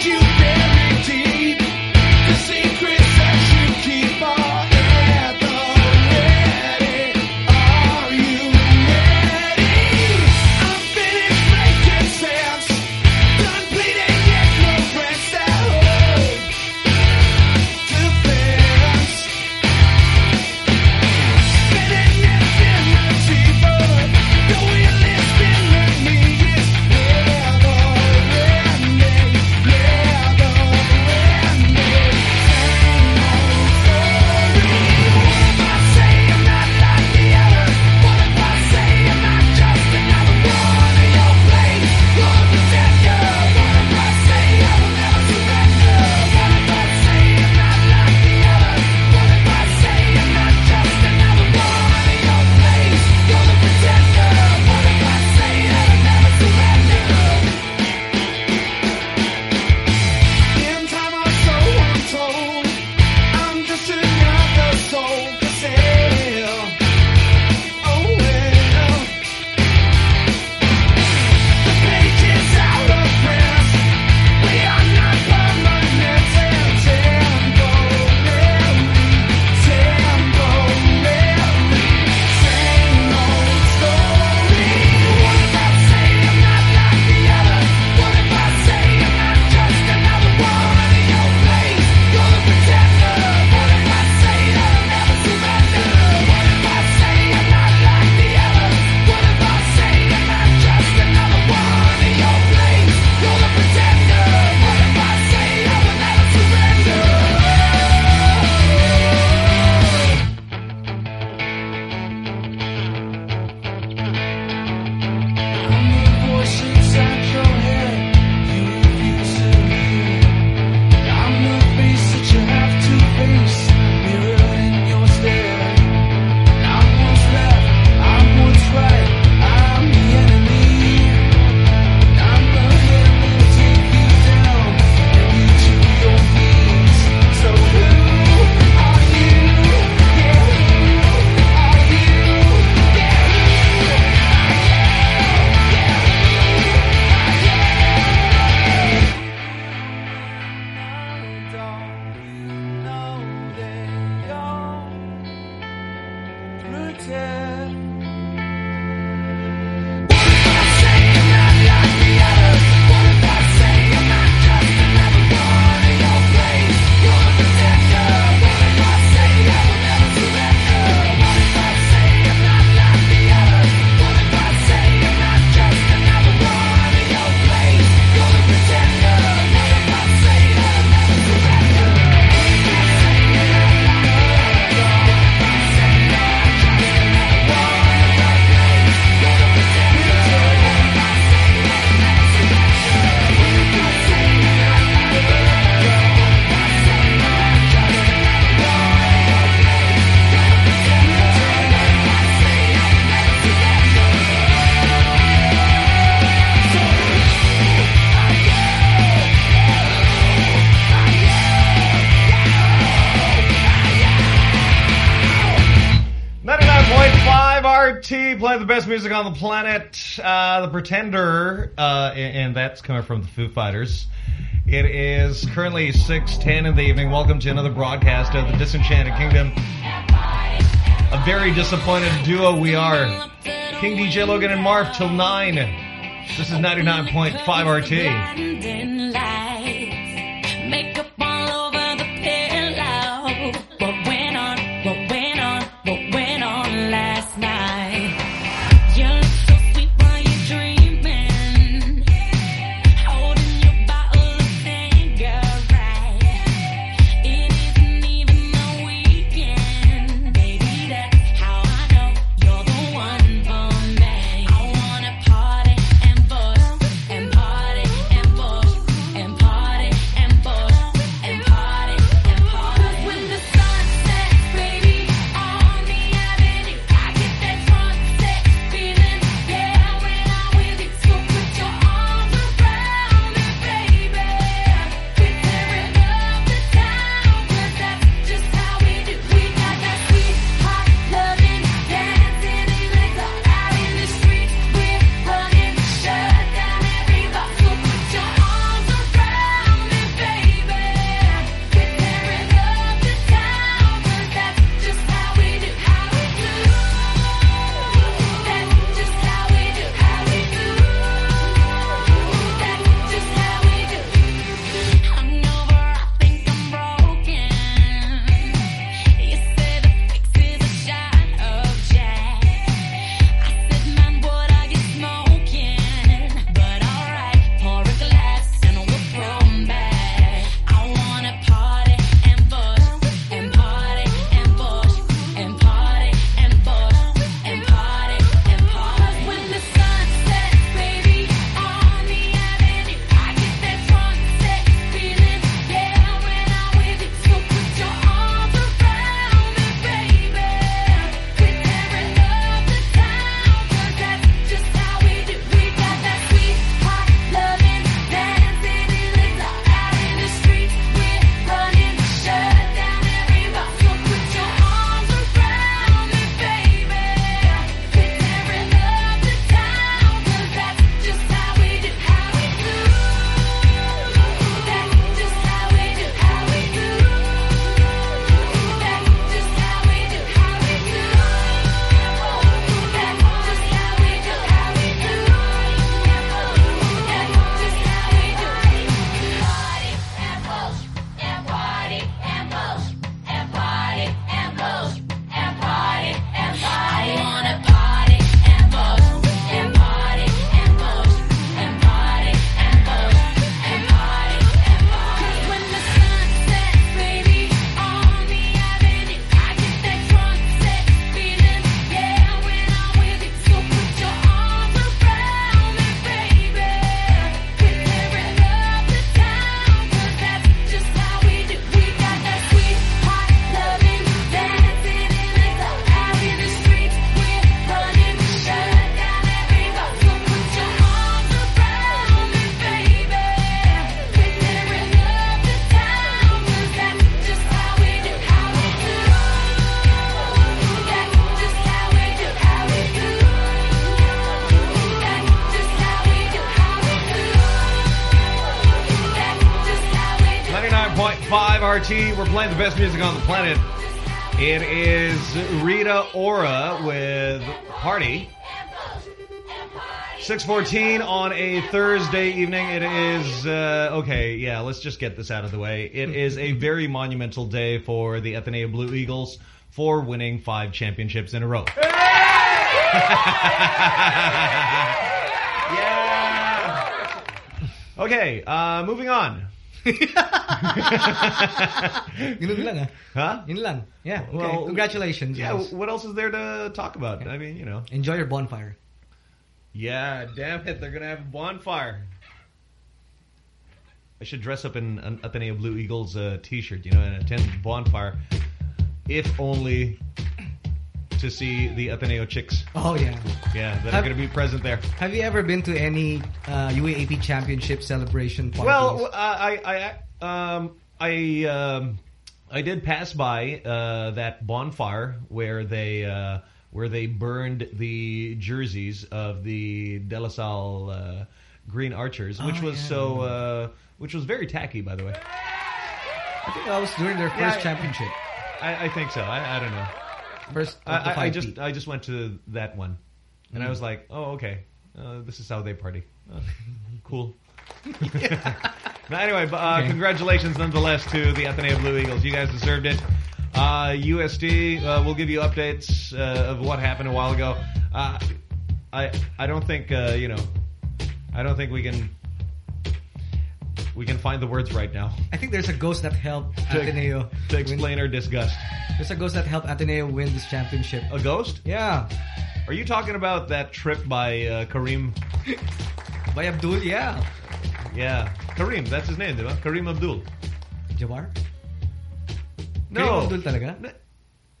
play the music on the planet, uh, The Pretender, uh, and that's coming from the Foo Fighters. It is currently 6.10 in the evening. Welcome to another broadcast of The Disenchanted Kingdom. A very disappointed duo we are. King DJ Logan and Marv till 9. This is 99.5 RT. Playing the best music on the planet. It is Rita Ora with Party. 614 on a Thursday evening. It is, uh, okay, yeah, let's just get this out of the way. It is a very monumental day for the Ateneo Blue Eagles for winning five championships in a row. yeah! Okay, uh, moving on. Lang ah. Huh? Yun lang. Yeah. Okay. Well, Congratulations. Yeah, guys. what else is there to talk about? I mean, you know. Enjoy your bonfire. Yeah, damn it, they're gonna have a bonfire. I should dress up in an Ateneo Blue Eagles uh, t-shirt, you know, and attend the bonfire, if only to see the Ateneo chicks. Oh yeah. Yeah, that are Have- gonna be present there. Have you ever been to any uh, UAAP championship celebration parties? Well, uh, I, I, um, I, um, I did pass by uh, that bonfire where they, uh, where they burned the jerseys of the De La Salle uh, Green Archers, which Oh, was yeah. so, uh, which was very tacky, by the way. I think that was during their first Yeah, championship. I, I think so. I, I don't know. First I, I, I just, feet. I just went to that one, and I was like, oh, okay, uh, this is how they party. Uh, cool. Now, anyway, uh, Okay. congratulations nonetheless to the Ateneo Blue Eagles. You guys deserved it. Uh, UST, uh, we'll give you updates uh, of what happened a while ago. Uh, I I don't think uh, you know. I don't think we can we can find the words right now I think there's a ghost that helped to, Ateneo to win. explain our disgust. There's a ghost that helped Ateneo win this championship. A ghost? Yeah. Are you talking about that trip by uh, Kareem? By Abdul, yeah. Yeah, Kareem. That's his name, diba? Kareem Abdul. Jawar? No, Kareem Abdul talaga?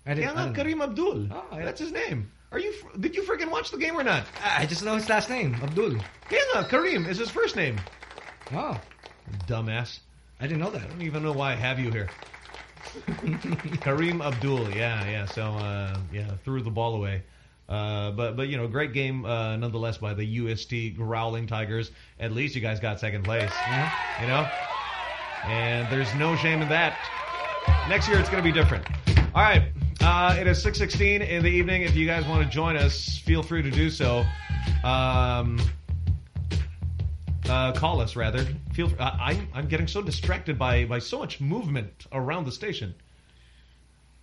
I didn't, Yeah. Kareem Abdul. Oh, yeah. That's his name. Are you? Did you freaking watch the game or not? I just know his last name, Abdul. Yeah, Kareem is his first name. Oh, Dumbass. I didn't know that. I don't even know why I have you here. Kareem Abdul. Yeah, yeah. So uh, yeah, threw the ball away. Uh, but but you know, great game uh, nonetheless by the UST Growling Tigers. At least you guys got second place. You know, and there's no shame in that. Next year it's going to be different. All right. Uh, it is 6:16 in the evening. If you guys want to join us, feel free to do so. Um, uh, call us rather. Feel. Uh, I'm I'm getting so distracted by by so much movement around the station.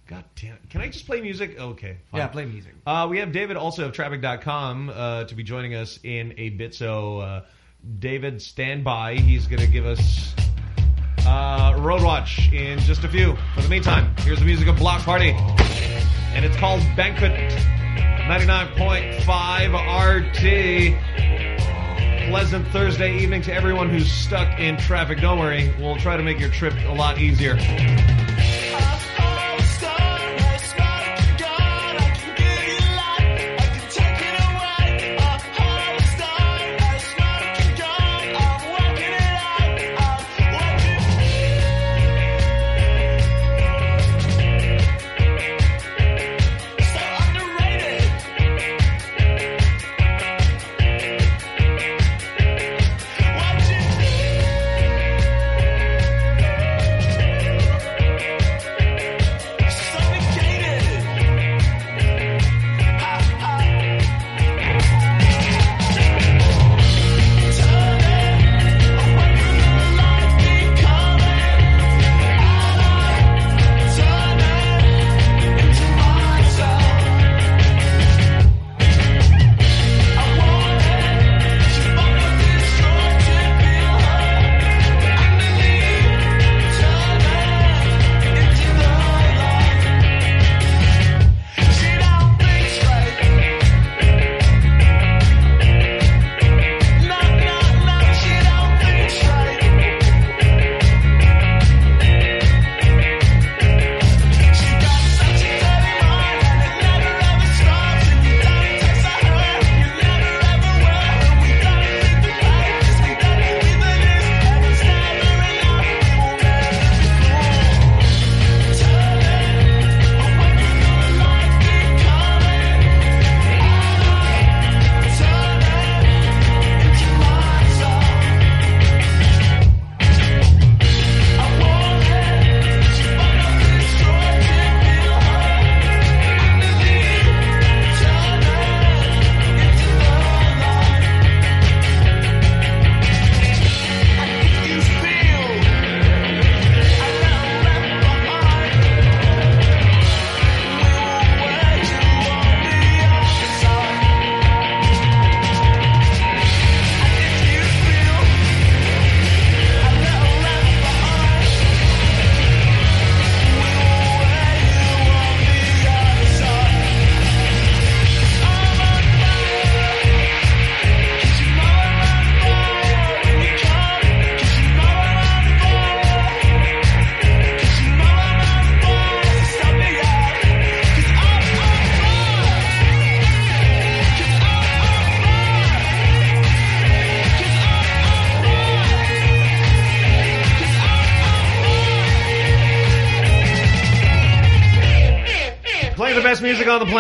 God damn! Can I just play music? Okay. Fine. Yeah, play music. Uh, we have David also of Traffic.com uh, to be joining us in a bit. So, uh, David, stand by. He's going to give us uh, Road Watch in just a few. For the meantime, here's the music of Block Party. And it's called Banquet 99.5 RT. Pleasant Thursday evening to everyone who's stuck in traffic. Don't worry, we'll try to make your trip a lot easier.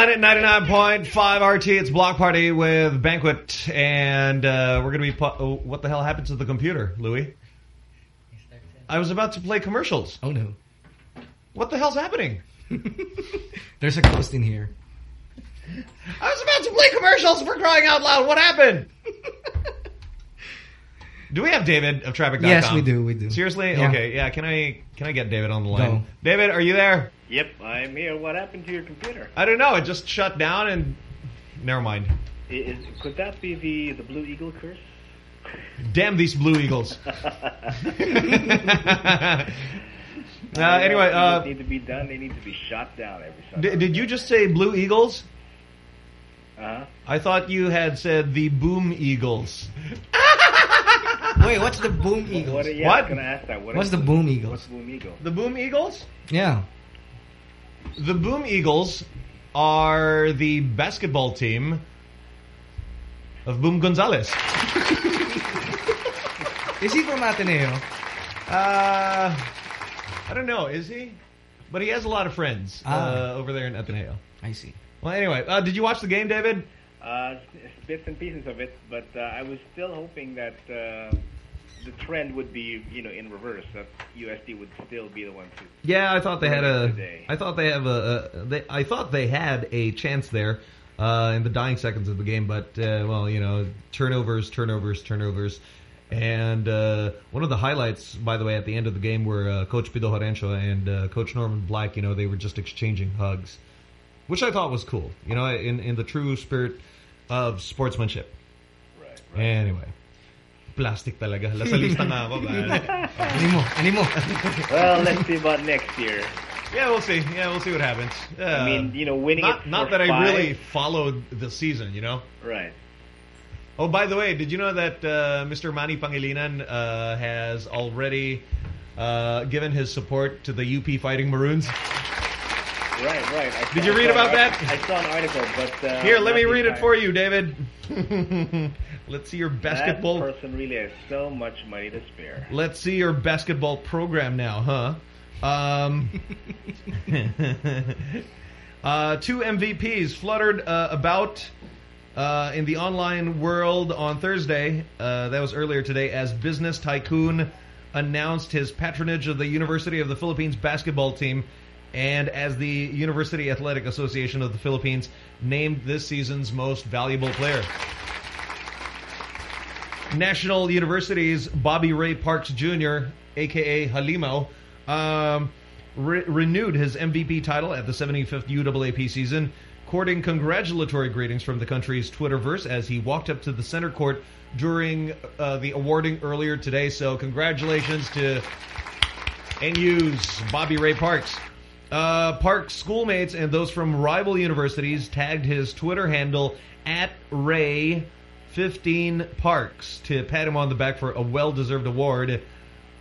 Planet, 99.5 RT. It's Block Party with Banquet. And uh, we're going to be... Oh, what the hell happens to the computer, Louis? I was about to play commercials. Oh, no. What the hell's happening? There's a ghost in here. I was about to play commercials for crying out loud. What happened? do we have David of Traffic.com? Yes, we do. We do. Seriously? Yeah. Okay. Yeah. Can I can I get David on the line? Go. David, are you there? Yep, I'm here. What happened to your computer? I don't know. It just shut down and never mind. Is, could that be the, the Blue Eagle curse? Damn these Blue Eagles. Uh, anyway, Things uh, need to be done. They need to be shot down every Sunday. did you just say Blue Eagles? Uh-huh. I thought you had said the Boom Eagles. Wait, what's the Boom Eagles? What, yeah, What? I was gonna ask that. What What's is- the Boom What's Eagles? Boom Eagle? The Boom Eagles? Yeah. The Boom Eagles are the basketball team of Boom Gonzalez. Is he from Ateneo? Uh, I don't know. Is he? But he has a lot of friends Ah. uh, over there in Ateneo. I see. Well, anyway, uh, did you watch the game, David? Uh, bits and pieces of it, but uh, I was still hoping that uh, the trend would be, you know, in reverse. That UST would still be the one to. Yeah, I thought they had a. Today. I thought they have a. a they, I thought they had a chance there uh, in the dying seconds of the game, but uh, well, you know, turnovers, turnovers, turnovers, and uh, one of the highlights, by the way, at the end of the game, were uh, Coach Pido Jarencio and uh, Coach Norman Black. You know, they were just exchanging hugs, which I thought was cool. You know, in in the true spirit of sportsmanship. Right. Anyway. Plastic talaga. Nasa lista nga ako, man. Animo, animo. Well, let's see about next year. Yeah, we'll see. Yeah, we'll see what happens. Uh, I mean, you know, winning not it not for that I really followed the season, you know. Right. Oh, by the way, did you know that uh, Mr. Manny Pangilinan uh, has already uh, given his support to the UP Fighting Maroons? Right, right. Did you read about that? I saw an article, but uh, Here, let me read it for you, David. Let's see your basketball. That person really has so much money to spare. Let's see your basketball program now, huh? Um, uh, two MVPs fluttered uh, about uh, in the online world on Thursday. Uh, that was earlier today as business tycoon announced his patronage of the University of the Philippines basketball team and as the University Athletic Association of the Philippines named this season's most valuable player. National University's Bobby Ray Parks Jr., a.k.a. Halimo, um, re renewed his MVP title at the 75th UAAP season, courting congratulatory greetings from the country's Twitterverse as he walked up to the center court during uh, the awarding earlier today. So congratulations to NU's Bobby Ray Parks. Uh, Parks' schoolmates and those from rival universities tagged his Twitter handle at Ray 15 Parks to pat him on the back for a well-deserved award.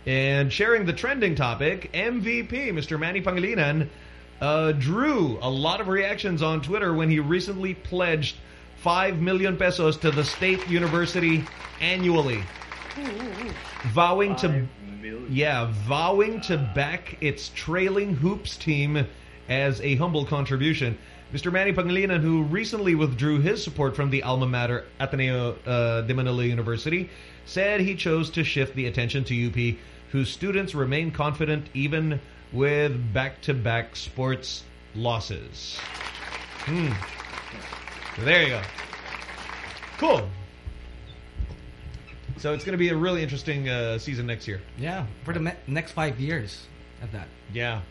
And sharing the trending topic, MVP Mr. Manny Pangilinan uh, drew a lot of reactions on Twitter when he recently pledged 5 million pesos to the state university annually. Vowing to Million. yeah, vowing to back its trailing hoops team as a humble contribution. Mr. Manny Pangilinan, who recently withdrew his support from the alma mater Ateneo uh, de Manila University, said he chose to shift the attention to UP, whose students remain confident even with back-to-back sports losses. Hmm. There you go. Cool. So it's going to be a really interesting uh, season next year. Yeah, for the next five years at that. Yeah.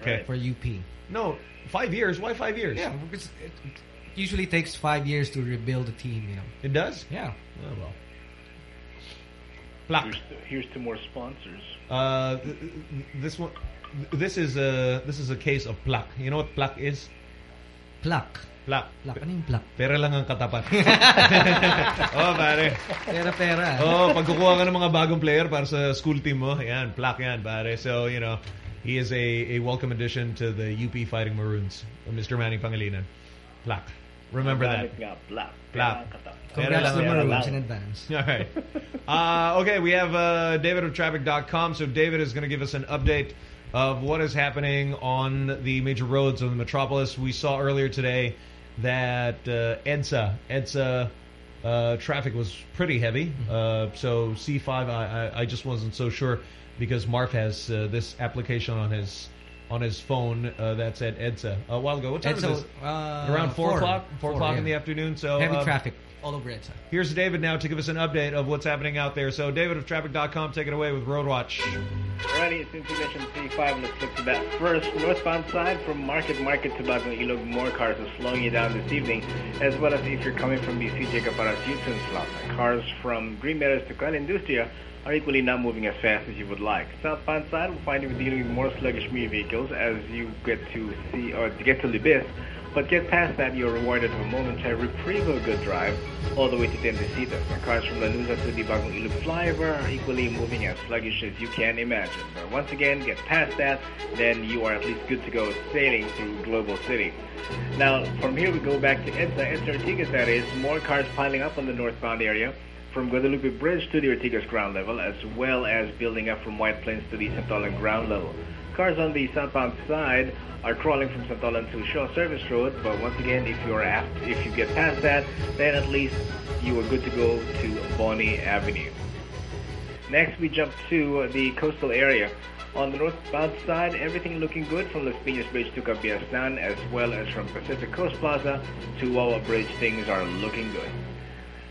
Okay. Right. For UP. No, five years. Why five years? Yeah, because it usually takes five years to rebuild a team, you know. It does? Yeah. Oh, well. Plak. Here's to, here's to more sponsors. Uh, th- th- this one, this is a this is a case of plak. You know what plak is? Plak. Plak. Plak. Ano yung plak? Pera lang ang katapat. oh, pare. Pera-pera. Oh, pag kukuha ka ng mga bagong player para sa school team mo, yan, plak yan, pare. So, you know, he is a, a welcome addition to the UP Fighting Maroons, Mr. Manny Pangilinan. Plak. Remember that. Gamit nga, black. Black. Kaya Congrats to lang- Maroons in advance. All right. Uh, okay, we have uh, David of Traffic.com. So David is going to give us an update of what is happening on the major roads of the metropolis. We saw earlier today that uh, EDSA, EDSA uh, traffic was pretty heavy. Uh, so C5, I, I, I just wasn't so sure because Marf has uh, this application on his on his phone uh, that said EDSA a while ago. What time EDSA, is this? uh, Around four, four. o'clock. Four, Four, o'clock yeah. in the afternoon. So Heavy uh, traffic all over EDSA. Here's David now to give us an update of what's happening out there. So, David of Traffic.com, take it away with Roadwatch. Alrighty, since you mentioned C5, let's look to that first. Northbound side from Market Market to Bagong Ilog, more cars are slowing you down this evening, as well as if you're coming from BC CJ Caparas U-turn slot. Cars from Green Meadows to Calle Industria are equally not moving as fast as you would like. Southbound side, we'll find you dealing with more sluggish mini vehicles as you get to see or get to Libis. But get past that, you're rewarded with a momentary reprieve of a good drive all the way to Tiendesitas. The cars from Lanuza to the Bagong Ilog flyover are equally moving as sluggish as you can imagine. But once again, get past that, then you are at least good to go sailing through Global City. Now, from here we go back to EDSA, EDSA Ortigas that is, more cars piling up on the northbound area from Guadalupe Bridge to the Ortigas ground level, as well as building up from White Plains to the Santolan ground level. Cars on the southbound side are crawling from Santolan to Shaw Service Road, but once again, if you're after, if you get past that, then at least you are good to go to Boni Avenue. Next, we jump to the coastal area. On the northbound side, everything looking good from Las Piñas Bridge to Capiasan, as well as from Pacific Coast Plaza to Wawa Bridge, things are looking good.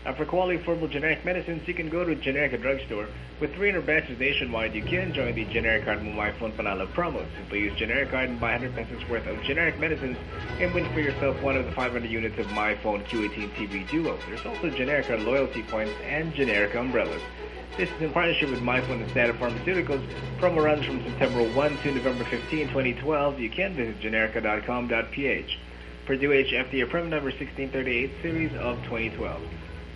Now, for quality affordable generic medicines, you can go to Generica Drugstore. With 300 branches nationwide, you can join the Generic Card Mumbai Phone Panalo promo. Simply use Generic Card and buy 100 pesos worth of generic medicines and win for yourself one of the 500 units of My Phone Q18 TV Duo. There's also Generic Card loyalty points and Generic umbrellas. This is in partnership with MyPhone and Standard Pharmaceuticals. Promo runs from September 1 to November 15, 2012. You can visit generica.com.ph. Purdue HFDA permit number 1638 series of 2012.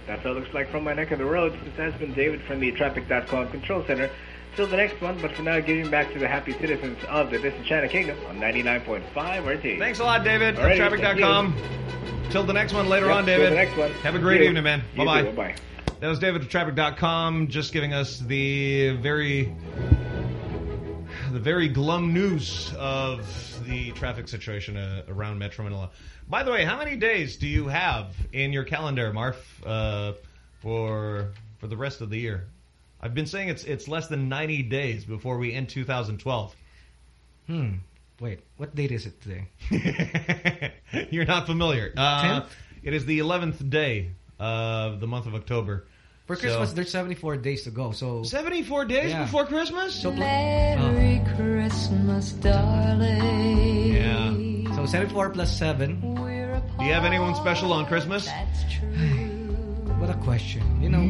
That's how it looks like from my neck of the road. This has been David from the Traffic.com Control Center. Till the next one, but for now, giving back to the happy citizens of the Disenchanted Kingdom on 99.5 RT. Thanks a lot, David Alrighty, Traffic.com. Till the next one later Yep, on, till David. the next one. Have a great You. evening, man. Bye-bye. Bye-bye. That was David of Traffic.com just giving us the very the very glum news of the traffic situation uh, around Metro Manila. By the way, how many days do you have in your calendar, Marf, uh, for for the rest of the year? I've been saying it's it's less than 90 days before we end 2012. Hmm. Wait, what date is it today? You're not familiar. Uh, it is the 11th day of the month of October. For So- Christmas, there's 74 days to go. So 74 days Yeah. before Christmas? So pl- Merry Christmas, darling. Yeah. so 74 plus 7. Do you have anyone special on Christmas? That's true. What a question. You know,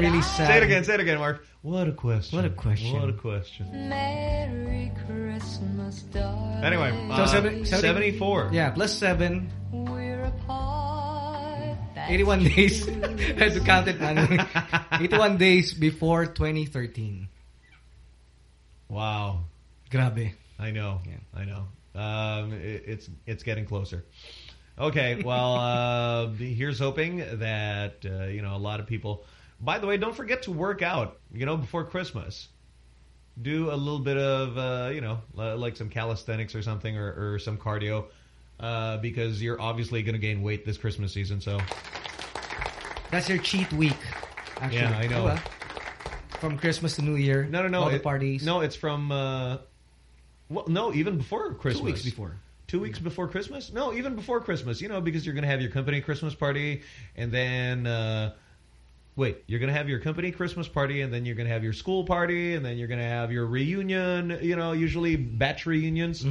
really sad. Say it again, say it again, Mark. What a question. What a question. What a question. Merry Christmas, darling. Anyway, So uh, seven- seventy- 74. Yeah, plus 7. We're apart. That's 81 days. I had to count it manually. 81 days before 2013. Wow. Grabe. I know. Yeah. I know. Um, it, it's it's getting closer. Okay, well, uh, here's hoping that uh, you know a lot of people. By the way, don't forget to work out. You know, before Christmas, do a little bit of uh, you know like some calisthenics or something, or, or some cardio, uh, because you're obviously going to gain weight this Christmas season. So That's your cheat week. Actually. Yeah, I know. Diba? From Christmas to New Year. no, no, no, All the parties. No, it's from. Uh, well, no, even before Christmas. Two weeks before. Two weeks before Christmas? No, even before Christmas. You know, because you're going to have your company Christmas party, and then uh, wait, you're going to have your company Christmas party, and then you're going to have your school party, and then you're going to have your reunion. You know, usually batch reunions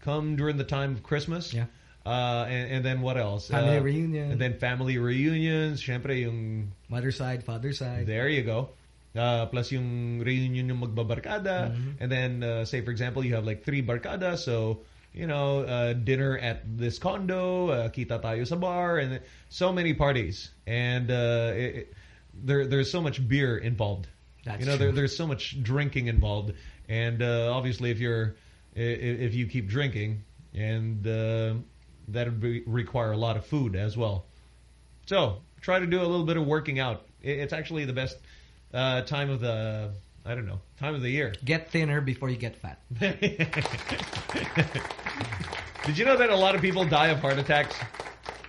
come during the time of Christmas. Yeah. Uh, and, and then what else? Family Uh, reunion. And then family reunions. Siyempre, yung Mother side, father side. there you go. Uh, plus yung reunion yung magbabarkada. Mm-hmm. And then, uh, say for example, you have like three barkada. So, you know, uh, dinner at this condo, uh, kita tayo sa bar, and so many parties. And uh, it, it, there, there's so much beer involved. That's you know, there, there's so much drinking involved. And uh, obviously, if you're, if you keep drinking, and uh, that would be, require a lot of food as well. So try to do a little bit of working out. It, it's actually the best uh, time of the I don't know time of the year. Get thinner before you get fat. Did you know that a lot of people die of heart attacks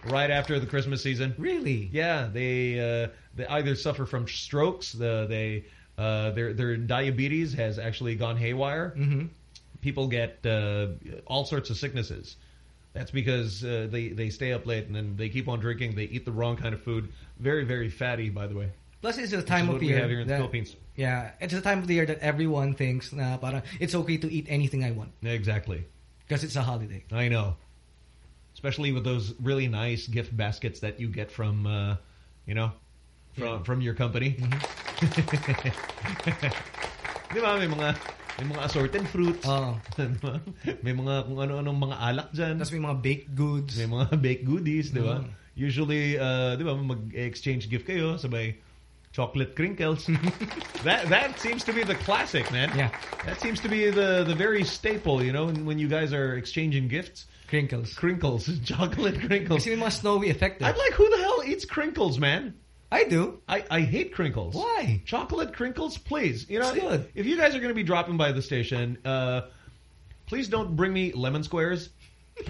right after the Christmas season? Really? Yeah, they uh, they either suffer from strokes, the, they uh, their their diabetes has actually gone haywire. Mm-hmm. People get uh, all sorts of sicknesses. That's because uh, they they stay up late and then they keep on drinking. They eat the wrong kind of food. Very very fatty, by the way. Plus, it's the time of what the we year. have here in the that- Philippines. Yeah, it's the time of the year that everyone thinks na it's okay to eat anything I want Exactly. because it's a holiday. I know. Especially with those really nice gift baskets that you get from, uh, you know, from Yeah. from your company. Di ba, may mga may mga assorted fruits. Oo. Di ba? may mga kung ano-anong mga alak dyan. Tapos may mga baked goods. May mga baked goodies, di ba? Mm. Usually, uh, di ba, mag-exchange gift kayo, sabay chocolate crinkles. that that seems to be the classic, man. Yeah. That seems to be the the very staple, you know, when you guys are exchanging gifts. Crinkles. Crinkles, chocolate crinkles. Kasi may mga snowy effect. eh. I'm like, who the hell eats crinkles, man? I do. I, I hate crinkles. Why? Chocolate crinkles, please. You know, It's good. if you guys are going to be dropping by the station, uh, please don't bring me lemon squares.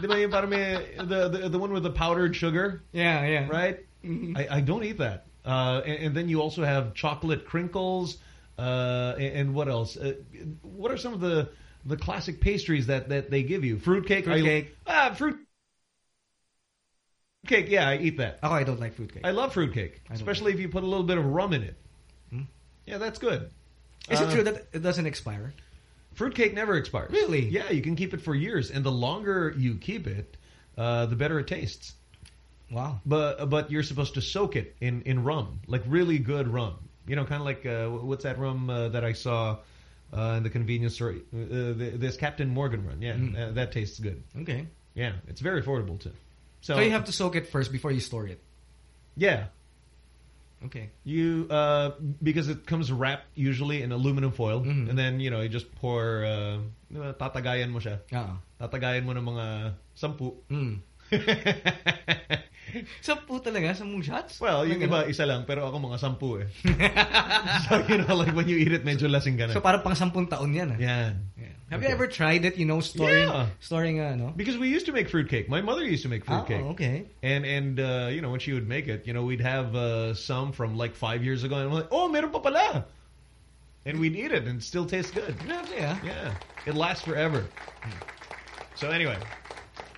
Di ba yung parang may, the, the the one with the powdered sugar, Yeah, yeah. right? I, I don't eat that. Uh, and, and then you also have chocolate crinkles. Uh, and, and what else? Uh, what are some of the the classic pastries that, that they give you? Fruitcake. Fruitcake. I, ah, fruit cake. Yeah, I eat that. Oh, I don't like fruitcake. I love fruitcake, don't especially if you put a little bit of rum in it. Yeah, that's good. Is Uh, it true that it doesn't expire? Fruitcake never expires. Really? Yeah, you can keep it for years, and the longer you keep it, uh, the better it tastes. Wow. But but you're supposed to soak it in in rum, like really good rum. You know, kind of like uh, what's that rum uh, that I saw uh, in the convenience store? Uh, this Captain Morgan rum. Yeah, uh, that tastes good. Okay. Yeah, it's very affordable too. So, So you have to soak it first before you store it. yeah. Okay. You uh, because it comes wrapped usually in aluminum foil, Mhm. and then you know you just pour uh, tatagayan mo siya. Ah. Tatagayan mo ng mga sampu. Mm. Sampu talaga? Shots? well, yung iba isa lang, pero ako mga sampu eh. so you know, like when you eat it, medyo lasing ka na. So parang pang sampung taon yan. Ah. Yan. Yeah. Have Okay. you ever tried it, you know, storing, Yeah. storing, uh, no? Because we used to make fruitcake. My mother used to make fruitcake. Oh, okay. And and uh, you know when she would make it, you know we'd have uh, some from like five years ago, and I'm like, oh, meron pa pala. And we'd eat it, and it still tastes good. Yeah. Yeah, it lasts forever. So anyway,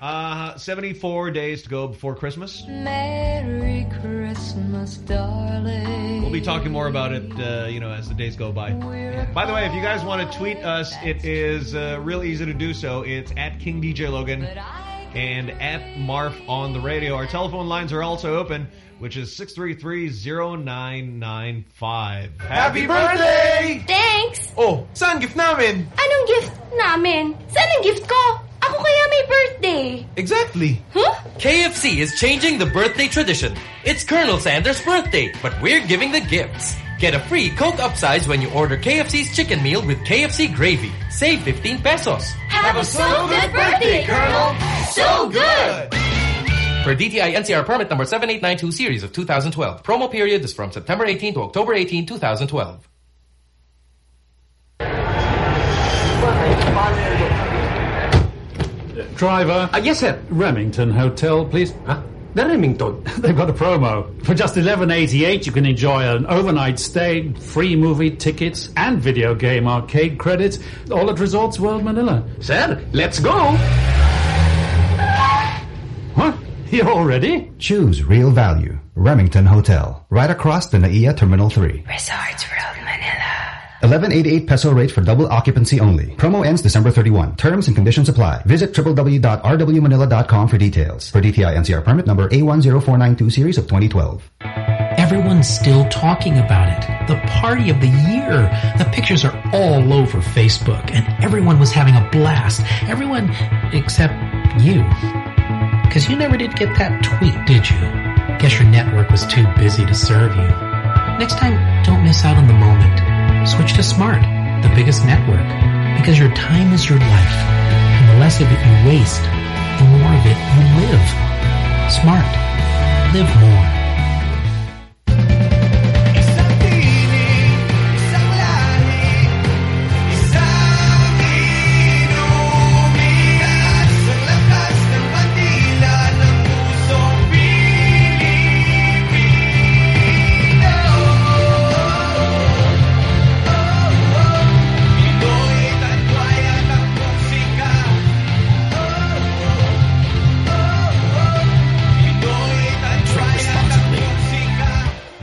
uh, 74 days to go before Christmas. Merry Christmas, darling. We'll be talking more about it, uh, you know, as the days go by. By the way, if you guys want to tweet us, it is uh, real easy to do so. It's at King DJ Logan and at Marf on the radio. Our telephone lines are also open, which is 633-0995. Happy birthday! Thanks! Oh, saan gift namin? Anong gift namin? Saan ang gift ko? Ako kaya may birthday. Exactly. Huh? KFC is changing the birthday tradition. It's Colonel Sanders' birthday, but we're giving the gifts. Get a free Coke upsize when you order KFC's chicken meal with KFC gravy. Save 15 pesos. Have a so good birthday, Colonel! So good! For DTI NCR permit number 7892 series of 2012. Promo period is from September 18 to October 18, 2012. Driver. Uh, yes, sir. Remington Hotel, please. Huh? The Remington. They've got a promo. For just eleven eighty eight, you can enjoy an overnight stay, free movie tickets, and video game arcade credits, all at Resorts World Manila. Sir, let's go. What? Here already? Choose real value. Remington Hotel. Right across the NAIA Terminal 3. Resorts World Manila. 1188 peso rate for double occupancy only. Promo ends December 31. Terms and conditions apply. Visit www.rwmanila.com for details. For DTI NCR permit number A10492 series of 2012. Everyone's still talking about it. The party of the year. The pictures are all over Facebook and everyone was having a blast. Everyone except you. Cause you never did get that tweet, did you? Guess your network was too busy to serve you. Next time, don't miss out on the moment. Switch to Smart, the biggest network. Because your time is your life. And the less of it you waste, the more of it you live. Smart. Live more.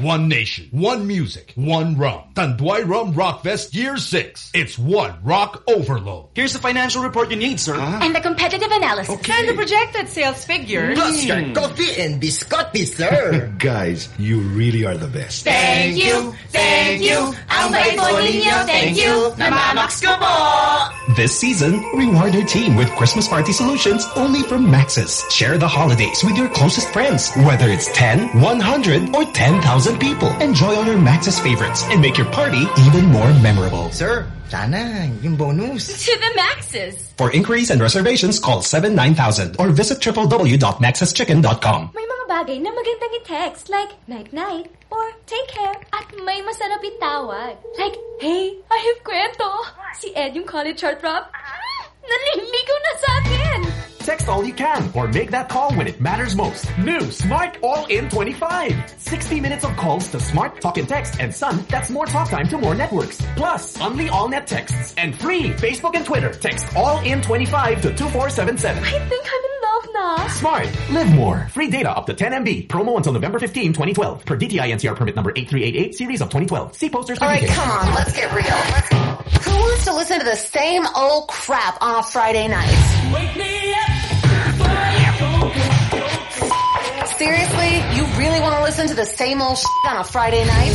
One nation, one music, one rum. Tanduay Rum Rockfest Year 6. It's one rock overload. Here's the financial report you need, sir. Ah. And the competitive analysis. And the projected sales figures. Mm. Plus your coffee and biscotti, sir. Guys, you really are the best. Thank you, thank you. Ang bait po ninyo, thank you. Namamax ko po. This season, reward your team with Christmas party solutions only from Max's. Share the holidays with your closest friends, whether it's 10, 100, or 10,000 people. Enjoy all your Max's favorites and make your party even more memorable. Sir, sana yung bonus. To the maxes. For inquiries and reservations, call 79000 or visit www.maxischicken.com. May mga bagay na magandang i-text like night-night or take care at may masarap itawag. Like, hey, I have kwento. Si Ed yung college heartthrob. Ah! Naliligaw na sa akin. Text all you can or make that call when it matters most. New Smart All In 25. 60 minutes of calls to Smart Talk and Text and Sun. That's more talk time to more networks. Plus, only all net texts and free Facebook and Twitter. Text All In 25 to 2477. I think I'm in love now. Smart. Live more. Free data up to 10 MB. Promo until November 15, 2012. Per DTI NCR permit number 8388 series of 2012. See posters for All right, details. come on, let's get real. Who wants to listen to the same old crap on a Friday night? Seriously? You really want to listen to the same old shit on a Friday night?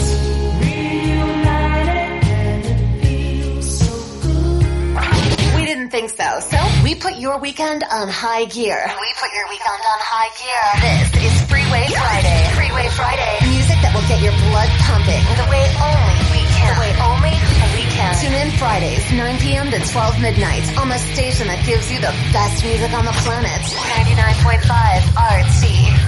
We didn't think so. So we put your weekend on high gear. We put your weekend on high gear. This is Freeway Friday. Freeway Friday. Music that will get your blood pumping the way only we can. The way only we can. Tune in Fridays, 9 p.m. to 12 midnight on the station that gives you the best music on the planet. 99.5 RT.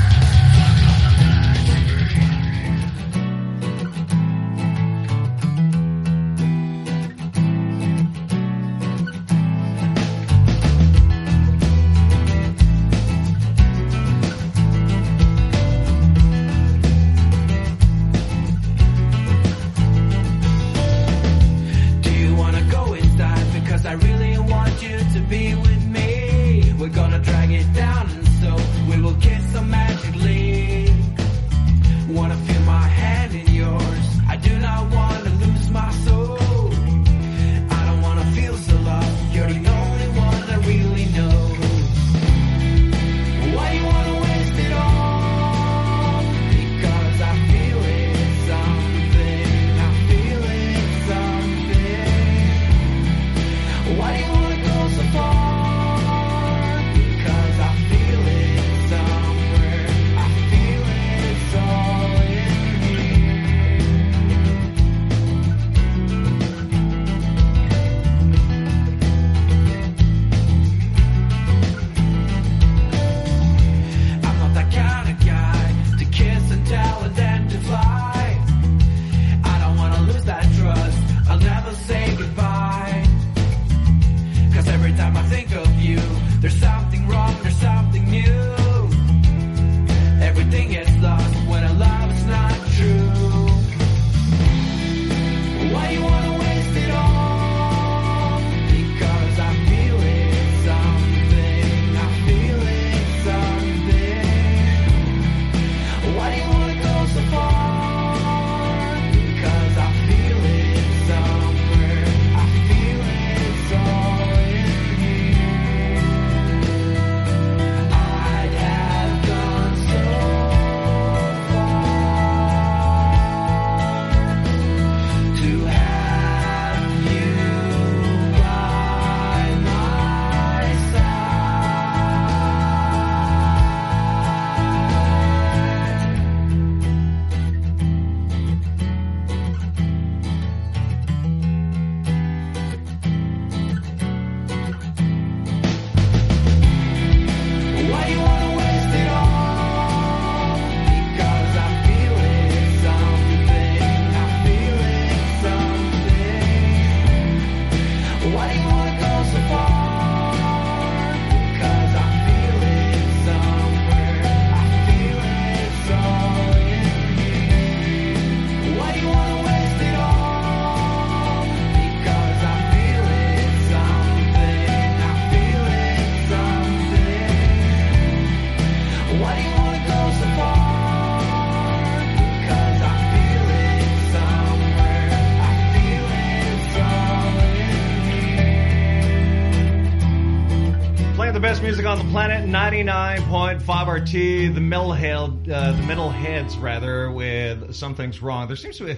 On the planet, 99.5 RT, the metalhead, uh, the metalheads rather, with Something's Wrong. There seems to be...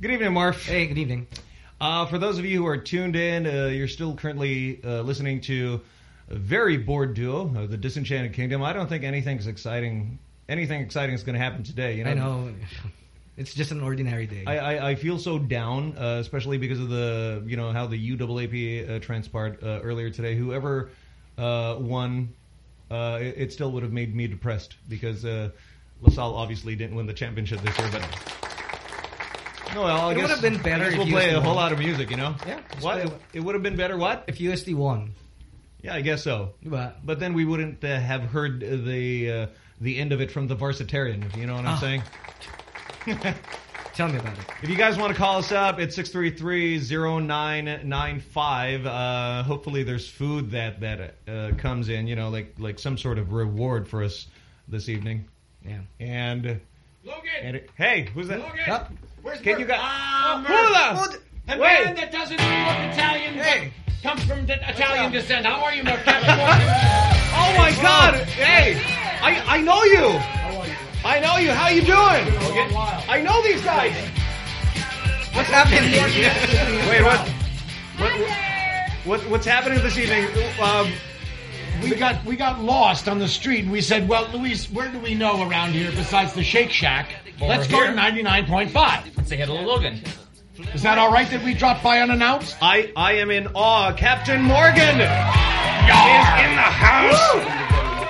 Good evening, Marf. Hey, good evening. Uh, for those of you who are tuned in, uh, you're still currently uh, listening to a very bored duo, the Disenchanted Kingdom. I don't think anything's exciting. Anything exciting is going to happen today. You know, I know. It's just an ordinary day. I, I, I feel so down, uh, especially because of the you know how the UAAP uh, transpired uh, earlier today. Whoever uh, won, uh, it, it still would have made me depressed because uh, LaSalle obviously didn't win the championship this year. But no, well, I It guess would have been better we'll play UST a whole won. lot of music. You know, Yeah. What it would have been better? What if UST won? Yeah, I guess so. But but then we wouldn't uh, have heard the uh, the end of it from the Varsitarian. If you know what I'm Ah. saying. Tell me about it. If you guys want to call us up, it's 633-0995. Uh, hopefully there's food that that uh, comes in, you know, like like some sort of reward for us this evening. Yeah. And Logan! and it- hey, who's that? Logan! Up. Where's Can Murph? you guys Ah, Hula! Murph. A Wait. man that doesn't look Italian, Hey. comes from the Italian descent. How are you, Murph? Oh my God! Hey, I I know you. I know you. How you doing? I know these guys. What's happening? Wait, what? What, what? What's happening this evening? Um, We got we got lost on the street, and we said, "Well, Luis, where do we know around here besides the Shake Shack? Well, Let's we're go to Let's Say hello, Logan. Is that all right that we dropped by unannounced? I I am in awe. Captain Morgan is in the house,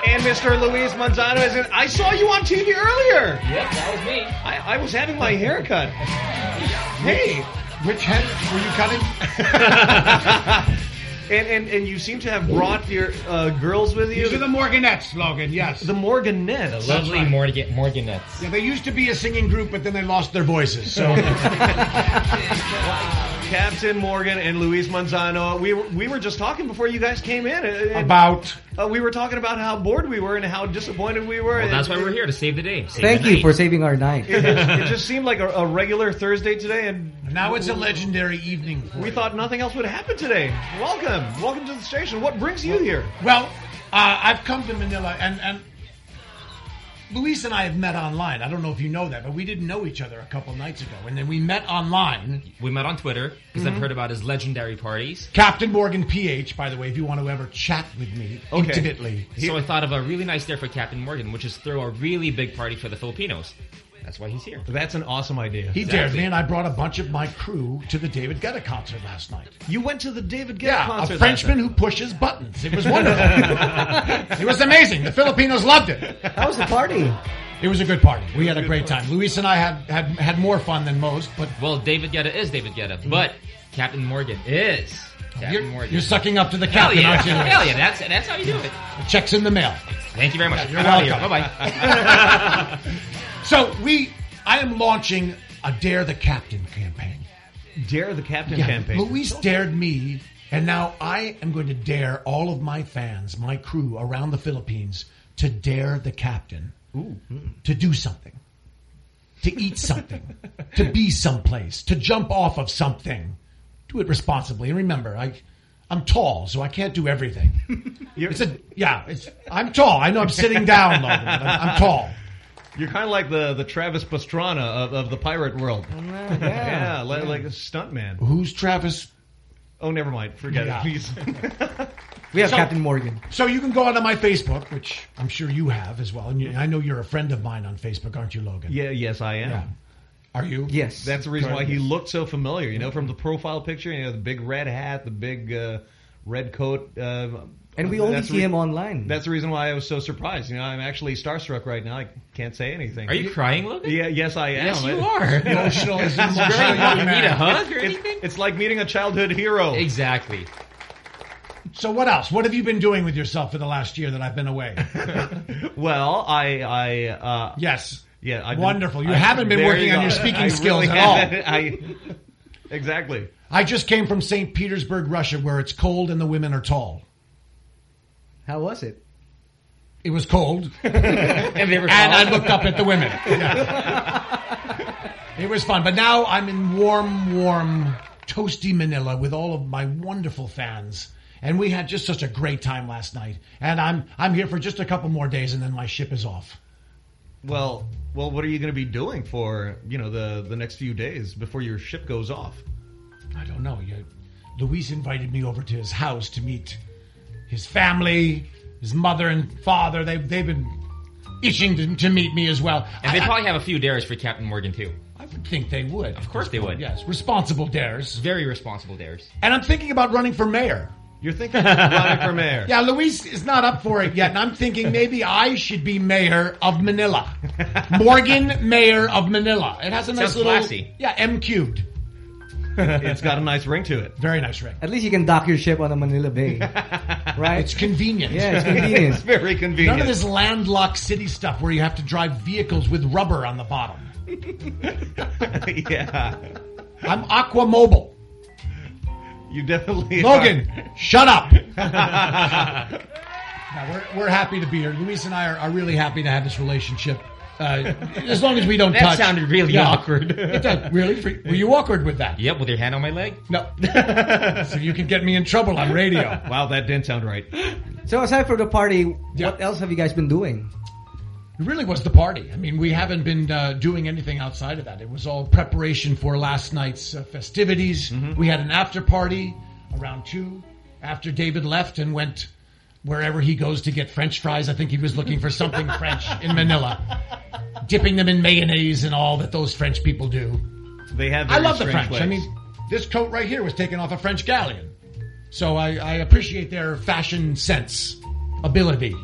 and Mr. Luis Manzano is in. I saw you on TV earlier. Yep, that was me. I, I was having my hair cut. Hey, which head were you cutting? and, and and you seem to have brought your uh, girls with you. These are the Morganettes, Logan. Yes, the Morganettes. The lovely Morgan Morganettes. Yeah, they used to be a singing group, but then they lost their voices. So Captain Morgan and Luis Manzano. We were, we were just talking before you guys came in and- About? Uh, we were talking about how bored we were and how disappointed we were. Well, that's And- why we're here to save the day. Save Thank the you night. for saving our night. It, it just seemed like a, a regular Thursday today, and now it's a legendary evening. For we thought nothing else would happen today. Welcome, welcome to the station. What brings you here? Well, uh, I've come to Manila, and and Luis and I have met online. I don't know if you know that, but we didn't know each other a couple nights ago, and then we met online. We met on Twitter because. I've heard about his legendary parties. Captain Morgan PH, by the way, if you want to ever chat with me intimately. So I thought of a really nice dare for Captain Morgan, which is throw a really big party for the Filipinos. That's why he's here. That's an awesome idea. He dared me, and I brought a bunch of my crew to the David Guetta concert last night. You went to the David Guetta Yeah, concert. a Frenchman who pushes buttons. It was wonderful. it was amazing. The Filipinos loved it. That was a party? It was a good party. We had a great time. Luis and I had had had more fun than most, but Well, David Guetta is David Guetta, mm-hmm. but Captain Morgan is Captain you're, Morgan. you're sucking up to the Hell captain, yeah. aren't you? Luis? Hell yeah, that's that's how you do it. Checks in the mail. Thank you very much. You're I'm out of welcome. Bye-bye. So we, I am launching a Dare the Captain campaign. Dare the Captain Yeah, campaign. Luis dared me, and now I am going to dare all of my fans, my crew around the Philippines, to dare the captain hmm. to do something, to eat something, to be someplace, to jump off of something. Do it responsibly, and remember, I. I'm tall, so I can't do everything. it's a yeah. It's I'm tall. I know I'm sitting down, Logan. But I'm, I'm tall. You're kind of like the the Travis Pastrana of, of the pirate world. yeah, like, like a stuntman. Who's Travis? Oh, never mind. Forget Yeah. it, please. We have So- Captain Morgan. So you can go onto my Facebook, which I'm sure you have as well, and you, I know you're a friend of mine on Facebook, aren't you, Logan? yeah, yes, I am. Yeah. Are you? Yes. That's the reason why he looked so familiar. You know, from the profile picture, you know, the big red hat, the big uh, red coat. Uh, And we only that's see him online. That's the reason why I was so surprised. You know, I'm actually starstruck right now. I can't say anything. Are you crying, Logan? Yeah, yes, I am. Yes, you are. Emotional It's emotional You need a hug or It's, anything? it's like meeting a childhood hero. Exactly. So what else? What have you been doing with yourself for the last year that I've been away? Well, I, I, uh, yes. yeah, I've been- Wonderful. You I- haven't been working you on your speaking I skills really at all. I, exactly. I just came from St. Petersburg, Russia, where it's cold and the women are tall. How was it? It was cold, And they were and I looked up at the women. Yeah. it was fun, but now I'm in warm, warm toasty Manila with all of my wonderful fans. And we had just such a great time last night. And I'm I'm here for just a couple more days and then my ship is off. Well, well, what are you going to be doing for you know the the next few days before your ship goes off? I don't know. You, Luis invited me over to his house to meet his family, his mother and father. They they've been itching to, to meet me as well. And they I- probably have a few dares for Captain Morgan too. I would think they would. Of course they would. Yes, responsible dares. Very responsible dares. And I'm thinking about running for mayor. You're thinking about running for mayor? Yeah, Luis is not up for it yet, and I'm thinking maybe I should be mayor of Manila. Morgan, mayor of Manila. It has a nice Sounds little classy. yeah M cubed. It's got a nice ring to it. Very nice ring. At least you can dock your ship on the Manila Bay. right? It's convenient. Yeah, it's convenient. It's very convenient. None of this landlocked city stuff where you have to drive vehicles with rubber on the bottom. yeah. I'm Aqua Mobile. You definitely Logan, are. shut up. Now, we're, we're happy to be here. Luis and I are, are really happy to have this relationship. Uh, as long as we don't That touch. sounded really Yeah. awkward. It does. Really? Were you awkward with that? Yep, with your hand on my leg. No. so you can get me in trouble on radio. Wow, that didn't sound right. So aside from the party, what else have you guys been doing? It really was the party. I mean, we haven't been uh, doing anything outside of that. It was all preparation for last night's uh, festivities. We had an after party around two after David left and went wherever he goes to get French fries. I think he was looking for something French in Manila, dipping them in mayonnaise and all that those French people do. They have. I love the French. I mean, this coat right here was taken off a French galleon. So I, I appreciate their fashion sense, ability.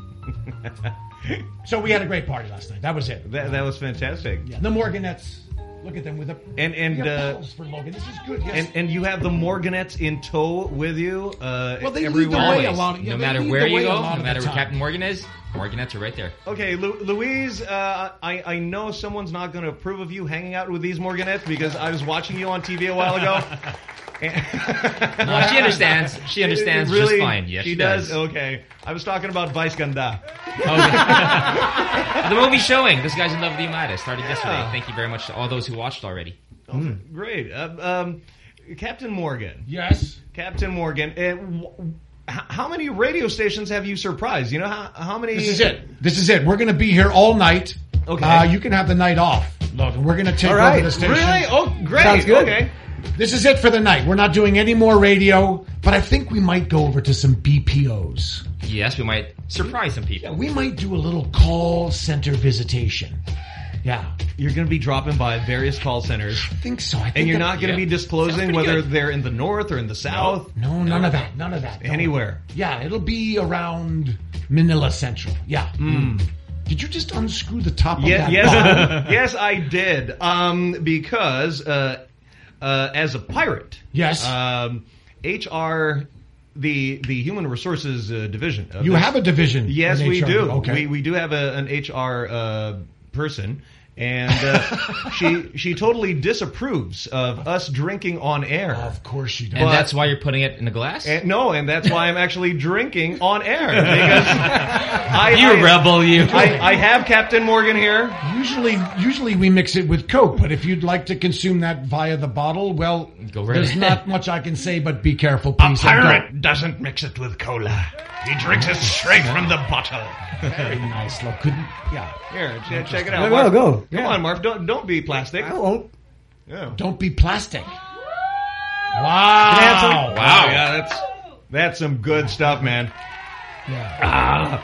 so we had a great party last night. That was it. that, that was fantastic. Yeah, the Morganettes. Look at them with a And and uh, for Logan. This is good. Yes. and and you have the Morganettes in tow with you. Uh, Well, they lead everywhere. the way a Always. lot. Yeah, no matter where you go, no matter where time. Captain Morgan is, Morganettes are right there. Okay, Lu- Luis, uh, I, I know someone's not going to approve of you hanging out with these Morganettes because I was watching you on TV a while ago. No, she understands. She understands just really, fine. Yes, she, she does. does. Okay, I was talking about Vice Ganda. the movie showing. This guy's in love with U Mare. Started yesterday. Thank you very much to all those who watched already. Great, uh, um, Captain Morgan. Yes, Captain Morgan. Uh, wh- h- how many radio stations have you surprised? You know how how many? This is it. This is it. We're going to be here all night. Okay. Uh, you can have the night off, Logan. We're going to take All right. over the station. Really? Oh, great. Sounds good. Okay. This is it for the night. We're not doing any more radio, but I think we might go over to some BPOs. Yes, we might surprise some people. We might do a little call center visitation. Yeah. You're going to be dropping by various call centers. I think so. I think And you're that- not going to yeah. be disclosing whether good. they're in the north or in the south. No, none of that. None of that. No. Anywhere. Yeah, it'll be around Manila Central. Yeah. Mm. Did you just unscrew the top of that yes, yes, I did. Um, because uh, uh, as a pirate, Yes. um, HR, the the human resources uh, division. of You this- have a division Yes, we do. Okay. We we do have a, an HR uh, person. And uh, she she totally disapproves of us drinking on air. Of course she does. And that's why you're putting it in a glass? And, no, and that's why I'm actually drinking on air because I, You I- rebel, you. I, I have Captain Morgan here. Usually, usually we mix it with Coke, but if you'd like to consume that via the bottle, well, Go right there's ahead. not much I can say, but be careful, please. and don't. doesn't mix it with cola. He drinks it straight from the bottle. Very nice, look. Couldn't, yeah. Here, check it out. go, go. Come Yeah. on, Marv. Don't don't be plastic. I won't. Yeah. Don't be plastic. Wow. Wow. Yeah, that's that's some good stuff, man. Yeah.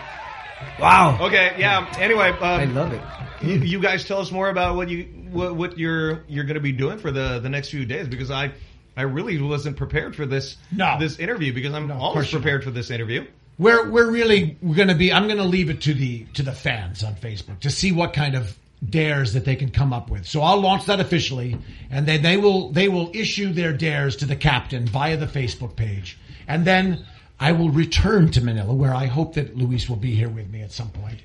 Wow. Okay. Yeah. Anyway, um, I love it. you, you guys tell us more about what you what, what you're you're going to be doing for the the next few days because I I really wasn't prepared for this No. this interview because I'm of always prepared for this interview. We're we're really we're going to be. I'm going to leave it to the to the fans on Facebook to see what kind of dares that they can come up with. So I'll launch that officially, and then they will they will issue their dares to the captain via the Facebook page, and then I will return to Manila, where I hope that Luis will be here with me at some point,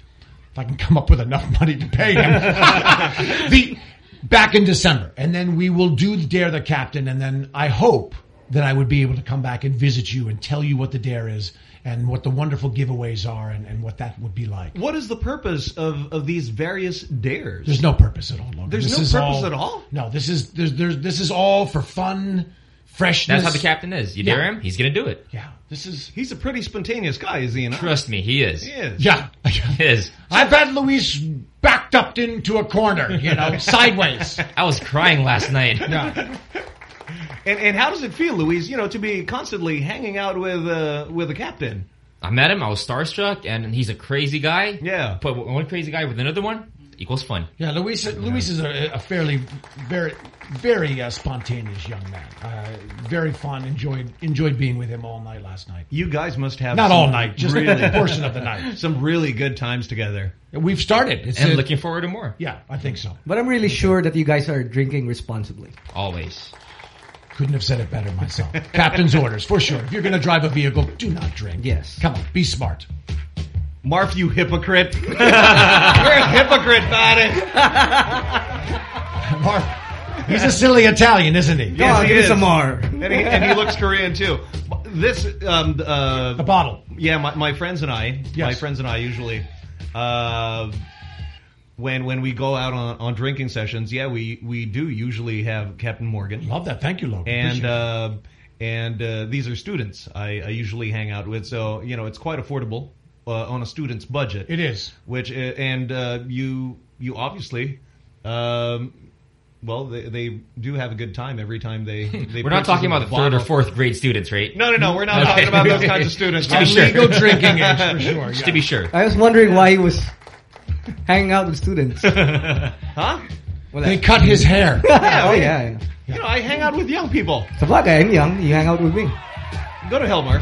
if I can come up with enough money to pay him. the back in December, and then we will do the dare the captain, and then I hope that I would be able to come back and visit you and tell you what the dare is and what the wonderful giveaways are and, and what that would be like. What is the purpose of of these various dares? There's no purpose at all. Logan. There's This no is purpose at all? No, this is there's, there's this is all for fun, freshness. That's how the captain is. You dare Yeah. him, he's going to do it. Yeah, this is. He's a pretty spontaneous guy, is he? Not? Trust me, he is. He is. Yeah. He is. I've had Luis backed up into a corner, you know, sideways. I was crying last night. Yeah. And and how does it feel, Luis? You know, to be constantly hanging out with uh, with the captain. I met him, I was starstruck, and he's a crazy guy. Yeah. Put one crazy guy with another one equals fun. Yeah, Luis. Luis is a, a fairly, very, very uh, spontaneous young man. Uh, very fun. Enjoyed enjoyed being with him all night last night. You guys must have Not some all night, just really, a portion of the night. Some really good times together. We've started. It's and a- looking forward to more. Yeah, I think so. But I'm really sure that you guys are drinking responsibly. Always. Couldn't have said it better myself. Captain's orders, for sure. If you're going to drive a vehicle, do not drink. Yes. Come on, be smart. Marf, you hypocrite. You're a hypocrite about it. Mark, he's a silly Italian, isn't he? Yes, he give me is. some more. And he, and he looks Korean too. This um uh The bottle. yeah, my, my friends and I, my friends and I usually uh when when we go out on, on drinking sessions, yeah, we we do usually have Captain Morgan. Love that. Thank you, Logan. And uh and uh these are students I, I usually hang out with, so you know, it's quite affordable uh, on a student's budget. It is. Which uh, and uh, you you obviously um well, they, they do have a good time every time they. they We're not talking about the third or fourth grade students, right? No, no, no. We're not Okay. talking about those kinds of students. Just to be sure. Legal drinking age, for sure. Just yeah. to be sure. I was wondering why he was hanging out with students. Huh? They cut his hair. oh yeah, yeah. You know, I hang out with young people. Sa bagay, I'm young. You hang out with me. Go to hell, Mark.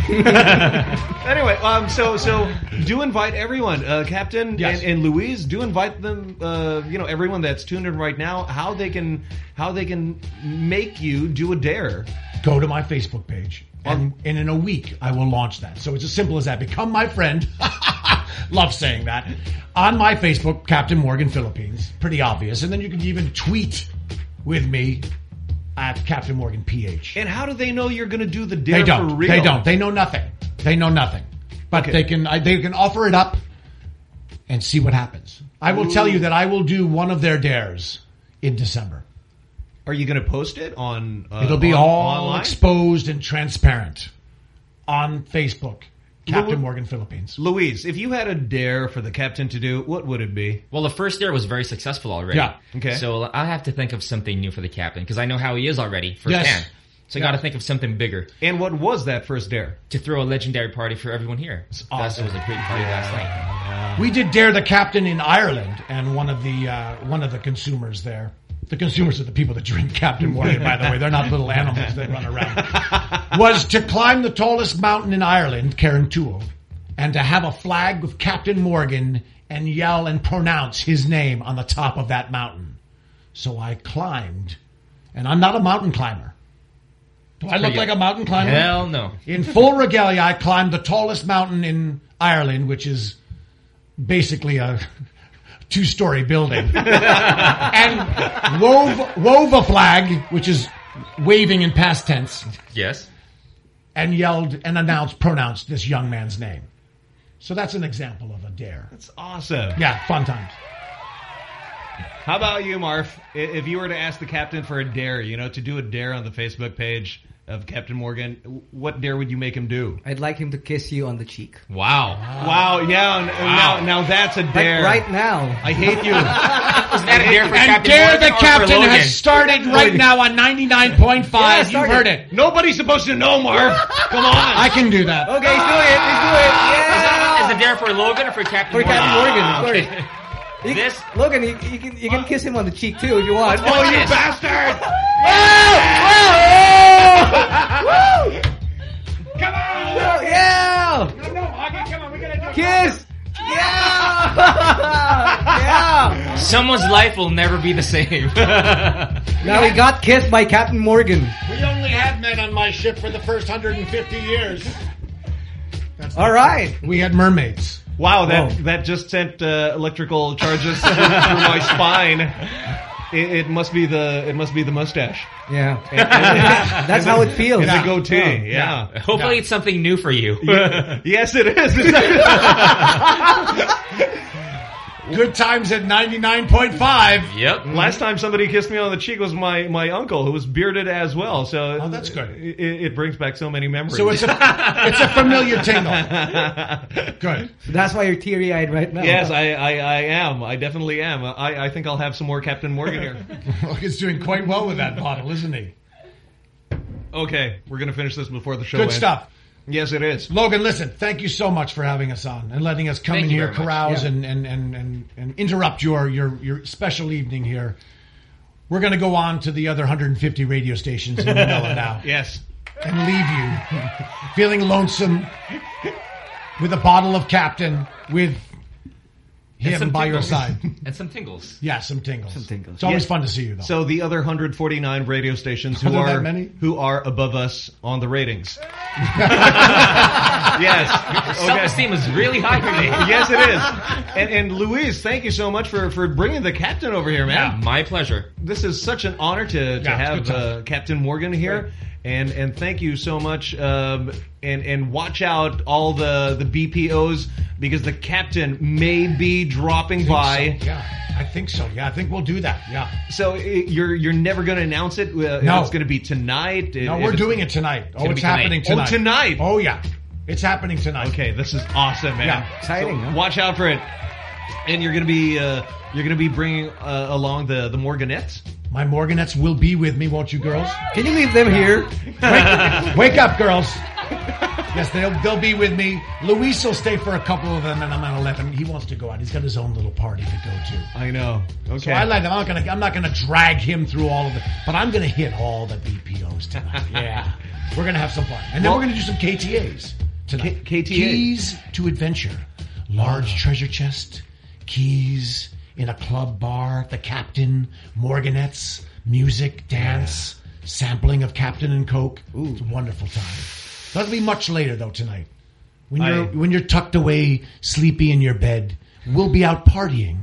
anyway, um, so so do invite everyone, uh, Captain Yes. and, and Luis. Do invite them. Uh, you know, everyone that's tuned in right now. How they can how they can make you do a dare. Go to my Facebook page. And, and in a week, I will launch that. So it's as simple as that. Become my friend. Love saying that. On my Facebook, Captain Morgan Philippines. Pretty obvious. And then you can even tweet with me at Captain Morgan PH. And how do they know you're going to do the dare They don't. for real? They don't. They know nothing. They know nothing. But Okay. they can I, they can offer it up and see what happens. I will tell you that I will do one of their dares in December. Are you going to post it on? Uh, It'll be on- all online? exposed and transparent on Facebook. Captain Lou- Morgan Philippines. Luis, if you had a dare for the captain to do, what would it be? Well, the first dare was very successful already. Yeah. Okay. So I have to think of something new for the captain because I know how he is already firsthand. Yes. So I got to think of something bigger And what was that first dare? to throw a legendary party for everyone here. That awesome. was a great party last night. We did dare the captain in Ireland, and one of the uh, one of the consumers there. The consumers are the people that drink Captain Morgan, by the way. They're not little animals that run around. Was to climb the tallest mountain in Ireland, Carrauntoohil, oh, and to have a flag with Captain Morgan and yell and pronounce his name on the top of that mountain. So I climbed, and I'm not a mountain climber. Do I look like a mountain climber? Hell no. In full regalia, I climbed the tallest mountain in Ireland, which is basically a two-story building, and wove wove a flag, which is waving in past tense, Yes. and yelled and announced, pronounced this young man's name. So that's an example of a dare. That's awesome. Yeah, fun times. How about you, Marf? I- If you were to ask the captain for a dare, you know, to do a dare on the Facebook page of Captain Morgan, what dare would you make him do? I'd like him to kiss you on the cheek. Wow. Wow, yeah, n- now now that's a Like dare. right now. I hate you. Is that a dare for And Captain dare Morgan the or for captain Logan? has started right now on 99.5. Yeah, You've heard it. Nobody's supposed to know, Marv. Come on. I can do that. Okay, he's doing it. He's doing it. Yeah. Is the dare for Logan or for Captain For Morgan? Captain Morgan, of ah, Okay. course. You- This? Logan, you, you can you can kiss him on the cheek too if you want. oh, you Yes. bastard! Come on! Oh, yeah! No, Augie, come on. We gotta do it. Kiss! Yeah! yeah! Someone's life will never be the same. Now we got kissed by Captain Morgan. We only had men on my ship for the first 150 years. That's All right. We had mermaids. Wow, that Whoa. that just sent uh, electrical charges through my spine. It, it must be the it must be the mustache. Yeah. That's how it feels. It's a goatee. Yeah. Hopefully it's something new for you. yes, it is. Good times at 99.5. Yep. Mm-hmm. Last time somebody kissed me on the cheek was my, my uncle, who was bearded as well. So oh, that's good. It, it brings back so many memories. So it's a it's a familiar tingle. Good. That's why you're teary eyed right now. Yes, I, I, I am. I definitely am. I, I think I'll have some more Captain Morgan here. Look, he's doing quite well with that bottle, isn't he? Okay, we're going to finish this before the show Good ends. stuff. Yes, it is. Logan, listen, thank you so much for having us on and letting us come Thank in here, carouse, Yeah. and, and, and, and, and interrupt your, your, your special evening here. We're going to go on to the other 150 radio stations in Manila now. Yes. And leave you feeling lonesome with a bottle of Captain with him some by your side. and some tingles. Yeah, some tingles. Some tingles. It's always fun to see you, though. So the other 149 radio stations who Are are many? who are above us on the ratings. yes. Self-esteem is really high today. yes, it is. And, and Luis, thank you so much for, for bringing the captain over here, man. Yeah, my pleasure. This is such an honor to, to Yeah, have uh, Captain Morgan here. And and thank you so much. Um, and and watch out all the the BPOs because the captain may be dropping by. So, yeah, I think so. Yeah, I think we'll do that. Yeah. So uh, you're you're never going to announce it. Uh, No. it's going to be tonight. No, If we're doing it tonight. Oh, it's be tonight. happening Oh, tonight. tonight. Oh, yeah. It's happening tonight. Okay, this is awesome, man. Yeah. Exciting, So huh? Watch out for it. And you're going to be uh, you're going to be bringing uh, along the the Morganettes. My Morganettes will be with me, won't you, girls? Can you leave them here? Wake, wake up, girls. Yes, they'll they'll be with me. Luis will stay for a couple of them, and I'm gonna let him. He wants to go out. He's got his own little party to go to. I know. Okay. So I let him. I'm not gonna I'm not gonna drag him through all of it, but I'm gonna hit all the BPOs tonight. Yeah, we're gonna have some fun, and then Well- we're gonna do some KTAs tonight. K- KTA. Keys to adventure, large treasure chest, keys in a club bar, the captain, Morganettes, music, dance, sampling of Captain and Coke. Ooh, it's a wonderful time. That'll be much later though tonight. When you're I- when you're tucked away, sleepy in your bed, we'll be out partying.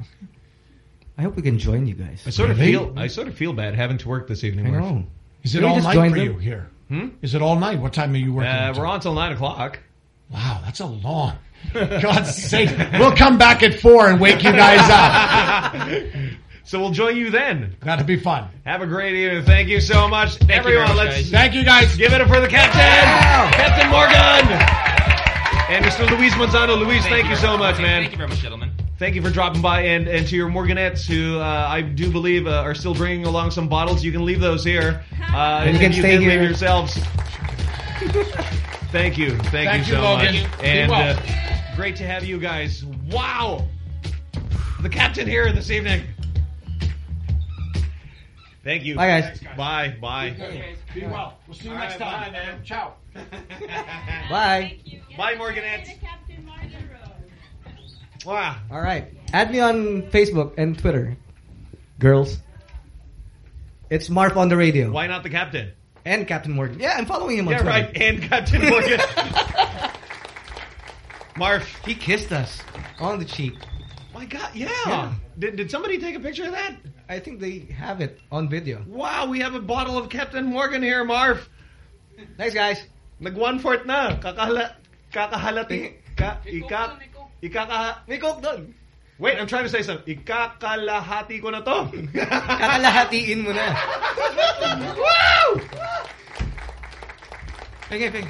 I hope we can join you guys. I sort of Really? feel I sort of feel bad having to work this evening. I Murph. know. Is it Can we all just night join for them? you here? Hmm? Is it all night? What time are you working? Uh, until? we're on till nine o'clock. Wow, that's a long. God's sake. We'll come back at four and wake you guys up. So we'll join you then. That'll be fun. Have a great evening. Thank you so much, you everyone. much, let's guys. Thank you guys. give it up for the captain, Captain Morgan, and Mr. Luis Manzano. Luis, thank, you so much, man. Thank you very much, gentlemen. Thank you for dropping by, and, and to your Morganettes, who uh, I do believe uh, are still bringing along some bottles. You can leave those here. Uh, And you can stay leave here. yourselves. Thank you. Thank, Thank you you, so Logan. much. Be And well. uh, great to have you guys. Wow. The captain here this evening. Thank you. Bye, guys. Bye. Bye. Be well. We'll see you next time. man. Ciao. Bye. Bye, Morganette. Wow. All right. Add me on Facebook and Twitter, girls. It's Marf on the radio Why not the captain? And Captain Morgan. Yeah, I'm following him on Yeah, Twitter. right. And Captain Morgan. Marv. He kissed us on the cheek. My God, yeah. Yeah. Did, did somebody take a picture of that? I think they have it on video. Wow, we have a bottle of Captain Morgan here, Marv. Thanks, guys. Nag one fourth na. Kakahala, kakahalati. Ka, ika, ikaka, May coke doon. Wait, I'm trying to say something. Ikakalahati ko na to. Kakalahatiin mo na. Woo! Okay, okay.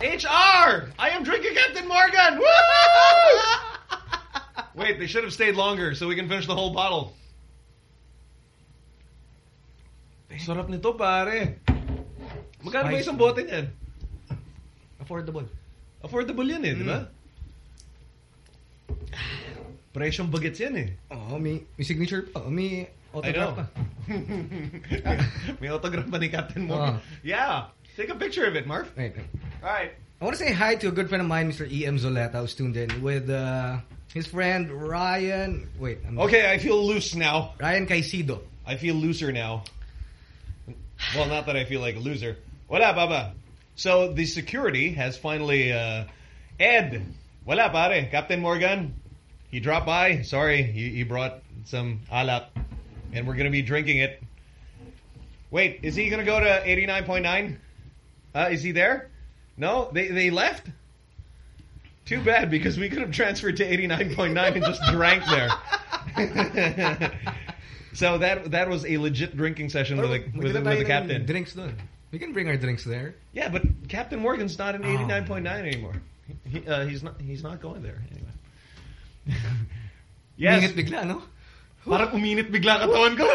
HR! I am drinking Captain Morgan! Woo! Wait, they should have stayed longer so we can finish the whole bottle. Sarap nito, pare. Magkano ba isang bote niyan? Affordable. Affordable yan eh, di ba? Presyong bagets yan eh. Oh, may, may signature. Oh, may I autograph pa. May autograph pa ni Captain Morgan. Oh. Yeah. Take a picture of it, Marv. Wait. All right. I want to say hi to a good friend of mine, Mr. E.M. Zoleta, who's tuned in with uh, his friend Ryan. Wait, I'm Okay, I feel loose now. Ryan Caicedo. I feel looser now. Well, not that I feel like a loser. Wala, baba. So the security has finally, uh, Ed. Wala, pare. Captain Morgan. He dropped by. Sorry, he, he brought some alak. And we're going to be drinking it. Wait, is he going to go to 89.9? Uh, is he there? No? They, they left? Too bad, because we could have transferred to 89.9 and just drank there. so that that was a legit drinking session with, the, with, with the captain. Drinks dun. We can bring our drinks there. Yeah, but Captain Morgan's not in Oh. 89.9 anymore. He, uh, he's not he's not going there anyway. yes. Uminit bigla, no? Parang uminit bigla katawan ko.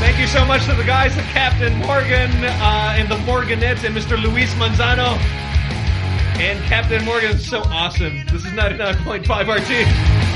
Thank you so much to the guys at Captain Morgan uh, and the Morganettes and Mr. Luis Manzano. And Captain Morgan is so awesome. This is 99.5 RT.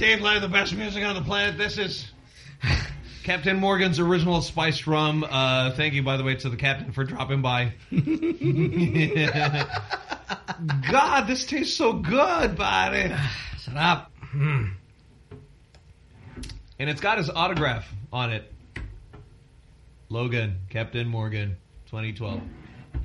Ninety-nine point five RT, playing the best music on the planet. This is Captain Morgan's original spiced rum. Uh, thank you, by the way, to the captain for dropping by. God, this tastes so good, buddy. Sarap. Mm. And it's got his autograph on it. Logan, Captain Morgan, 2012.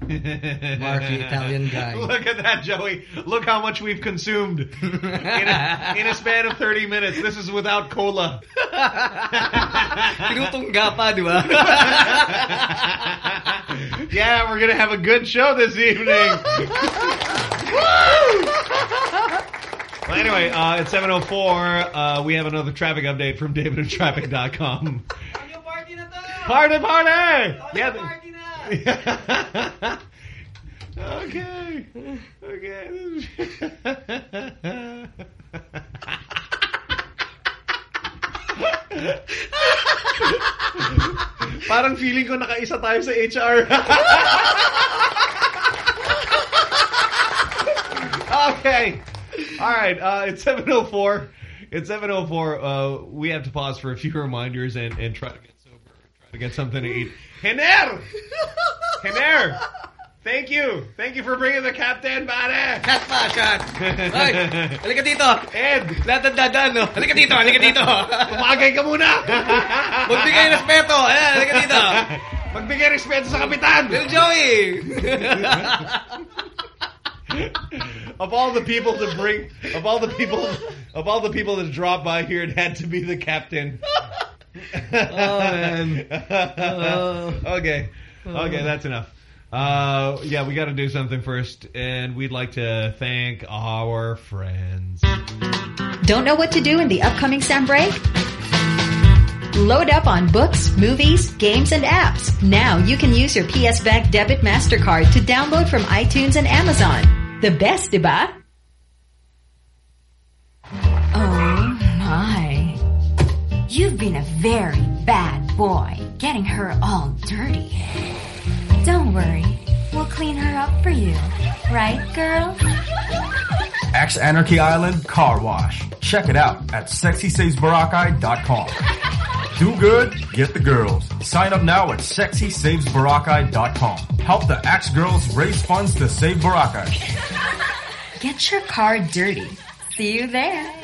Marky Italian guy. Look at that, Joey. Look how much we've consumed in a, in a span of 30 minutes. This is without cola. Tinutungga pa, di ba? yeah, we're going to have a good show this evening. well, anyway, uh, at 7.04, uh, we have another traffic update from davidoftraffic.com. Party, party! Yeah, okay. Okay. Parang feeling ko nakaisa tayo sa HR. okay. All right. Uh, it's 7.04. It's 7.04. Uh, we have to pause for a few reminders and, and try to get sober. Try to get something to eat. Hener! Hener! Thank you. Thank you for bringing the captain, pare. Shot pa, shot. Ay, halika dito. Ed. Lahat ng dadan, no? Halika dito, halika dito. Tumagay ka muna. Magbigay respeto. Ayan, halika dito. Magbigay respeto sa kapitan. Little Joey. of all the people to bring, of all the people of all the people that dropped by here, it had to be the captain. Oh, man. Oh. okay. Okay, that's enough. Uh, yeah, we got to do something first, and we'd like to thank our friends. Don't know what to do in the upcoming sem break? Load up on books, movies, games, and apps. Now you can use your PS Bank Debit MasterCard to download from iTunes and Amazon. The best, diba? You've been a very bad boy, getting her all dirty. Don't worry, we'll clean her up for you. Right, girl? Axe Anarchy Island Car Wash. Check it out at sexysavesboracay.com. Do good, get the girls. Sign up now at sexysavesboracay.com. Help the Axe girls raise funds to save Boracay. Get your car dirty. See you there.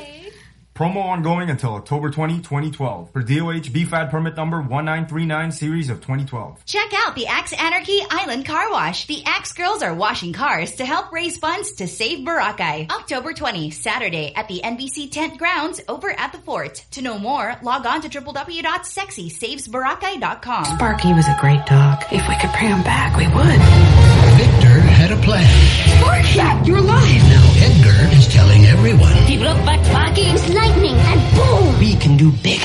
Promo ongoing until October 20, 2012 for DOH BFAD permit number 1939 series of 2012. Check out the Axe Anarchy Island Car Wash. The Axe girls are washing cars to help raise funds to save Boracay. October 20, Saturday at the NBC tent grounds over at the fort. To know more, log on to www.sexysavesboracay.com. Sparky was a great dog. If we could bring him back, we would. Victor had a plan. Do bigger.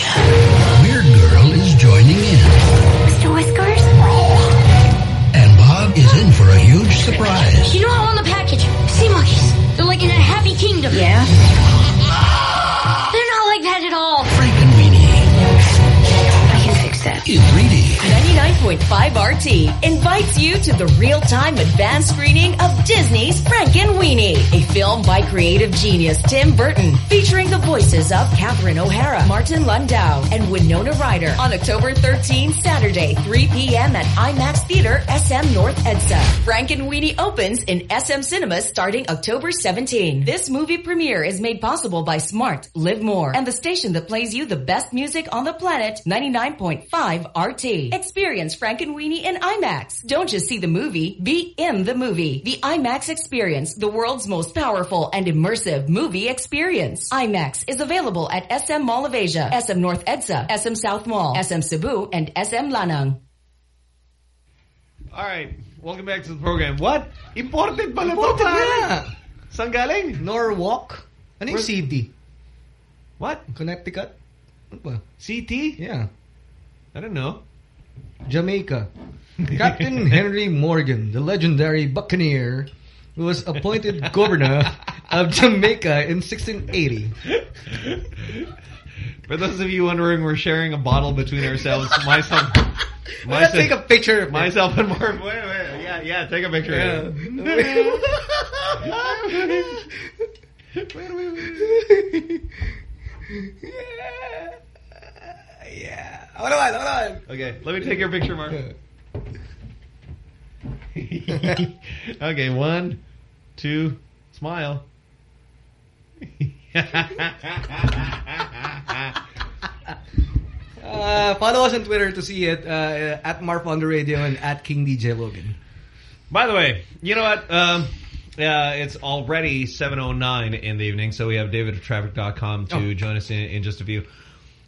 The real-time advanced screening of Disney's Frankenweenie, a film by creative genius Tim Burton, featuring the voices of Catherine O'Hara, Martin Landau, and Winona Ryder on October 13, Saturday, 3 p.m. at IMAX Theater, SM North EDSA. Frankenweenie opens in SM Cinemas starting October 17. This movie premiere is made possible by Smart, Live More, and the station that plays you the best music on the planet, 99.5 RT. Experience Frankenweenie in IMAX. Don't just see the movie, be in the movie. The IMAX experience, the world's most powerful and immersive movie experience. IMAX is available at SM Mall of Asia, SM North EDSA, SM South Mall, SM Cebu, and SM Lanang. All right, welcome back to the program. What? Imported pala Imported to, pare. nga. Saan galing? Norwalk. Ano yung Where's- CD? What? Connecticut? Ano ba? CT? Yeah. I don't know. Jamaica. Captain Henry Morgan, the legendary buccaneer, who was appointed governor of Jamaica in 1680. For those of you wondering, we're sharing a bottle between ourselves. Myself, Let's take a picture of myself and Mark. Wait, wait, yeah, yeah, take a picture. Yeah. wait, wait, wait. Yeah. Hold on, hold on. Okay, let me take your picture, Mark. okay, one, two, smile. Uh, follow us on Twitter to see it uh, at Marf on the radio and at King DJ Logan. By the way, you know what? Um, uh, it's already 7.09 in the evening, so we have David of Traffic.com to Oh. join us in, in just a few.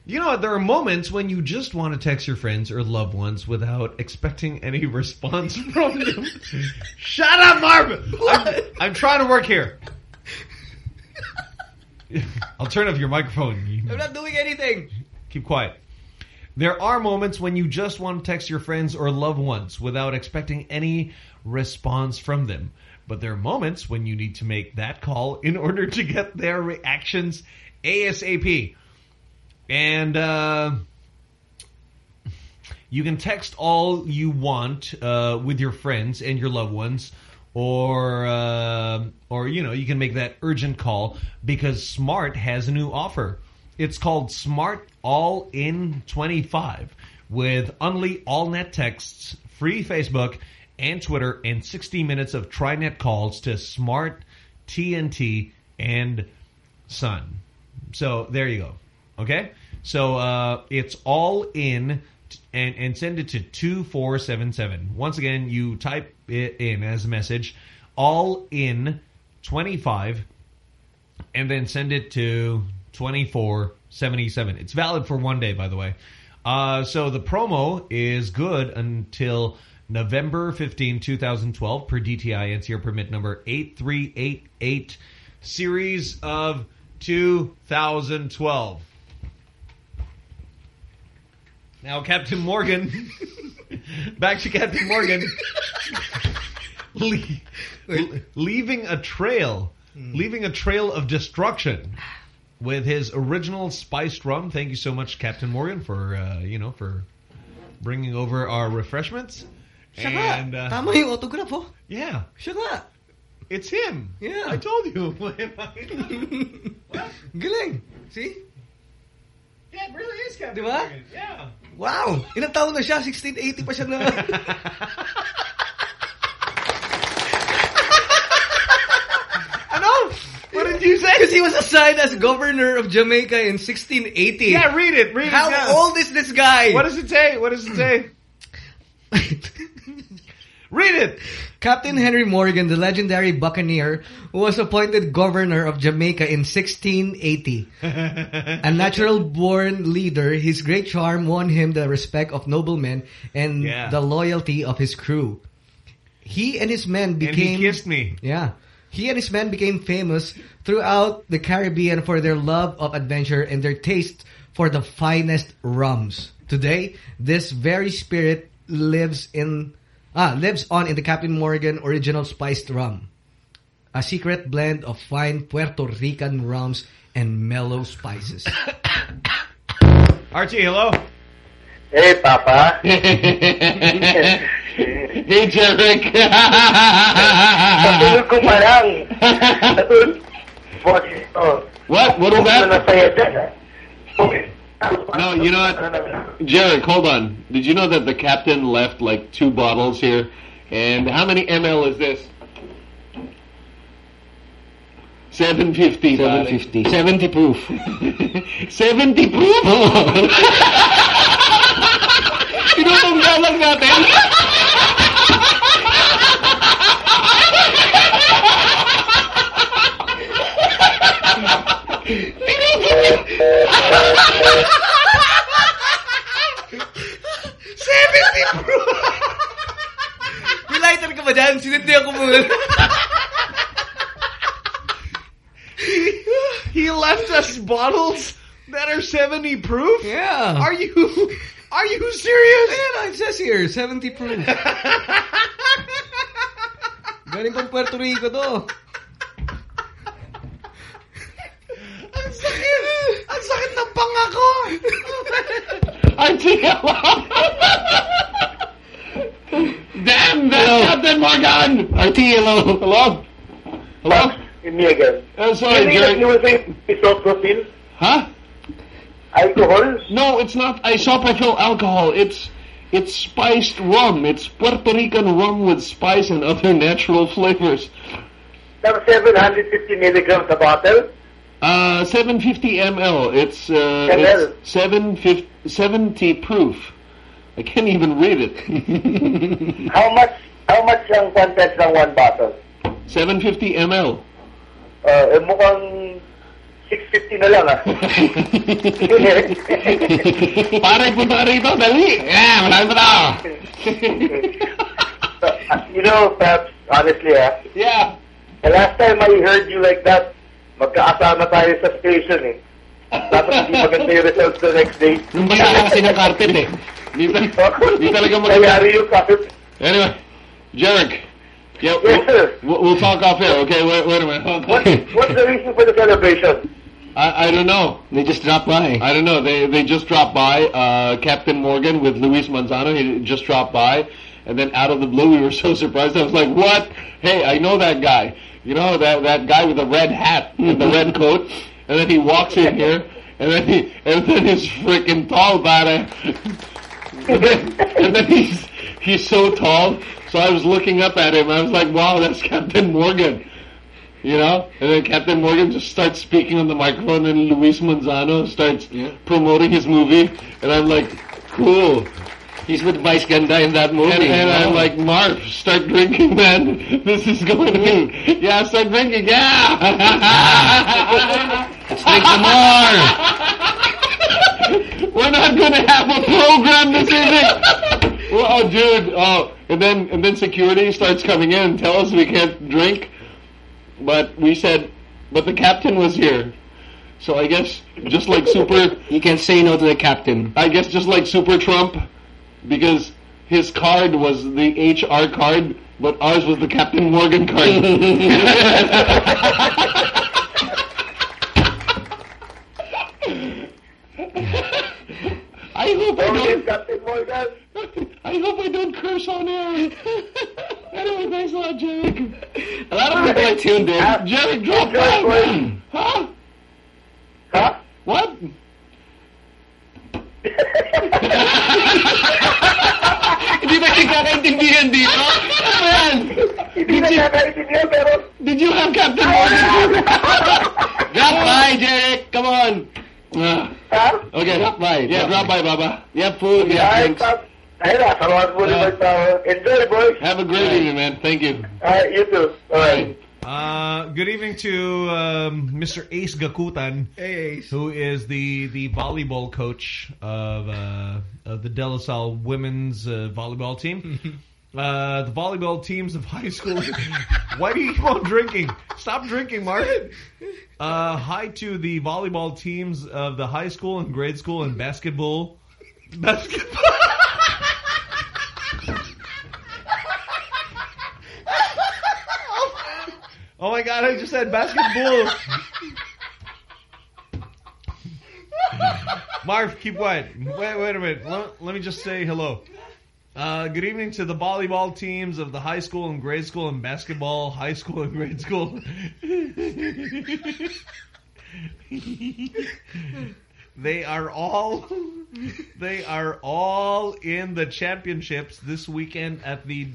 You know what? There are moments when you just want to text your friends or loved ones without expecting any response from them. Shut up, Marvin! I'm, I'm trying to work here. I'll turn off your microphone. I'm not doing anything. Keep quiet. There are moments when you just want to text your friends or loved ones without expecting any response from them. But there are moments when you need to make that call in order to get their reactions ASAP. And uh, you can text all you want uh, with your friends and your loved ones, or uh, or you know you can make that urgent call because Smart has a new offer. It's called Smart All In 25 with only all net texts, free Facebook and Twitter, and 60 minutes of TriNet calls to Smart, TNT, and Sun. So there you go. Okay? So uh, it's all in and, and send it to 2477. Once again, you type it in as a message, all in 25 and then send it to 2477. It's valid for one day, by the way. Uh, so the promo is good until November 15, 2012 per DTI NCR permit number 8388 series of 2012. Now, Captain Morgan, back to Captain Morgan, Le le leaving a trail, leaving a trail of destruction with his original spiced rum. Thank you so much, Captain Morgan, for uh, you know for bringing over our refreshments. And uh, Tama yung autograph, oh. yeah, Siya nga. it's him. Yeah. I told you. Galing. See? Yeah, it really is Captain Di? Morgan. Yeah. Wow! Ilang taon na siya? 1680 pa siya na. ano? What did you say? Because he was assigned as governor of Jamaica in 1680. Yeah, read it. Read How it. now. old is this guy? What does it say? What does it say? Read it. Captain Henry Morgan, the legendary buccaneer, was appointed governor of Jamaica in 1680. A natural-born leader, his great charm won him the respect of noblemen and Yeah. the loyalty of his crew. He and his men And he became... kissed me. Yeah. He and his men became famous throughout the Caribbean for their love of adventure and their taste for the finest rums. Today, this very spirit lives in ah lives on in the Captain Morgan original spiced rum. A secret blend of fine Puerto Rican rums and mellow spices. Archie, hello. Hey, Papa. Hey, Derek. Natulog ko pa lang. Natulog. Boss, oh. What? What was that? Ano na sa'yo dyan? Okay. No, you know what? Jared? hold on. Did you know that the captain left like two bottles here? And how many ml is this? 750. 750. 70 proof. 70 proof? Tinutungga lang natin. Seventy bro! May lighter ka ba dyan? Sinindi ako muna. He left us bottles that are 70 proof? Yeah. Are you are you serious? Yeah, it says here, 70 proof. Galing pang Puerto Rico to. Ang sakit! Ang sakit ng pangako! Archie, Damn, that's Captain Morgan! Archie, hello. Hello? Hello? Me again. Oh, sorry, Hindi Jerry. you were saying isopropyl? Huh? Alcohol? No, it's not isopropyl alcohol. It's it's spiced rum. It's Puerto Rican rum with spice and other natural flavors. That's 750 milligrams a bottle? Uh, 750 ml. It's uh, ML. it's 750, 70 proof. I can't even read it. How much how much ang content ng one bottle? 750 ml. Uh, eh, mukhang 650 na lang ah. Pare, punta ka rito, dali. Yeah, marami pa tao. you know, perhaps, honestly ah, Yeah. the last time I heard you like that, magkaasama tayo sa station eh. Tapos hindi maganda yung results the next day. Yung basa kasi ng carpet eh. Di, tal- di talaga maganda. Nangyari yung carpet. Anyway, Jarek. Yeah, Yes, sir. we'll, we'll talk off air. Okay, wait, wait a minute. What, what's the reason for the celebration? I, I don't know. They just dropped by. I don't know. They they just dropped by. Uh, Captain Morgan with Luis Manzano. He just dropped by, and then out of the blue, we were so surprised. I was like, "What? Hey, I know that guy. You know that that guy with the red hat and the red mm-hmm. coat." And then he walks in here, and then he and then his freaking tall and then, and then he's he's so tall. So I was looking up at him. I was like, "Wow, that's Captain Morgan." You know, and then Captain Morgan just starts speaking on the microphone, and Luis Manzano starts promoting his movie, and I'm like, cool. He's with Vice Ganda in that movie. And, and I'm oh. like, Marv, start drinking, man. This is going to be, yeah, start drinking, yeah. Jerry, come on. We're not going to have a program this evening. Well, oh, dude. Oh, and then and then security starts coming in and tell us we can't drink. But we said, but the captain was here. So I guess just like Super, you can say no to the captain. I guess just like Super Trump, because his card was the HR card, but ours was the Captain Morgan card. I hope I don't. Captain Morgan. I hope I don't curse on air. anyway, thanks a lot, Jarek. A lot of people are tuned in. Jarek, drop by, man. Huh? Huh? What? Hindi ba nagkakaintindihan dito? Ano yan? Hindi nagkakaintindihan pero... Did you have Captain Morgan? drop by, Jarek. Come on. Ah. Okay, drop by. Yeah, drop by, Baba. You have food, you have drinks. pap. Ayun na, salamat po naman. Enjoy, boys. Have a great evening, man. Thank you. Alright, you too. Alright. Uh, good evening to um, Mr. Ace Gakutan, ace who is the the volleyball coach of uh, of the De La Salle women's uh, volleyball team. Uh, the volleyball teams of high school. Why do you keep on drinking? Stop drinking, Mark. Uh, hi to the volleyball teams of the high school and grade school and basketball. Basketball. Oh my god, I just said basketball. Marv, keep quiet. Wait, wait a minute. Let, let me just say hello. Uh, good evening to the volleyball teams of the high school and grade school and basketball, high school and grade school. they are all they are all in the championships this weekend at the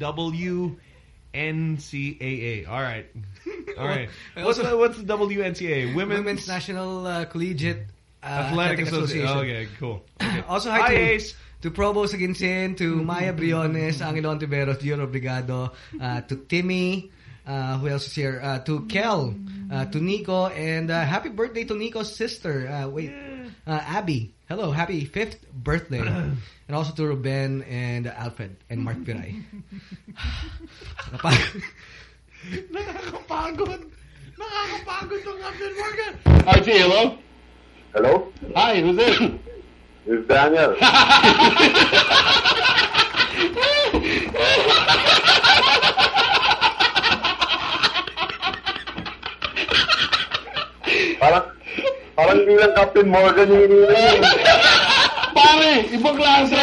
WNCAA. All right. All right. What's also- what's the WNCAA? Women's, Women's National uh, Collegiate uh, Athletic, Association. Okay, cool. Okay. Also, Hi, hi, to, Ace. to Provo Saginsin, to Maya Briones, Angelo Ontiveros, Gio Obrigado, uh, to Timmy, uh, who else is here? Uh, to Kel, uh, to Nico, and uh, happy birthday to Nico's sister. Uh, wait, uh, Abby. Hello, happy fifth birthday. and also to Ruben and Alfred and Mark Piray. Nakakapagod. Nakakapagod tong Captain Morgan. RT, hello? Hello? Hi, who's this? It's Daniel. parang, parang hindi lang Captain Morgan yung iniinom. Pare, ibang klase.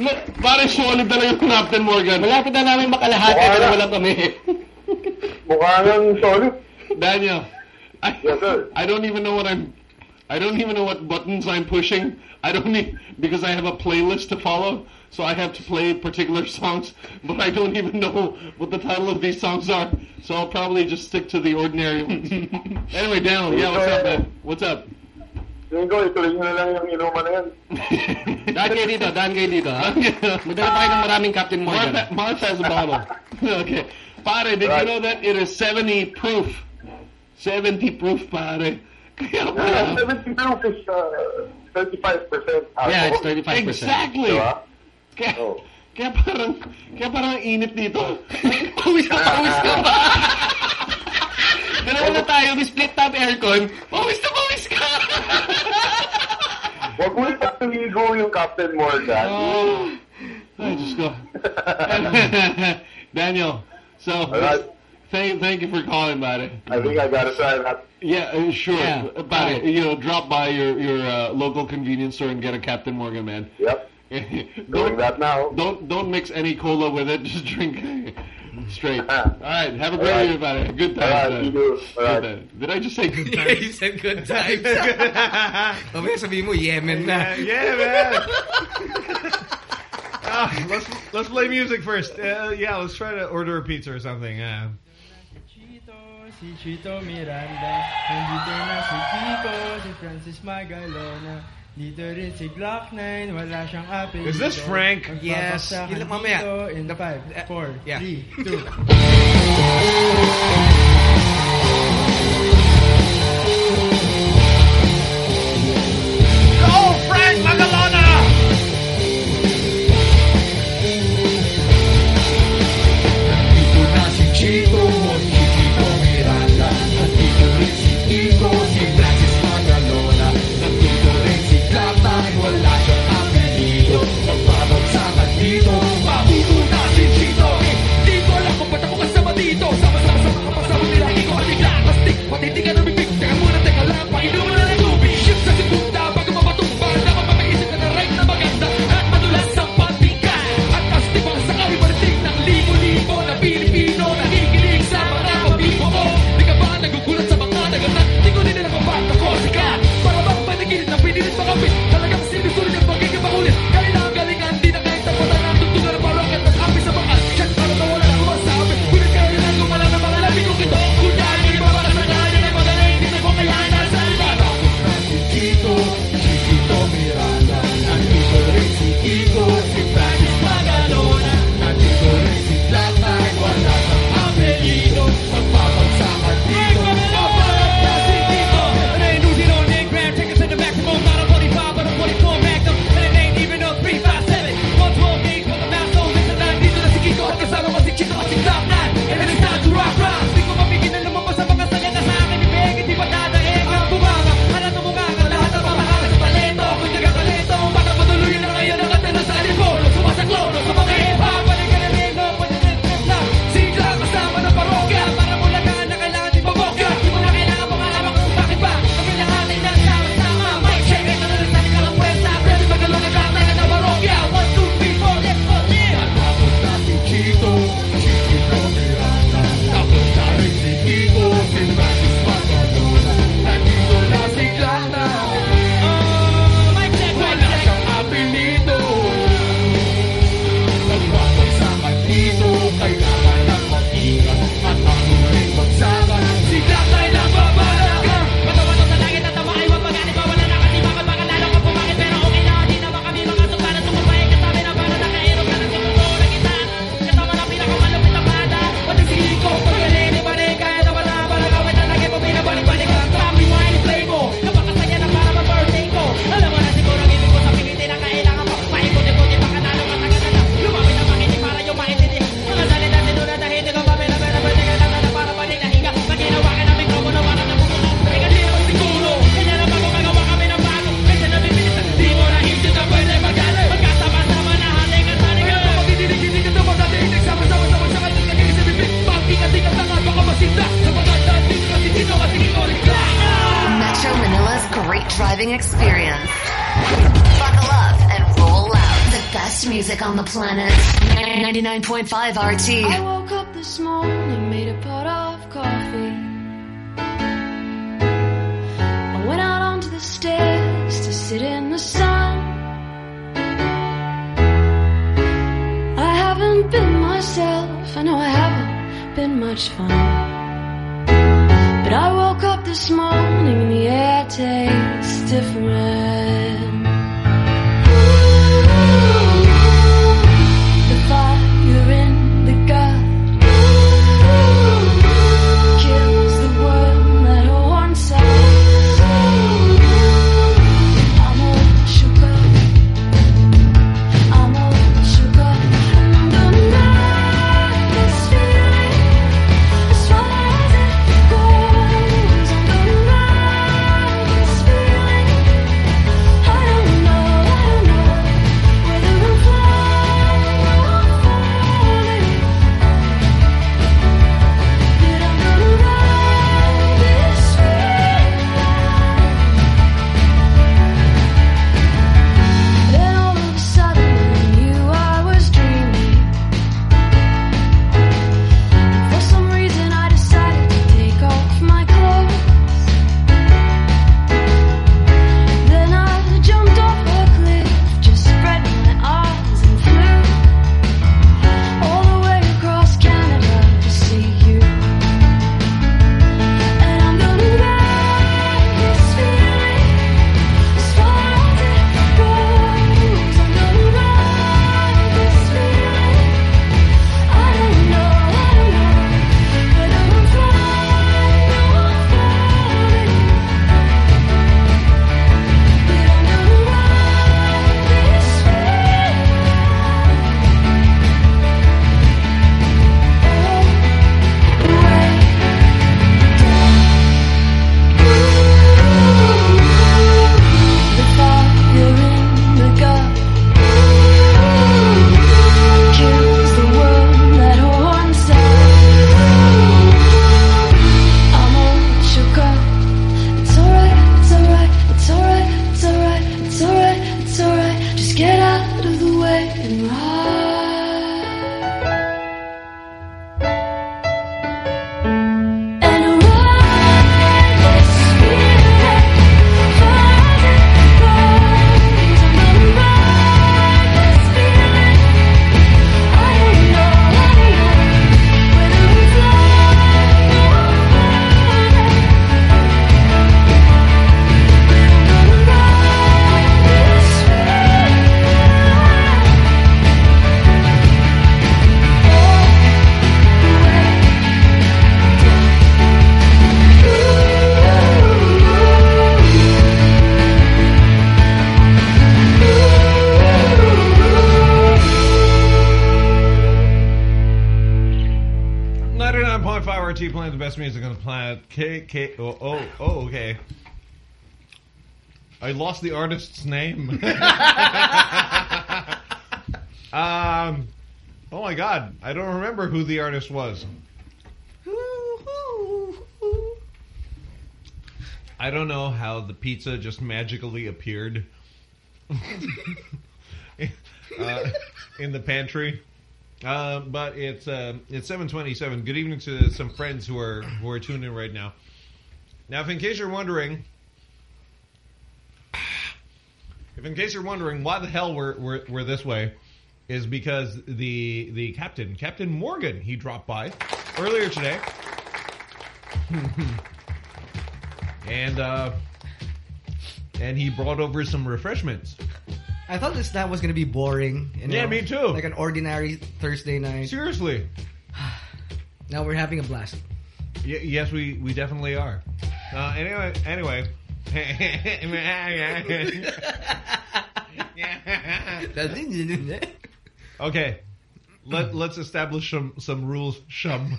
Na- Pare, solid talaga yung Captain Morgan. Malapit na namin makalahati, pero wala kami. Mukha nang solid. Daniel, I, Yes, sir. I don't even know what I'm... I don't even know what buttons I'm pushing. I don't need... Because I have a playlist to follow, so I have to play particular songs, but I don't even know what the title of these songs are, so I'll probably just stick to the ordinary ones. anyway, Daniel, yeah, what's up, man? What's up? Tingin ko, ituloy nyo na lang yung inuman na yan. Daan kayo dito, daan kayo dito, ha? Magdala pa kayo ng maraming Captain Morgan. Martha, Martha has a bottle. okay. Pare, did you know that it is 70 proof? 70 proof, pare. Kaya Yeah, 70 proof is uh, 35% alcohol. Yeah, it's 35%. Exactly. Diba? Kaya, Oh. kaya parang, kaya parang init dito. pawis na pawis ka ba? Dalawa na tayo, may split top aircon. Pawis na pawis ka. Huwag mo ipatuligo yung Captain Morgan. oh. Ay, just go. Daniel, so, Alright. thank, thank you for calling, buddy. I think I gotta try that. Yeah, uh, sure. Yeah. About it. You know, drop by your your uh, local convenience store and get a Captain Morgan, man. Yep. don't Doing that now. don't don't mix any cola with it. Just drink straight. All Uh-huh. Have a great All right. evening, buddy. Good All times. right, you do. Good right. times. Did I just say good Yeah, times? he said good times. Mamaya sabihin mo, Yemen na. Yeah, man. Ah, let's let's play music first. Uh, yeah, let's try to order a pizza or something. Uh, Si Chito Miranda, nandito na si Kiko, si Francis Magalona, is this Frank? Yes. Mamaya. In 5, 4, yeah. 3, 2. Go, Frank! Magalang! Driving experience. Buckle up and roll out. The best music on the planet. 99.5 RT. I woke up this morning, made a pot of coffee. I went out onto the stairs to sit in the sun. I haven't been myself, I know I haven't been much fun. But I woke up this morning and the air tastes different. Lost the artist's name. um, oh my god, I don't remember who the artist was. I don't know how the pizza just magically appeared uh, in the pantry. Uh, but it's uh, it's 7:27. Good evening to some friends who are who are tuned in right now. Now, if in case you're wondering, if in case you're wondering why the hell we're we're, we're this way, is because the the captain, Captain Morgan, he dropped by earlier today, and uh, and he brought over some refreshments. I thought this night was gonna be boring. You know? Yeah, me too. Like an ordinary Thursday night. Seriously. Now we're having a blast. Y yes, we we definitely are. Uh, anyway, anyway. Okay, let let's establish some some rules. Shum.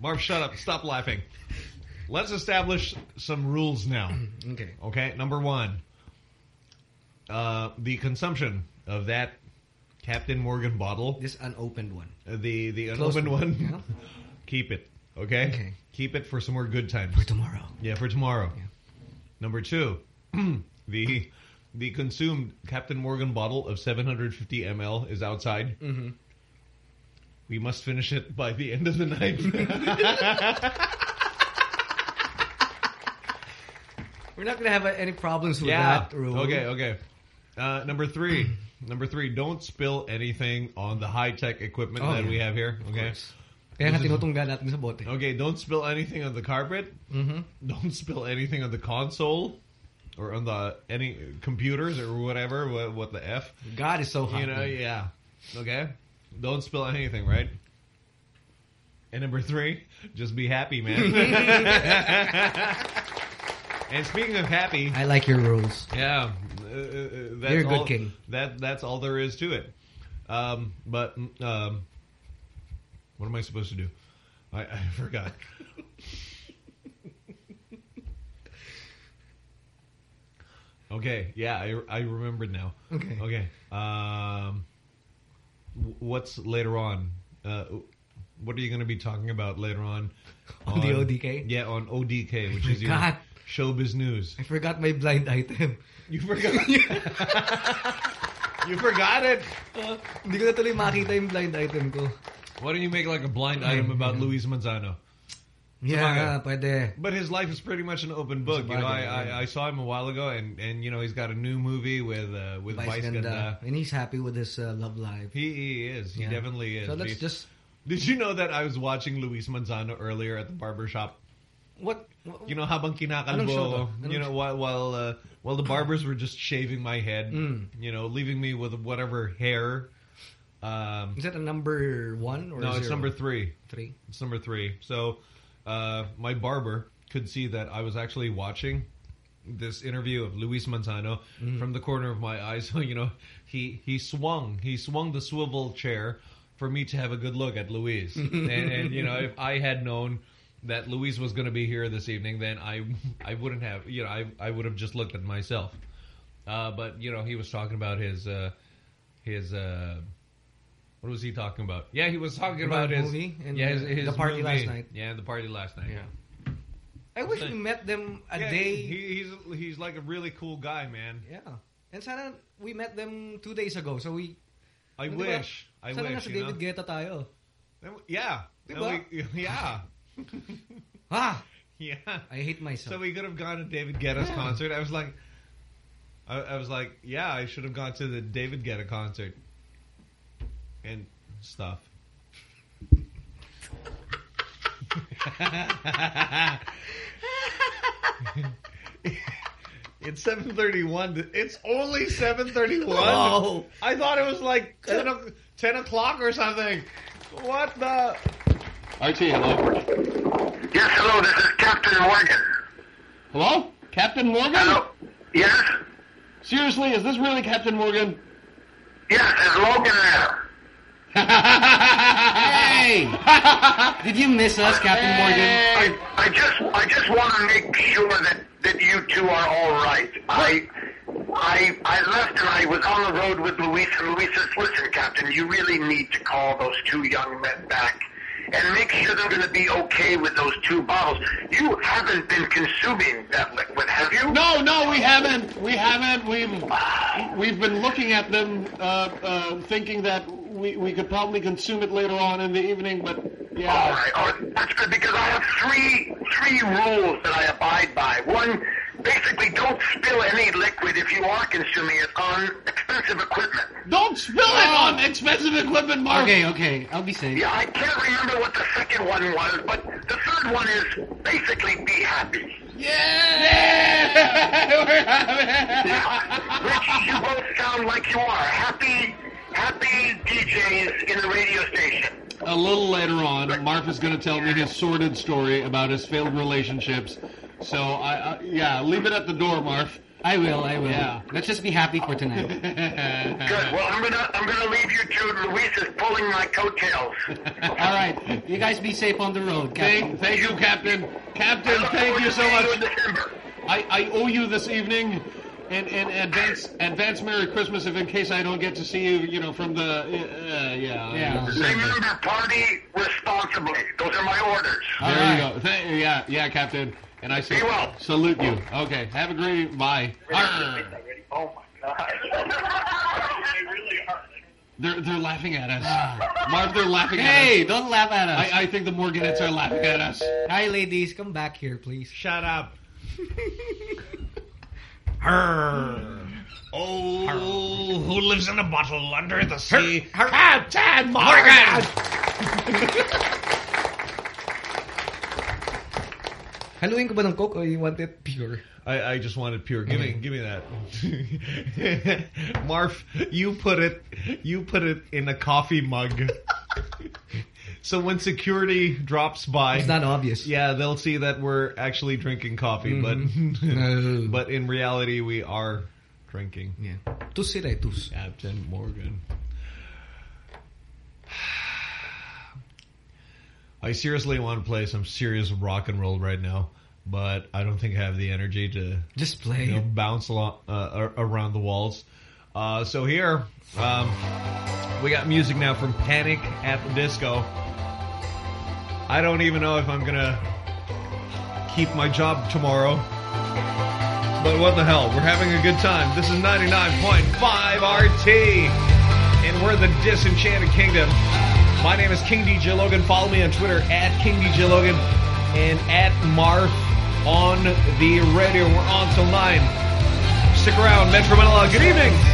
Marv, shut up. Stop laughing. Let's establish some rules now. Okay. Okay. Number one. Uh, the consumption of that Captain Morgan bottle. This unopened one. Uh, the the unopened one, one. yeah. Keep it. Okay? Okay. Keep it for some more good times. For tomorrow. Yeah, for tomorrow. Number two, the the consumed Captain Morgan bottle of 750 ml is outside. Mhm. We must finish it by the end of the night. We're not gonna have uh, any problems with yeah. that rule. Okay, okay. Uh, number three. number three, don't spill anything on the high-tech equipment Oh, that yeah. we have here. Okay. Kaya nga tinutungga natin sa bote. Okay, don't spill anything on the carpet. Mhm. Don't spill anything on the console or on the any computers or whatever. What, what the f? God is so hot. You know, man. yeah. Okay, don't spill anything, right? And number three, just be happy, man. and speaking of happy, I like your rules. yeah, uh, uh, that's You're a good all, king. That that's all there is to it. Um, but um, what am I supposed to do? I, I forgot. okay, yeah, I I remembered now. Okay. Okay. Um, what's later on? Uh, what are you going to be talking about later on? On the ODK? Yeah, on ODK, which is your showbiz news. I forgot my blind item. You forgot? you forgot it? Uh, Hindi ko na tuloy makita yung blind item ko. Why don't you make like a blind item about Luis Manzano? Yeah, pwede. But his life is pretty much an open book. You know, I, I, I saw him a while ago, and, and you know he's got a new movie with uh, with Vice Vice Ganda. Ganda. And he's happy with his uh, love life. He, he is. He Yeah. definitely is. So let's just... Did you know that I was watching Luis Manzano earlier at the barber shop? What? You know, habang kinakalbo, you know, while while, uh, while the barbers were just shaving my head, Mm. you know, leaving me with whatever hair. Um, Is that a number one or no, it's zero? number three. Three. It's number three. So, uh, my barber could see that I was actually watching this interview of Luis Manzano Mhm. from the corner of my eye. So, you know, he, he swung, he swung the swivel chair for me to have a good look at Luis. and, and, you know, if I had known that Luis was going to be here this evening, then I, I wouldn't have, you know, I, I would have just looked at myself. Uh, but, you know, he was talking about his, uh, his, uh, what was he talking about? Yeah, he was talking About about, his movie and yeah, his, the- his the party movie. last night. Yeah, the party last night. Yeah, I wish we met them a Yeah, day. He, he's he's like a really cool guy, man. Yeah. And sana we met them two days ago. So we... I Di ba? wish. I sana wish. nasa you know? David Guetta tayo. Yeah. Di And ba? we- yeah. Ah! Yeah. I hate myself. So we could have gone to David Guetta's Yeah. concert. I was like, I, I was like, yeah, I should have gone to the David Guetta concert and stuff. it's seven thirty-one. It's only seven thirty-one. Oh. I thought it was like 10, o- 10 o'clock or something. What the? Archie, hello. Yes, hello, this is Captain Morgan. Hello? Captain Morgan? Hello? Yes? Seriously, is this really Captain Morgan? Yes, it's Logan there? Hey! Did you miss us, Captain Morgan? I, I just I just want to make sure that, that you two are all right. I I I left and I was on the road with Luis and Luis says, listen, Captain, you really need to call those two young men back and make sure they're going to be okay with those two bottles. You haven't been consuming that liquid, have you? No, no, we haven't. We haven't. We've we've been looking at them, uh, uh, thinking that we we could probably consume it later on in the evening. But yeah, right, all right. That's good because I have three three rules that I abide by. One, basically, don't spill any liquid if you are consuming it on expensive equipment. don't spill it on expensive equipment, Mark. Okay, okay. I'll be safe. Yeah, I can't remember what the second one was, but the third one is basically be happy. Yeah. Which you both sound like you are. Happy, happy DJs in the radio station. A little later on, Marf is going to tell me his sordid story about his failed relationships. So I, I yeah, leave it at the door, Marf. I will, I will. Yeah. Let's just be happy for tonight. Good. Well, I'm gonna I'm gonna leave you two. Luis is pulling my coattails. All right. You guys be safe on the road, Captain. Thank, thank you, Captain. Captain, thank you so much. I, I owe you this evening, and, and advance advance Merry Christmas if in case I don't get to see you, you know, from the uh, yeah yeah. Remember, party responsibly. Those are my orders. There you go. Th- yeah, yeah, Captain. And I sal- well. salute you. Okay, have a great bye. Arr. Oh my god. they really are. They're they're laughing at us. Marv, they're laughing at us. Hey, don't laugh at us. I, I think the Morganettes are laughing at us. Hi, ladies. Come back here, please. Shut up. Oh, who lives in a bottle under the sea? Captain Morgan! Haluin ko ba ng Coke or you want it pure? I, I just wanted pure. Give me, give me that. Marf, you put it, you put it in a coffee mug. so when security drops by, It's not obvious. Yeah, they'll see that we're actually drinking coffee, Mhm. but but in reality we are drinking. Yeah. Tus eh, tus. Captain Morgan. I seriously want to play some serious rock and roll right now, but I don't think I have the energy to just play you know, bounce along, uh, around the walls. Uh, so here, um, we got music now from Panic at the Disco. I don't even know if I'm gonna keep my job tomorrow. But what the hell, we're having a good time. This is 99.5 RT, and we're the Disenchanted Kingdom. My name is King DJ Logan. Follow me on Twitter at King DJ Logan and at Marf on the radio. We're on till 9. Stick around, Metro Manila. Good evening.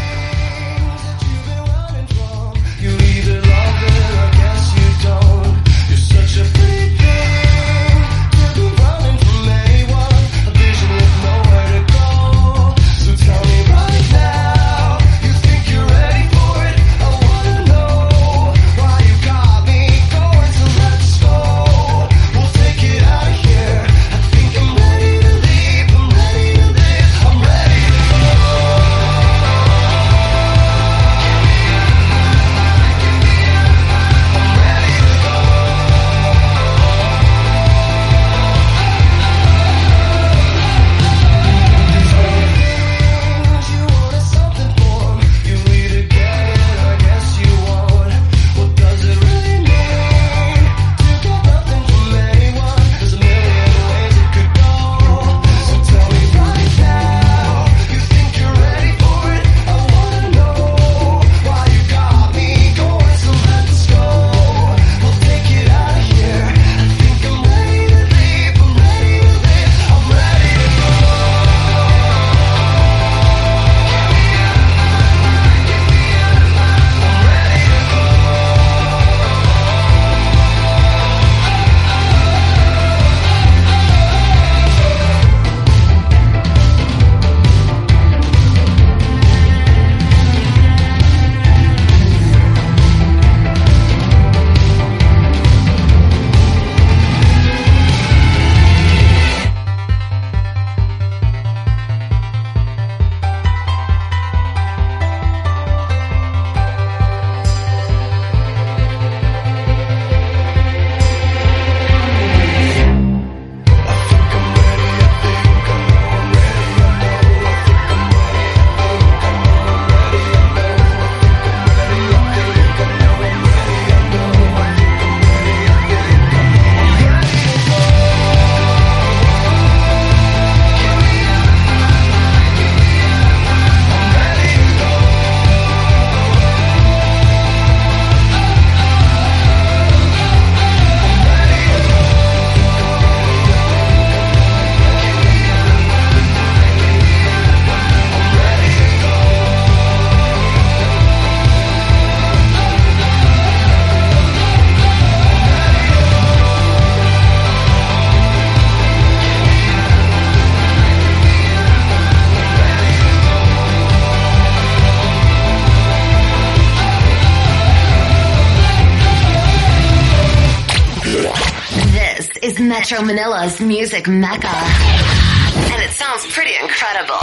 Manila's music mecca. And it sounds pretty incredible.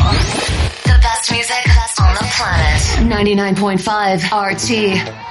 The best music on the planet. 99.5 RT.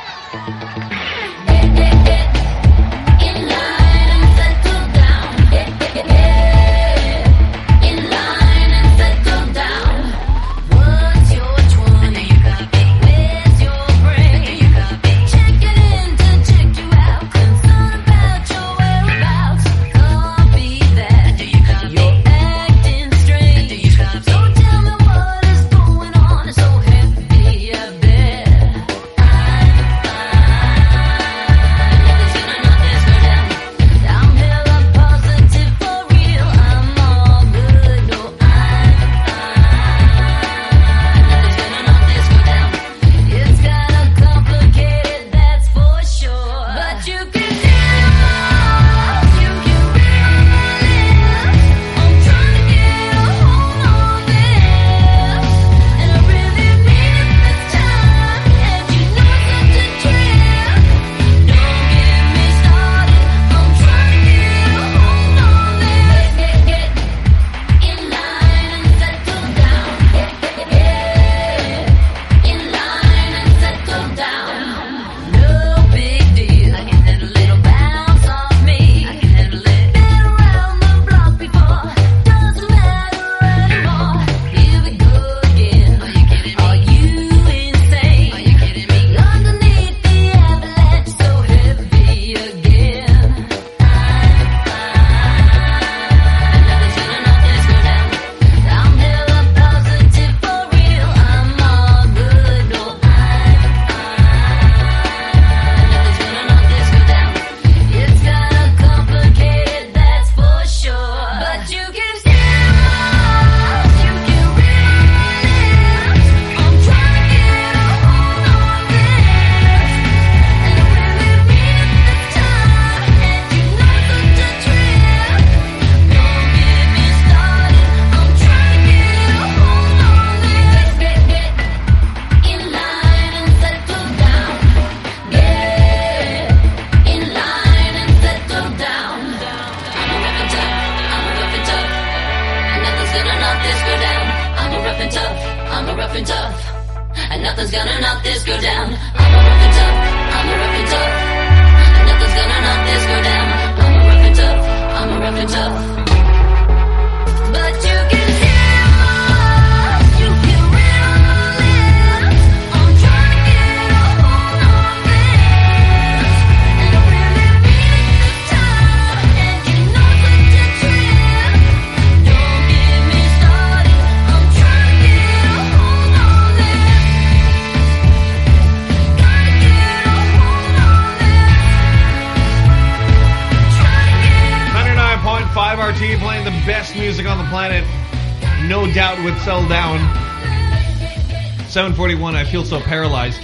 I feel so paralyzed.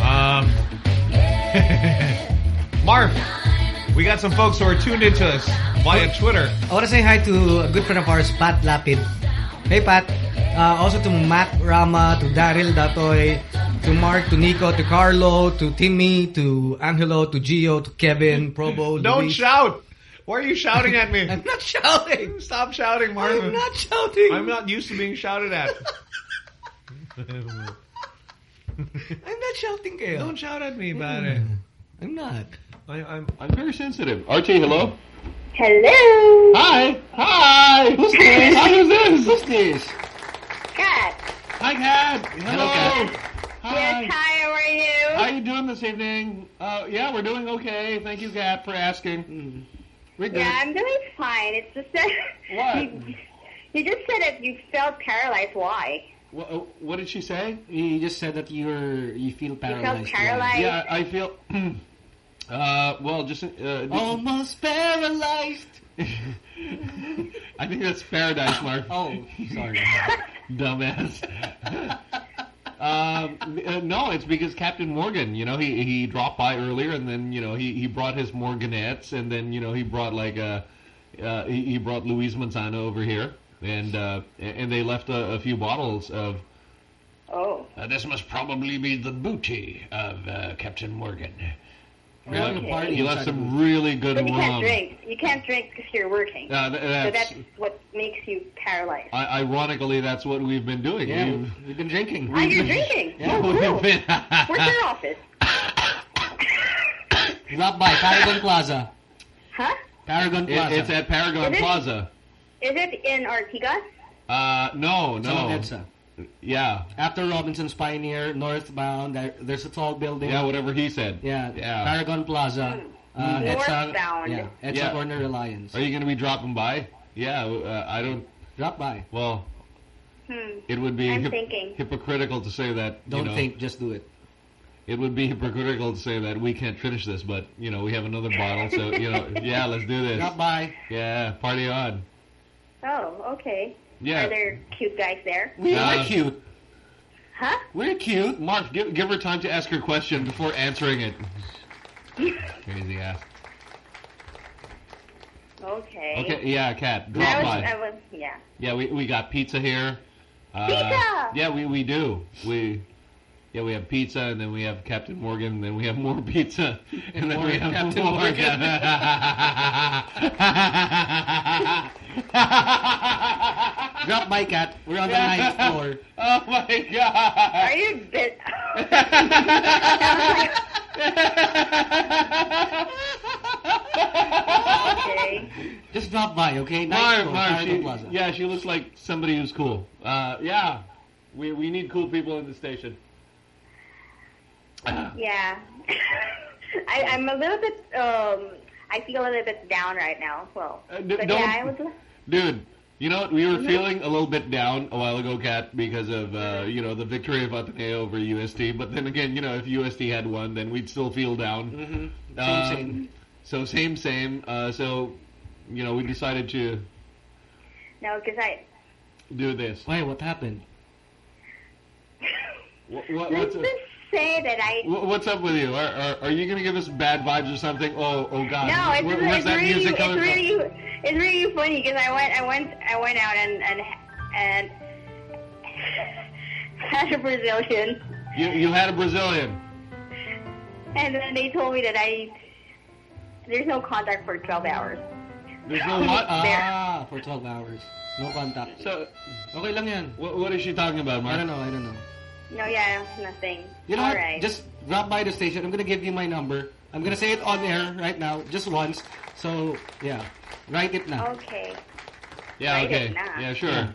Um, Marv, we got some folks who are tuned into us via Twitter. I want to say hi to a good friend of ours, Pat Lapid. Hey, Pat. Uh, also to Matt Rama, to Daryl Datoy, to Mark, to Nico, to Carlo, to Timmy, to Angelo, to Gio, to Kevin, Probo, Don't Luis. shout! Why are you shouting at me? I'm not shouting. Stop shouting, Marvin. I'm not shouting. I'm not used to being shouted at. I'm not shouting kayo. Don't shout at me about it. I'm not. I, I'm I'm very sensitive. RT, hello. Hello. Hi. Hi. Who's this? Hi, who's this? Who's this? Cat. Hi, Kat. Hello. Hi. Yes, hi, how are you? How you doing this evening? Uh, yeah, we're doing okay. Thank you, Kat, for asking. We're good. Yeah, I'm doing fine. It's just that What? You, you just said that you felt paralyzed. Why? What, uh, what did she say? You just said that you're you feel paralyzed. paralyzed? Yeah, I feel. uh, well, just uh, Almost paralyzed. I think that's paradise, Mark. Oh, sorry. Dumbass. um, uh, no, it's because Captain Morgan, you know, he he dropped by earlier, and then you know he he brought his Morganettes, and then you know he brought like a uh, he, he brought Luis Manzano over here, and uh, and they left a, a few bottles of. Oh. Uh, this must probably be the booty of uh, Captain Morgan. He We're left- having he left some really good But you can't drink. You can't drink because you're working. Uh, th- so that's- that's what makes you paralyzed. I, ironically, that's what we've been doing. Yeah, we've, we've been drinking. Are you drinking? Yeah, oh, we've cool. been. Where's your office? Drop by Paragon Plaza. Huh? Paragon It- Plaza. it's at Paragon it- Plaza. Is it in Ortigas? Uh, no, no. Sa Yeah. After Robinson's Pioneer, northbound, there, there's a tall building. Yeah, whatever he said. Yeah, Yeah. Paragon Plaza. Uh, Hmm. EDSA, Northbound. Yeah, EDSA Yeah. Corner Reliance. Are you going to be dropping by? Yeah, uh, I don't. Drop by. Well, Hmm. it would be hip- thinking. hypocritical to say that. Don't know, think, just do it. It would be hypocritical to say that we can't finish this, but you know we have another bottle, so you know, yeah, let's do this. Drop by. Yeah, party on. Oh, okay. Yeah. Are there cute guys there? We Uh, are cute. Huh? We're cute. Mark, give give her time to ask her question before answering it. Crazy ass. Okay. Okay, yeah, Kat, I drop was, by. I was, yeah. Yeah, we we got pizza here. Uh, Pizza! Yeah, we we do. We yeah, we have pizza, and then we have Captain Morgan, and then we have more pizza, and, then more we have Captain more. Morgan. Drop by, cat. We're on the ninth floor. Oh my god! Are you bit? okay. Just drop by, okay? Ninth Marv, floor, Marv, she, Plaza. yeah, she looks like somebody who's cool. Uh, yeah, we we need cool people in the station. Yeah. I, I'm a little bit, um, I feel a little bit down right now. Well, Uh, d- but yeah, I was, Dude, you know what? We were Mhm. feeling a little bit down a while ago, Kat, because of uh, you know the victory of Ateneo over UST. But then again, you know, if UST had won, then we'd still feel down. Mhm. Same, Um, same. So same, same. Uh, so you know, we decided to no, because I, do this. Why? What happened? What, what, what's, just say that I, what's up with you? Are, are, are you gonna give us bad vibes or something? Oh, oh God! no, it's, Where- it's, it's really, it's coming really, it's really funny because I went, I went, I went out and, and, and had a Brazilian. You you had a Brazilian. and then they told me that I, there's no contact for 12 hours. There's no what? Ah, for 12 hours. No contact. So, okay lang yan. What, what is she talking about, Mark? I don't know, I don't know. No, yeah, nothing. You know All what? right. Just drop by the station. I'm gonna give you my number. I'm gonna say it on air right now, just once. So, yeah. Write it now. Okay. Yeah, Write okay. it now. Yeah, sure. Yeah.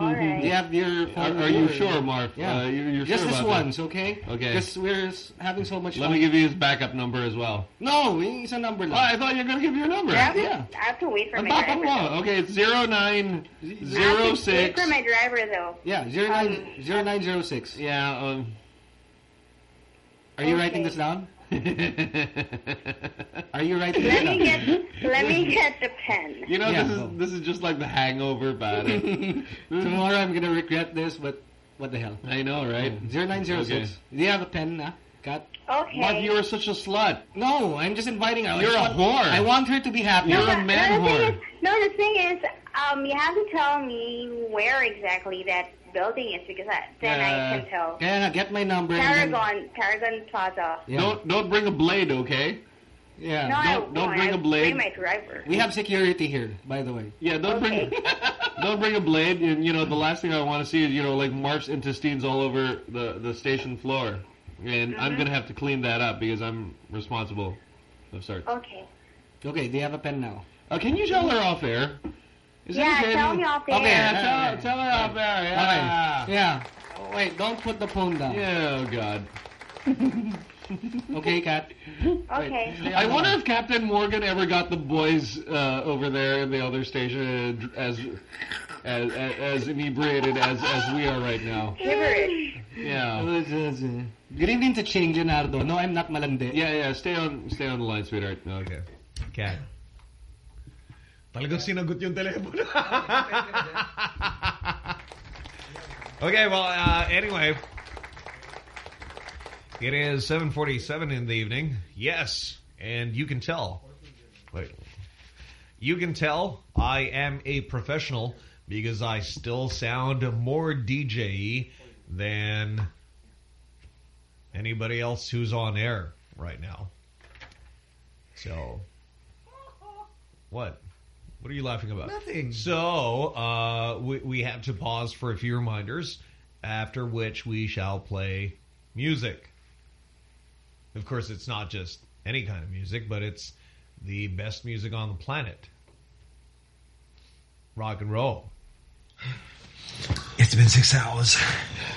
All right. Do you have your Are, are you sure, Mark? Yeah. Uh, you, you're just sure this about that? once, okay? Okay. Because we're s- having so much Let fun. me give you his backup number as well. No, it's a number lang. Oh, I thought you were going to give your number. I have, to, Yeah. I have to wait for Ang my backup driver. mo. Okay, it's 0906. I have to wait for my driver though. Yeah, 09, 0906. Yeah, um... Are you Okay. writing this down? Are you right this Let me get let me get the pen. You know, Yeah, this is go. this is just like the hangover pare. Tomorrow I'm gonna regret this, but what the hell? I know, right? 0906. Okay. Do you have a pen, na? Kat? Okay. Mark, you are such a slut. No, I'm just inviting her. I You're just a whore. I want her to be happy. You're no, a man no, the thing whore. is, no, the thing is, um, you have to tell me where exactly that building is because I, then I can tell. Kaya nga, get my number. and then- Paragon, Paragon Plaza. Yeah. Don't don't bring a blade, okay? Yeah. No, I don't don't won't. bring I a blade. bring my driver. We have security here, by the way. Yeah, don't bring don't bring a blade. And you know, the last thing I want to see is you know like Mark's intestines all over the the station floor, and I'm Mhm. gonna have to clean that up because I'm responsible. I'm sorry. Okay. Okay, do you have a pen now? Uh, can you tell her off air? Is Yeah, okay? tell me off Okay, air. Yeah, tell, tell her off air. Yeah. Okay. Yeah. Oh, wait, don't put the phone down. Yeah. Oh God. Okay, Kat. Okay. Stay on I wonder if Captain Morgan ever got the boys uh, over there in the other station uh, as as as, as inebriated as as we are right now. Gibberish. Yeah. Green din to change, Leonardo. No, I'm not malandi. Yeah, yeah. Stay on stay on the line, sweetheart. Okay. Cat. Talagang sinagot yung telepono. okay, well, uh, anyway. It is 7.47 in the evening. Yes, and you can tell. Wait. You can tell I am a professional because I still sound more DJ than anybody else who's on air right now. So, what? What are you laughing about? Nothing. So, uh, we, we have to pause for a few reminders, after which we shall play music. Of course, it's not just any kind of music, but it's the best music on the planet. Rock and roll. It's been six hours,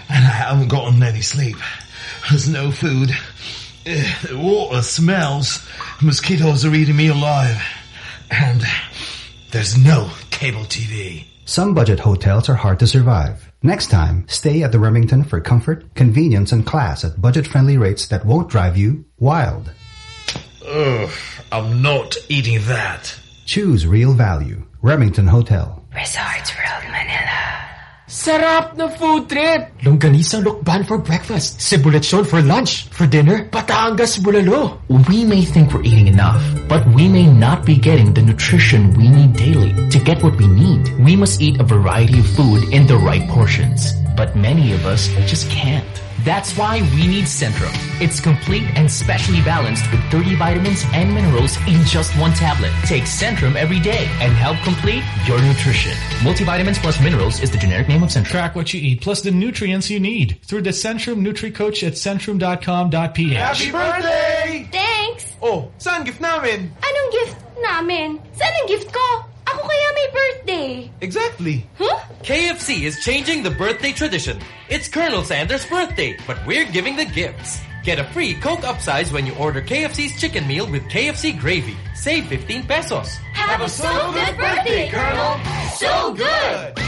and I haven't gotten any sleep. There's no food. The water smells. Mosquitoes are eating me alive. And there's no cable TV. Some budget hotels are hard to survive. Next time, stay at the Remington for comfort, convenience, and class at budget-friendly rates that won't drive you wild. Ugh, I'm not eating that. Choose real value. Remington Hotel. Resorts World Manila. Sarap na food trip! Longganisa Lucban for breakfast, Cebu lechon for lunch, for dinner, Batangas Bulalo. We may think we're eating enough, but we may not be getting the nutrition we need daily. To get what we need, we must eat a variety of food in the right portions. But many of us just can't. That's why we need Centrum. It's complete and specially balanced with 30 vitamins and minerals in just one tablet. Take Centrum every day and help complete your nutrition. Multivitamins plus minerals is the generic name of Centrum. Track what you eat plus the nutrients you need through the Centrum Nutri-Coach at centrum.com.ph. Happy birthday! Thanks! Oh, saan gift namin? Anong gift namin? Saan ang gift ko? Ako kaya may birthday. Exactly. Huh? KFC is changing the birthday tradition. It's Colonel Sanders' birthday, but we're giving the gifts. Get a free Coke upsize when you order KFC's chicken meal with KFC gravy. Save 15 pesos. Have a so good birthday, Colonel! So good!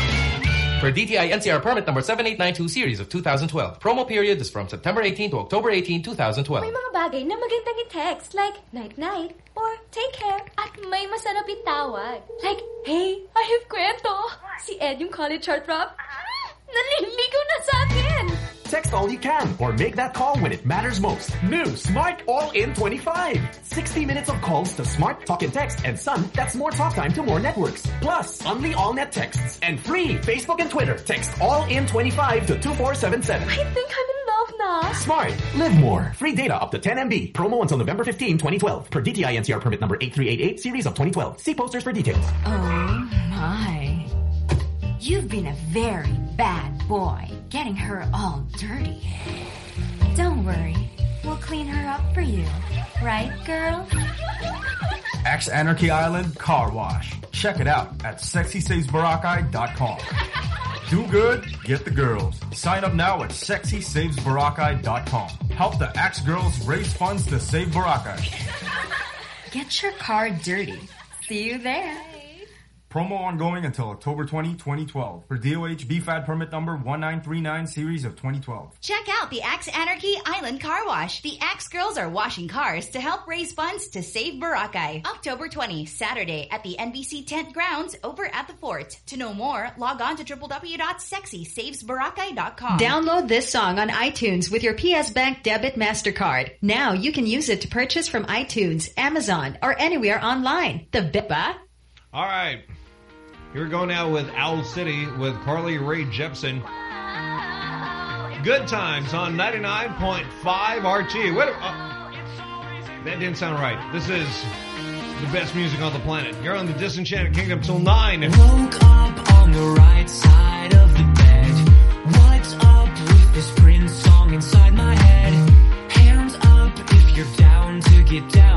For DTI NCR permit number 7892 series of 2012. Promo period is from September 18 to October 18, 2012. May mga bagay na magandang i-text like night-night or take care at may masarap itawag. Like, hey, I have kwento. Si Ed yung college chart rap. Naliligaw na sa akin. Text all you can or make that call when it matters most. New Smart All-In 25. 60 minutes of calls to Smart Talk and Text and Sun that's more talk time to more networks. Plus, only all-net texts and free Facebook and Twitter. Text All-In 25 to 2477. I think I'm in love now. Smart. Live more. Free data up to 10 MB. Promo until November 15, 2012. Per DTI NCR permit number 8388, series of 2012. See posters for details. Oh my. You've been a very bad boy, getting her all dirty. Don't worry, we'll clean her up for you. Right, girl? Axe Anarchy Island Car Wash. Check it out at sexysavesboracay.com. Do good, get the girls. Sign up now at sexysavesboracay.com. Help the Axe girls raise funds to save Boracay. Get your car dirty. See you there. Promo ongoing until October 20, 2012 for DOH BFAD permit number 1939 series of 2012. Check out the Axe Anarchy Island Car Wash. The Axe girls are washing cars to help raise funds to save Boracay. October 20, Saturday at the NBC Tent Grounds over at the fort. To know more, log on to www.sexysavesboracay.com. Download this song on iTunes with your PS Bank debit MasterCard. Now you can use it to purchase from iTunes, Amazon, or anywhere online. The Bipa. All right. Here we go now with Owl City with Carly Rae Jepsen. Good times on 99.5 RT. Wait, uh, that didn't sound right. This is the best music on the planet. You're on the Disenchanted Kingdom till 9. Woke up on the right side of the bed. What's up with this Prince song inside my head? Hands up if you're down to get down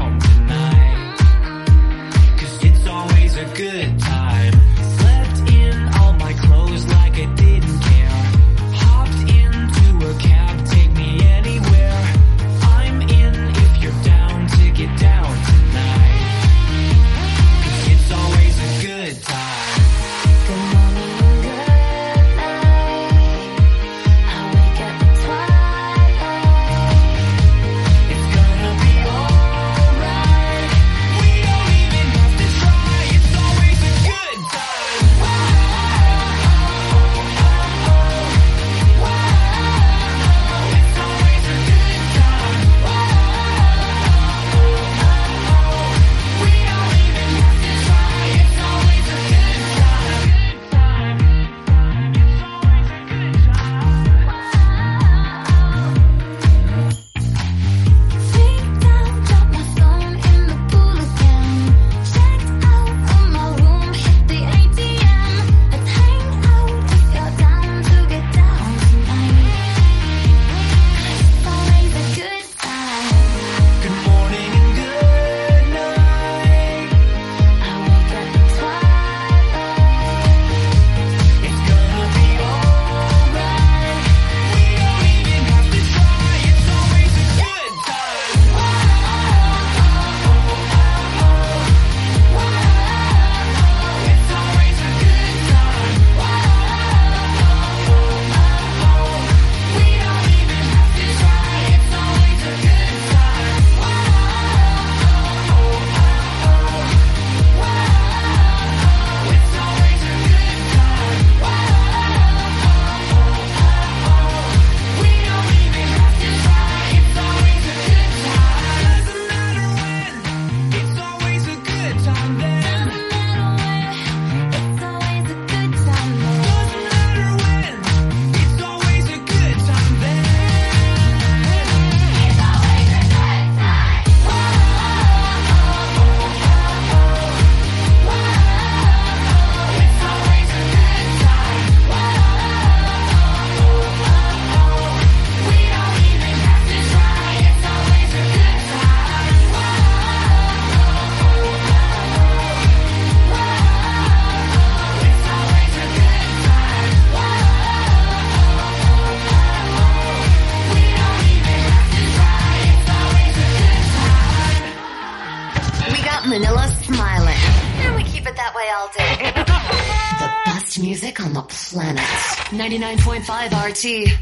99.5 RT.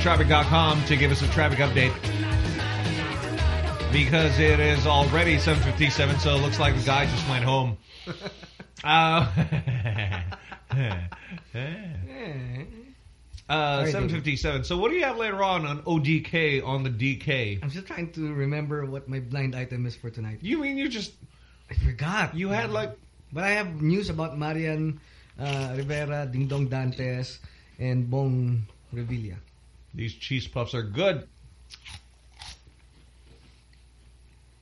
David of Traffic.com to give us a traffic update because it is already 7.57, so it looks like the guy just went home. Uh, uh, 7.57. So what do you have later on on ODK on the DK? I'm just trying to remember what my blind item is for tonight. You mean you just... I forgot. You had like... But I have news about Marian uh, Rivera, Dingdong Dantes, and Bong Revilla. These cheese puffs are good.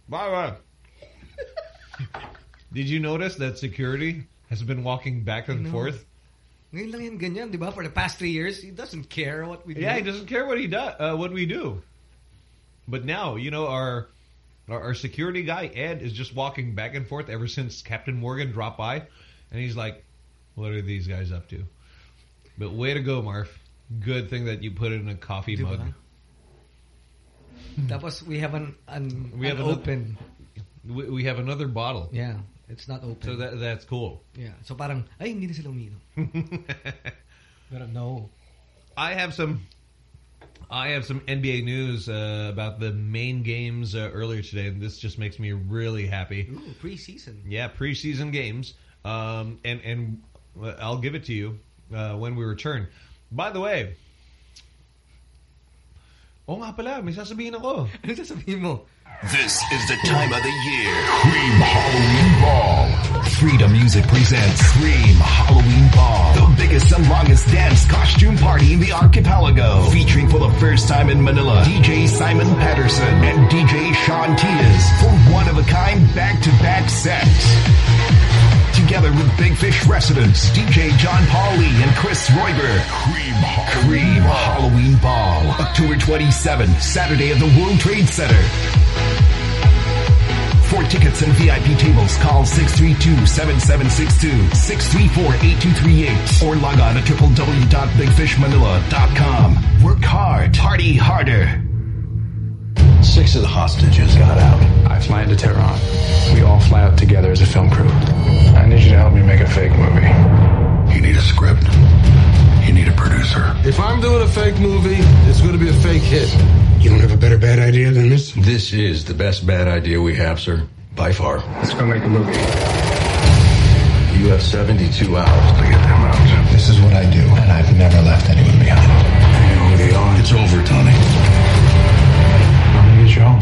Bye bye. Did you notice that security has been walking back and forth? Ngayon lang yan ganyan, di ba? For the past three years, he doesn't care what we do. Yeah, he doesn't care what he does, uh, what we do. But now, you know, our, our our security guy Ed is just walking back and forth ever since Captain Morgan dropped by, and he's like, "What are these guys up to?" But way to go, Marv. Good thing that you put it in a coffee ba? mug. Tapos we have an, an, We have an open. We, we have another bottle. Yeah, it's not open. So that that's cool. Yeah, so parang, ay, hindi na sila umiinom. But no. I have some. I have some NBA news uh, about the main games uh, earlier today, and this just makes me really happy. Ooh, preseason. Yeah, preseason games, um, and and uh, I'll give it to you uh, when we return. By the way, oh nga pala, may sasabihin ako. Ano sasabihin mo? This is the time of the year. Cream Halloween Ball. Freedom Music presents Cream Halloween Ball. The biggest and longest dance costume party in the archipelago. Featuring for the first time in Manila, DJ Simon Patterson and DJ Sean Tyas for one-of-a-kind back-to-back sets. Together with Big Fish residents, DJ John Paul Lee and Chris Royber. Cream Cream Halloween Ball. October 27, Saturday at the World Trade Center. For tickets and VIP tables, call 632-7762, 634-8238, or log on to www.bigfishmanila.com. Work hard, party harder. Six of the hostages got out. I fly into Tehran. We all fly out together as a film crew. I need you to help me make a fake movie. You need a script. You need a producer. If I'm doing a fake movie, it's going to be a fake hit. You don't have a better bad idea than this? This is the best bad idea we have, sir. By far. Let's go make a movie. You have 72 hours to get them out. This is what I do, and I've never left anyone behind. You know who they are? It's over, Tony. Home.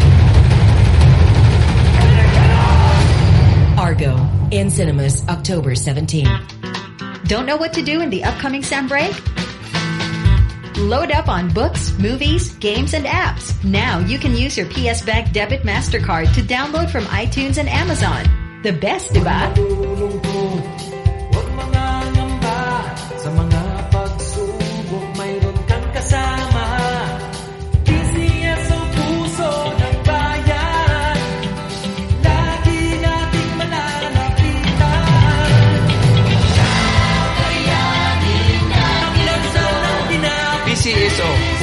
Argo, in cinemas, October 17. Don't know what to do in the upcoming sem break? Load up on books, movies, games, and apps. Now you can use your PS Bank Debit MasterCard to download from iTunes and Amazon. The best, diba?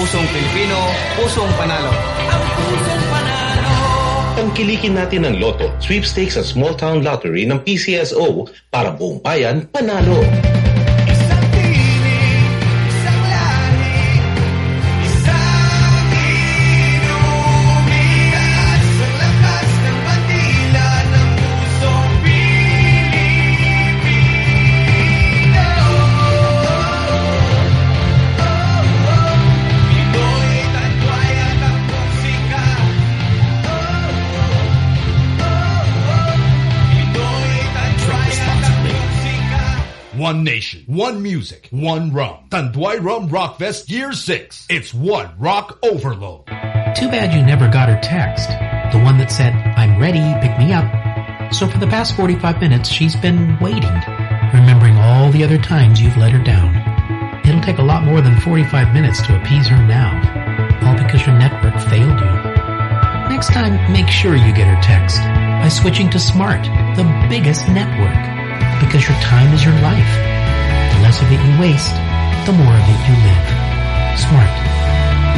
Pusong Pilipino, Pusong Panalo. ang pusong panalo. Tangkilikin natin ang loto, sweepstakes at small town lottery ng PCSO para buong bayan panalo. One nation, one music, one rum. Tanduay Rum Rockfest Year 6. It's one rock overload. Too bad you never got her text. The one that said, I'm ready, pick me up. So for the past 45 minutes, she's been waiting, remembering all the other times you've let her down. It'll take a lot more than 45 minutes to appease her now, all because your network failed you. Next time, make sure you get her text by switching to Smart, the biggest network. Because your time is your life. The less of it you waste, the more of it you live. Smart.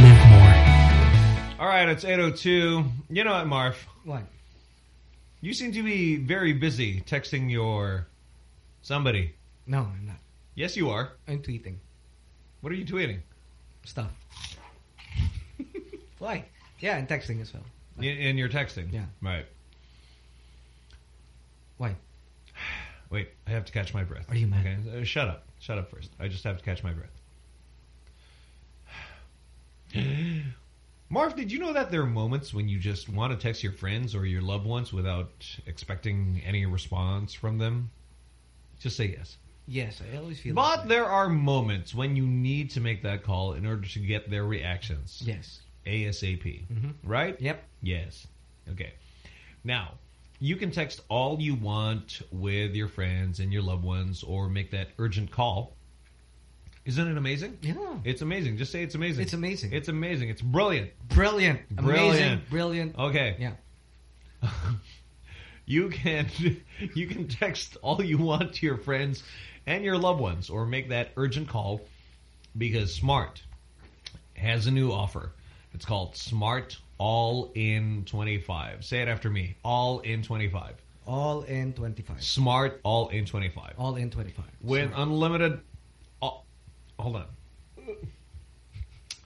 Live more. All right, it's 8.02. You know what, Marv? What? You seem to be very busy texting your somebody. No, I'm not. Yes, you are. I'm tweeting. What are you tweeting? Stuff. Why? Yeah, and texting as well. Y- And you're texting. Yeah. Right. Wait, I have to catch my breath. Are you mad? Okay, uh, shut up. Shut up first. I just have to catch my breath. Marv, did you know that there are moments when you just want to text your friends or your loved ones without expecting any response from them? Just say yes. Yes, I always feel. That. But there are moments when you need to make that call in order to get their reactions. Yes. ASAP. Mhm. Right? Yep. Yes. Okay. Now, you can text all you want with your friends and your loved ones or make that urgent call. Isn't it amazing? Yeah. It's amazing. Just say it's amazing. It's amazing. It's amazing. It's brilliant. Brilliant. Brilliant. Amazing. Brilliant. Okay. Yeah. you can you can text all you want to your friends and your loved ones or make that urgent call because Smart has a new offer. It's called Smart All In 25. Say it after me. All in 25. All in 25. Smart All In 25. All in 25. With unlimited oh, hold on.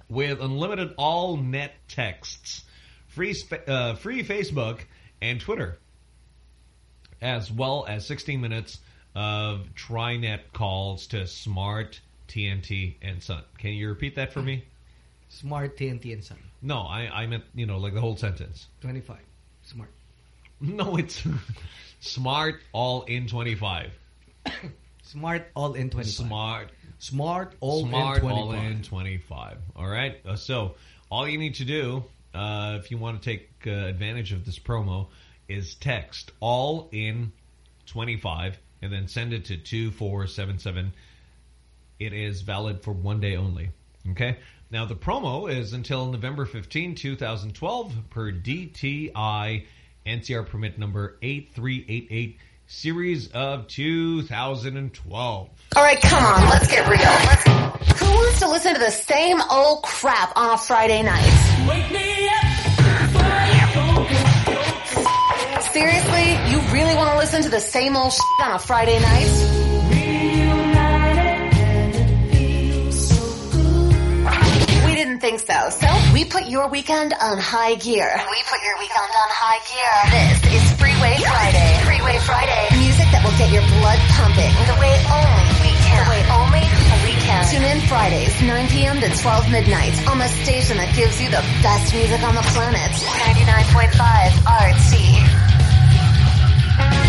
With unlimited all net texts, free uh, free Facebook and Twitter, as well as 16 minutes of TriNet calls to Smart, TNT, and Sun. Can you repeat that for me? Smart TNT and Sun. No, I, I meant, you know, like the whole sentence. 25. Smart. No, it's Smart all in 25. Smart all in 25. Smart. Smart all Smart in 25. all in 25. All right. Uh, so all you need to do, uh, if you want to take uh, advantage of this promo, is text all in 25 and then send it to 2477. It is valid for one day only. Okay. Now the promo is until November 15, 2012 per DTI NCR permit number 8388 series of 2012. All right, come on, let's get real. Let's, who wants to listen to the same old crap on a Friday night? Wake me up. Seriously, you really want to listen to the same old shit on a Friday night? Think so, so we put your weekend on high gear. We put your weekend on high gear. This is Freeway Friday. Freeway Friday. Music that will get your blood pumping the way only we can. The way only we can. Tune in Fridays, 9 p.m. to 12 midnight on the station that gives you the best music on the planet. 99.5 RT.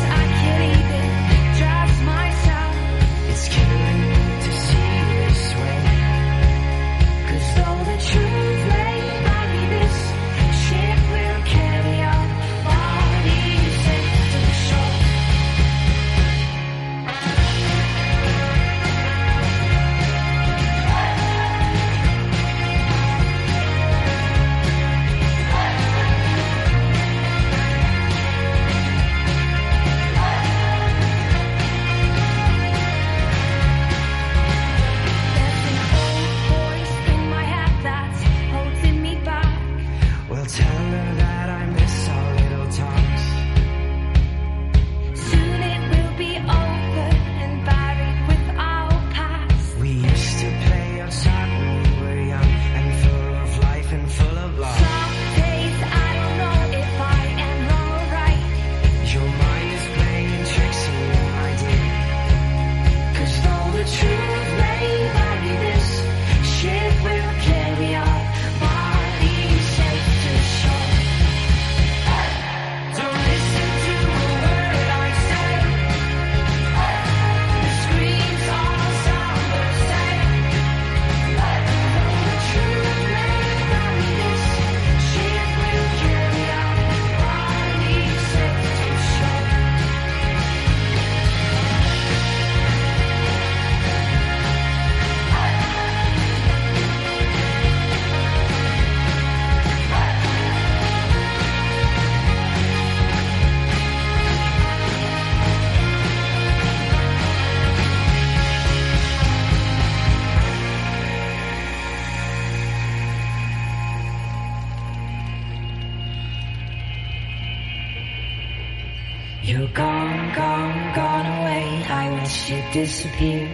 disappear.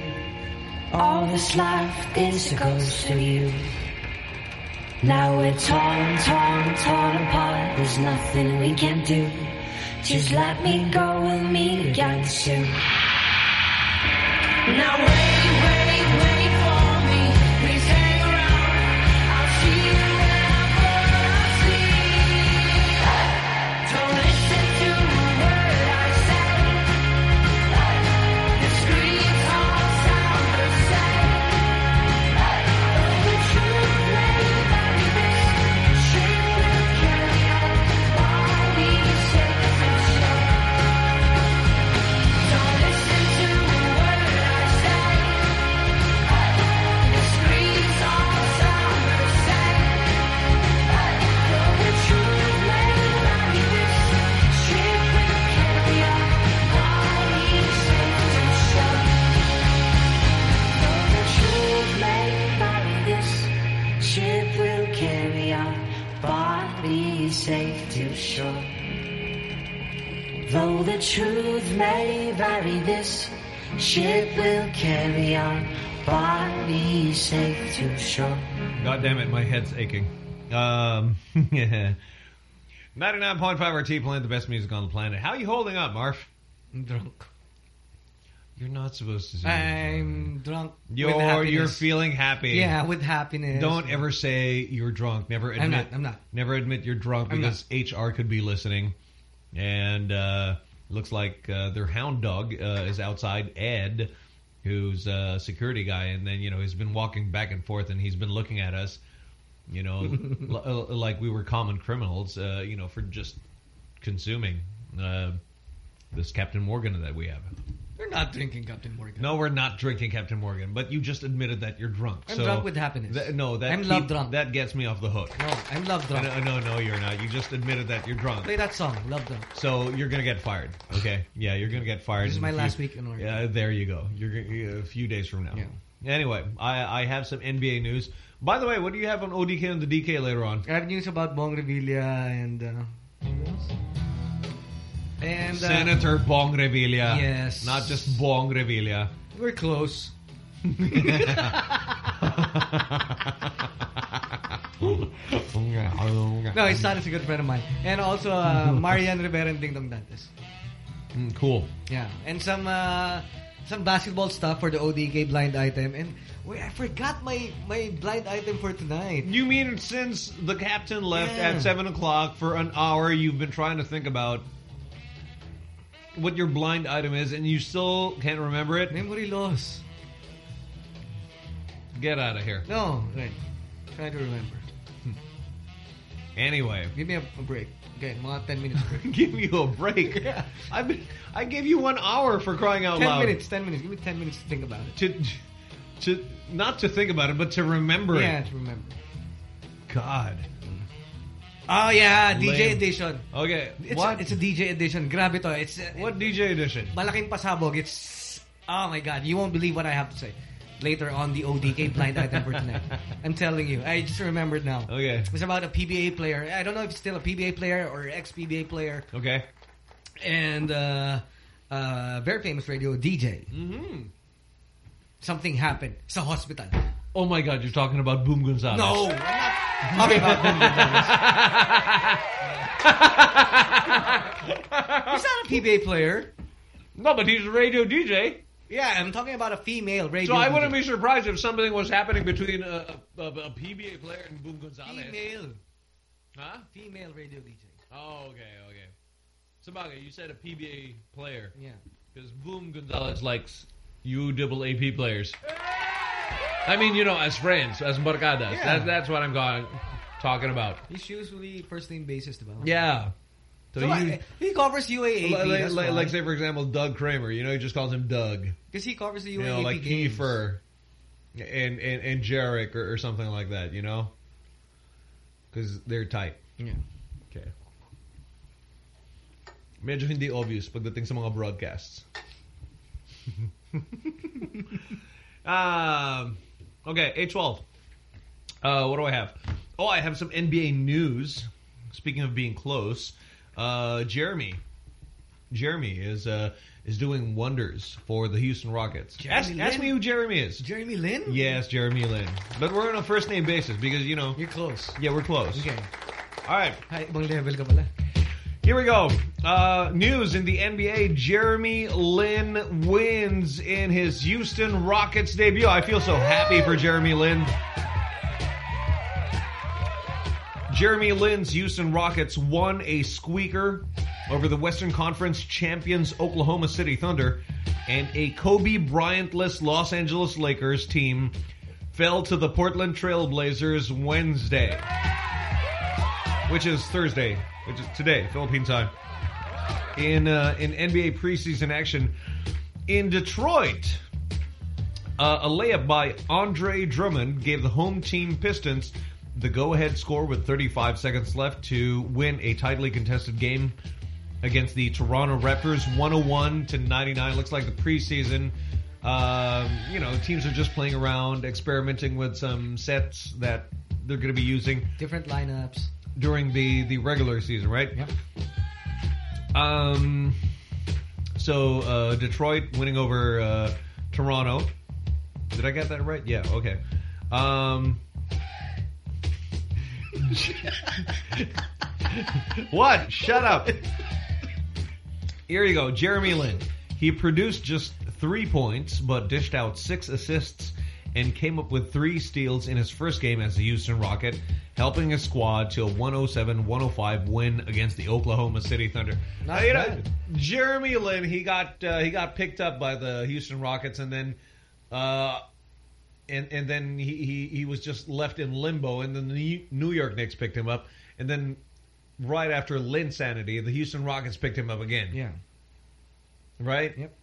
All this is a ghost of you. Now we're torn, torn, torn apart. There's nothing we can do. Just let me go. We'll meet again soon. Now safe. God damn it, my head's aching. Um, 99.5 RT playing the best music on the planet. How you holding up, Marv? I'm drunk. You're not supposed to say I'm drunk. You're, happiness. you're feeling happy. Yeah, with happiness. Don't ever say you're drunk. Never admit. I'm not, I'm not. Never admit you're drunk I'm because HR could be listening. And uh, looks like uh, their hound dog uh, is outside. Ed, who's a security guy, and then you know he's been walking back and forth, and he's been looking at us, you know, l- uh, like we were common criminals, uh, you know, for just consuming uh, this Captain Morgan that we have. We're not drinking Captain Morgan. No, we're not drinking Captain Morgan, but you just admitted that you're drunk. I'm so drunk with happiness. That, no, that I'm keep- love drunk. That gets me off the hook. No, I'm love drunk. No, no, no, you're not. You just admitted that you're drunk. Play that song, Love Drunk. So you're gonna get fired. Okay? Yeah, you're gonna get fired. This is my few- last week in order. Yeah, there you go. You're a few days from now. Yeah. Anyway, I I have some NBA news. By the way, what do you have on ODK and the DK later on? I have news about Bong Revilla and... Uh? And uh, Senator Bong Revilla. Yes. Not just Bong Revilla. We're close. No, his son is a good friend of mine. And also uh, Marian Rivera and Dingdong Dantes. Mm, cool. Yeah. And some uh, some basketball stuff for the ODK blind item. And wait, I forgot my, my blind item for tonight. You mean since the captain left Yeah. at 7 o'clock for an hour, you've been trying to think about what your blind item is, and you still can't remember it? Memory loss. Get out of here. No, right. Try to remember. Hmm. Anyway. Give me a, a break. Okay, mga 10 minutes break. Give you a break? I've been, I gave you one hour for crying out 10 loud. minutes, 10 minutes. Give me 10 minutes to think about it. To, to, not to think about it, but to remember Yeah, it. Yeah, to remember. God. Oh yeah, DJ Lame. edition. Okay, It's what? A, it's a DJ edition. Grabe to. It's uh, What DJ edition? malaking pasabog. It's oh my god, you won't believe what I have to say later on the ODK blind item for tonight. I'm telling you, I just remembered now. Okay. It's about a PBA player. I don't know if it's still a PBA player or ex PBA player. Okay. And uh, uh, very famous radio DJ. Mm-hmm. Something happened. Sa hospital. Oh my God, you're talking about Boom Gonzalez. No, I'm not talking about Boom He's not a PBA player. No, but he's a radio DJ. Yeah, I'm talking about a female radio So I wouldn't be surprised if something was happening between a, a, a PBA player and Boom Gonzalez. Female. Huh? Female radio DJ. Oh, okay, okay. Sabaga, you said a PBA player. Yeah. Because Boom Gonzalez likes UAAP players. I mean, you know, as friends, as barcadas. Yeah. That, that's what I'm going, talking about. He's usually first name basis, diba? Yeah. So, So, you, he covers UAAP. like, like, like, say, for example, Doug Kramer. You know, he just calls him Doug. Because he covers the UAAP You know, like games. Kiefer and, and, and Jarek or, or something like that, you know? Because they're tight. Yeah. Okay. Medyo hindi obvious pagdating sa mga broadcasts. um, okay, A12. Uh, what do I have? Oh, I have some NBA news. Speaking of being close, uh, Jeremy Jeremy is uh, is doing wonders for the Houston Rockets. Ask, ask me who Jeremy is. Jeremy Lin? Yes, Jeremy Lin. But we're on a first name basis because you know you're close. Yeah, we're close. Okay. All right. Hi, ibang level ka pala. Here we go. Uh, news in the NBA. Jeremy Lin wins in his Houston Rockets debut. I feel so happy for Jeremy Lin. Jeremy Lin's Houston Rockets won a squeaker over the Western Conference champions Oklahoma City Thunder, and a Kobe Bryant-less Los Angeles Lakers team fell to the Portland Trail Blazers Wednesday, which is Thursday, which is today, Philippine time. In uh, in NBA preseason action in Detroit, uh, a layup by Andre Drummond gave the home team Pistons the go-ahead score with 35 seconds left to win a tightly contested game against the Toronto Raptors, 101 to 99. Looks like the preseason. Um, you know, teams are just playing around, experimenting with some sets that they're going to be using Different lineups. During the the regular season, right? Yep. Um. So uh, Detroit winning over uh, Toronto. Did I get that right? Yeah. Okay. Um. what? Shut up. Here you go. Jeremy Lin. He produced just three points, but dished out six assists and came up with three steals in his first game as a Houston Rocket, helping his squad to a 107-105 win against the Oklahoma City Thunder. Not you know. Jeremy Lin, he got uh, he got picked up by the Houston Rockets, and then uh, and and then he, he he was just left in limbo, and then the New York Knicks picked him up, and then right after Linsanity, the Houston Rockets picked him up again. Yeah. Right. Yep.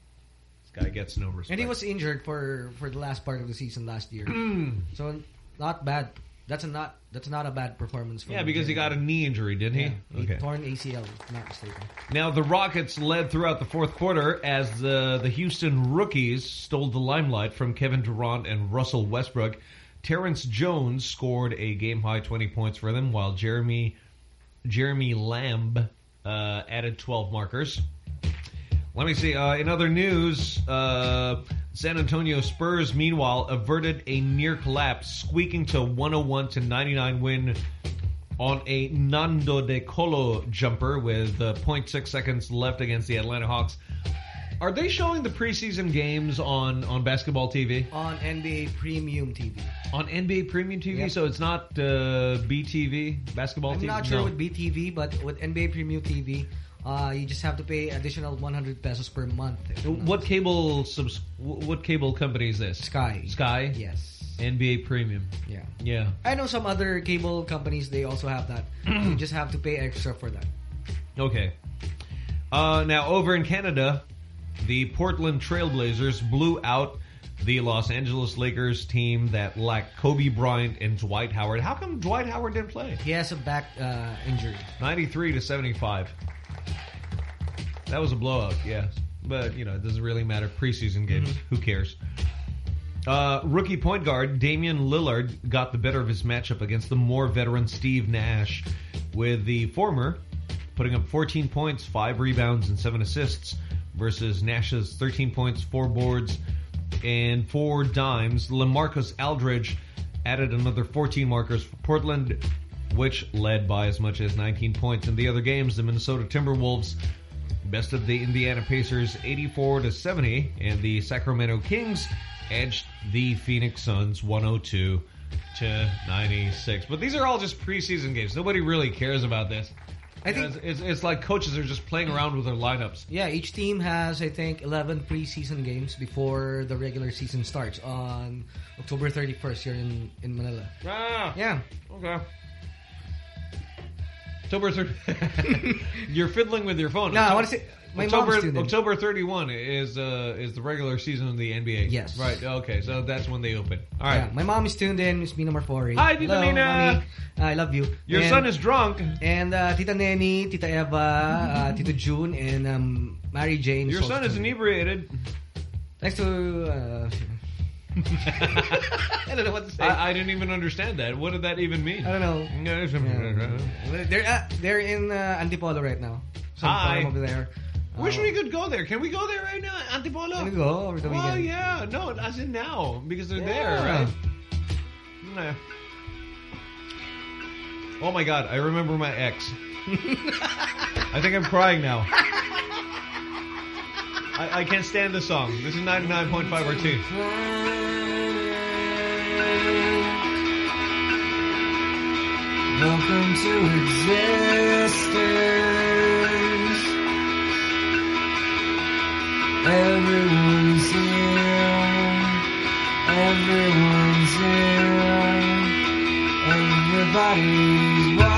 This guy gets no respect. And he was injured for for the last part of the season last year. So not bad. That's a not that's not a bad performance. From yeah, because he got a knee injury, didn't he? Yeah, he torn ACL, not mistaken. Now, the Rockets led throughout the fourth quarter as the, the Houston rookies stole the limelight from Kevin Durant and Russell Westbrook. Terrence Jones scored a game-high 20 points for them, while Jeremy Jeremy Lamb uh, added 12 markers. Let me see. Uh, in other news, uh, San Antonio Spurs, meanwhile, averted a near collapse, squeaking to 101 to 99 win on a Nando de Colo jumper with uh, 0.6 seconds left against the Atlanta Hawks. Are they showing the preseason games on, on basketball TV? On NBA Premium TV. On NBA Premium TV? Yep. So it's not uh, BTV, basketball I'm TV? not sure No. with BTV, but with NBA Premium TV, uh, you just have to pay additional 100 pesos per month. What cable subs what cable company is this? Sky. Sky? Yes. NBA Premium. Yeah. Yeah. I know some other cable companies, they also have that. you just have to pay extra for that. Okay. Uh, now, over in Canada, the Portland Trailblazers blew out the Los Angeles Lakers team that lacked Kobe Bryant and Dwight Howard. How come Dwight Howard didn't play? He has a back uh, injury. 93 to 75. That was a blowout, yes. But, you know, it doesn't really matter. Preseason games, who cares? Uh, rookie point guard Damian Lillard got the better of his matchup against the more veteran Steve Nash, with the former putting up 14 points, 5 rebounds, and 7 assists versus Nash's 13 points, 4 boards, and 4 dimes. LaMarcus Aldridge added another 14 markers for Portland, which led by as much as 19 points. In the other games, the Minnesota Timberwolves bested the Indiana Pacers 84 to 70, and the Sacramento Kings edged the Phoenix Suns 102 to 96. But these are all just preseason games. Nobody really cares about this. I You know, think- it's, it's, it's like coaches are just playing around with their lineups. Yeah, each team has, I think, 11 preseason games before the regular season starts on October 31st here in, in Manila. Ah, Yeah. okay. October 30. You're fiddling with your phone. No, I wanna say- my October, mom's. October 31 is uh, is the regular season of the NBA. Yes. Right. Okay. So that's when they open. All right. Yeah, my mom is tuned in. It's Mina Marfori. Hi, Tita Hello, Nina. Mommy. I love you. Your And- son is drunk. And uh, Tita Neni, Tita Eva, uh, Tita June, and um, Mary Jane. Your son is inebriated. Thanks to... Uh, I don't know what to say. I, I didn't even understand that. What did that even mean? I don't know. know. They're uh, they're in uh, Antipolo right now. Some Hi. over there. Wish we could go there. Can we go there right now, Antipolo? Can we go over the Well, weekend? yeah. No, as in now because they're there, Yeah. right? Nah. Oh my God! I remember my ex. I think I'm crying now. I, I can't stand this song. This is 99.5 RT. Welcome to existence. Everyone's here. Everyone's here. Everybody's watching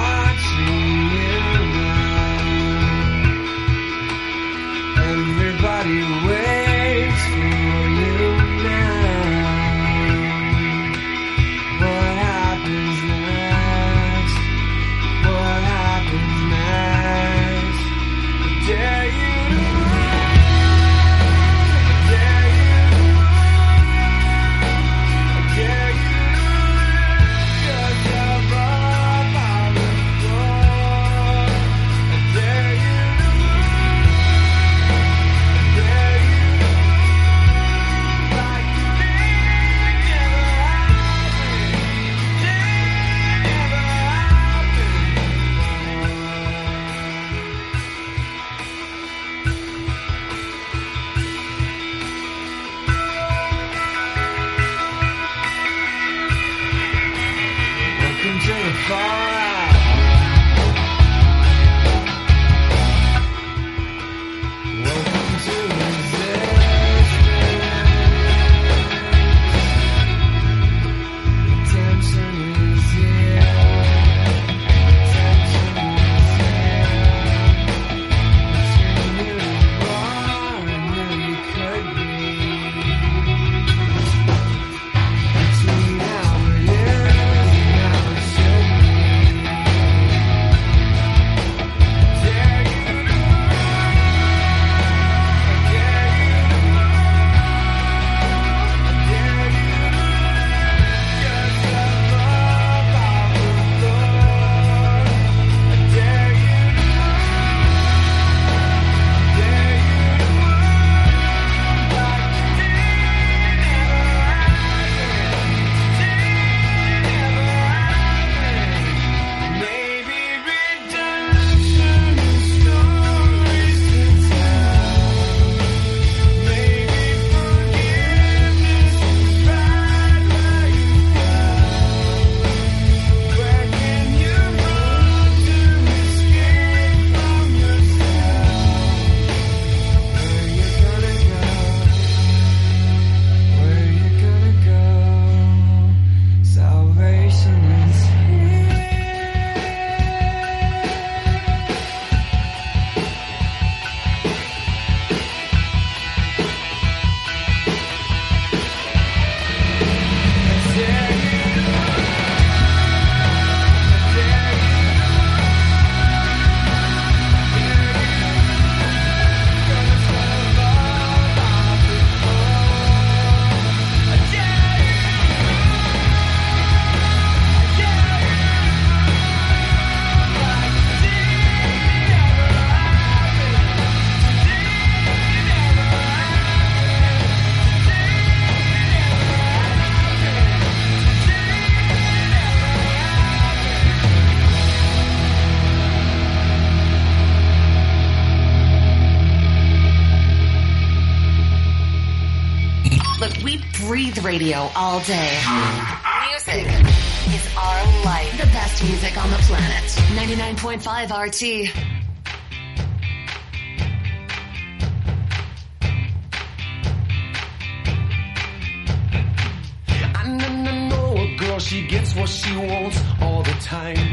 radio all day. Music is our life. The best music on the planet. 99.5 RT. I know, I know a girl, she gets what she wants all the time.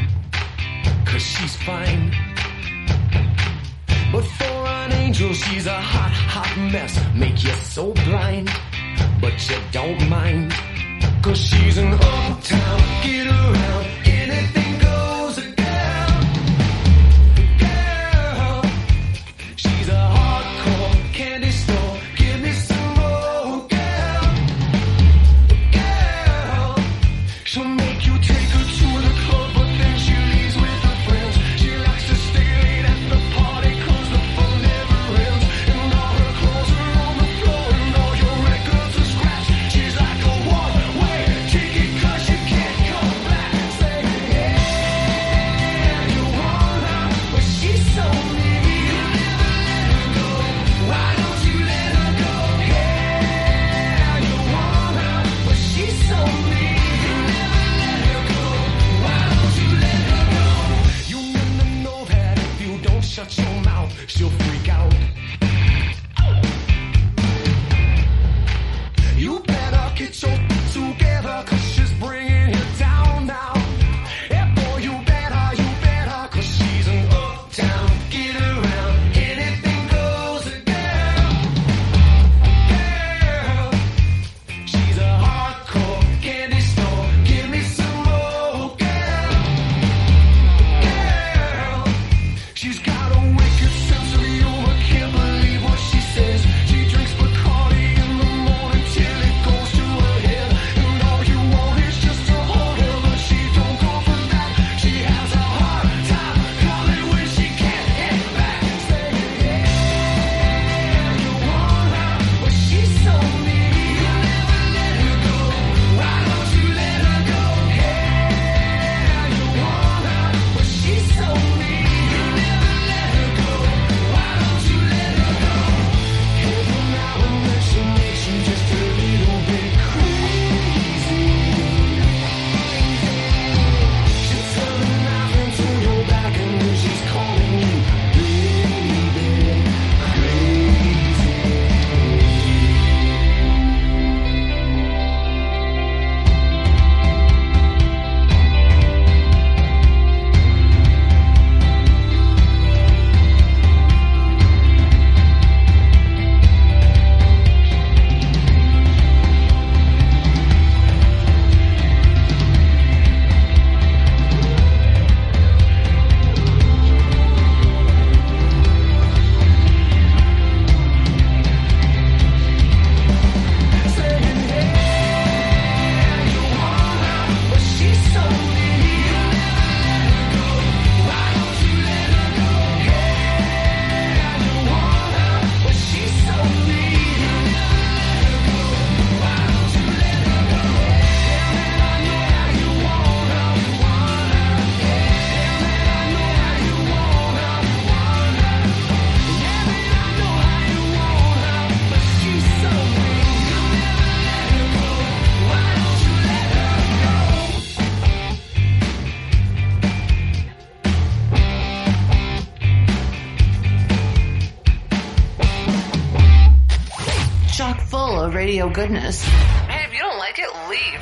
Radio goodness. Hey, if you don't like it, leave.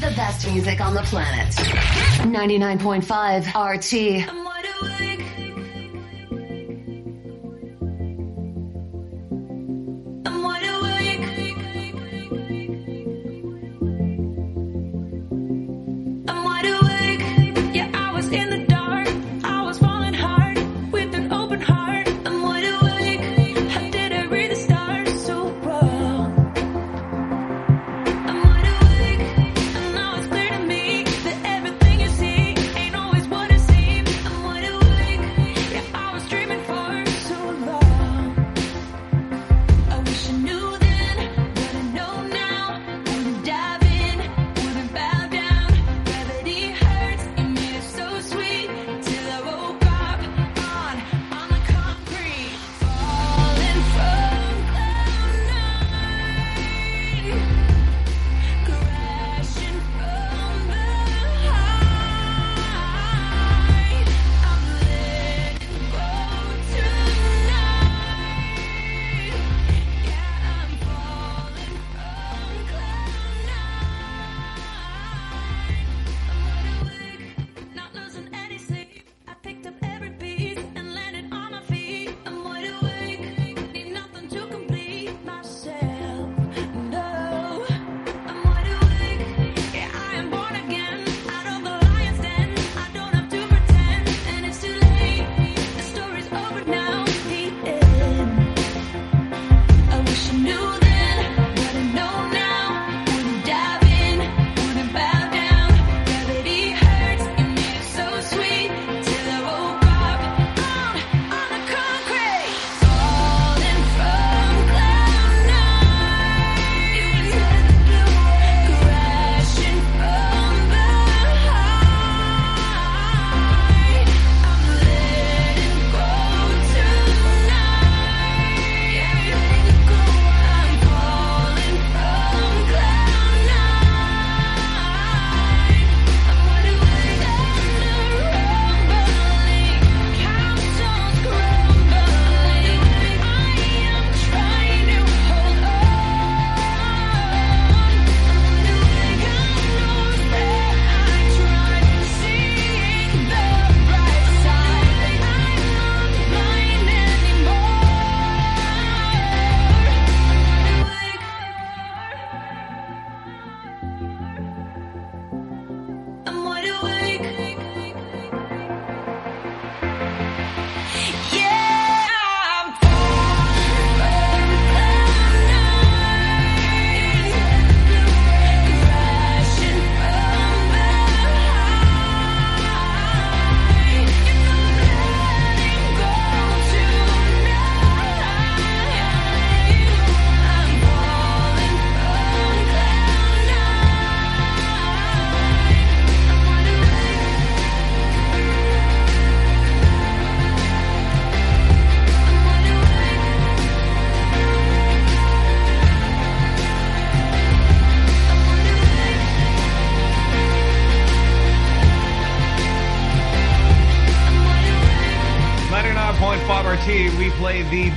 The best music on the planet. 99.5 RT.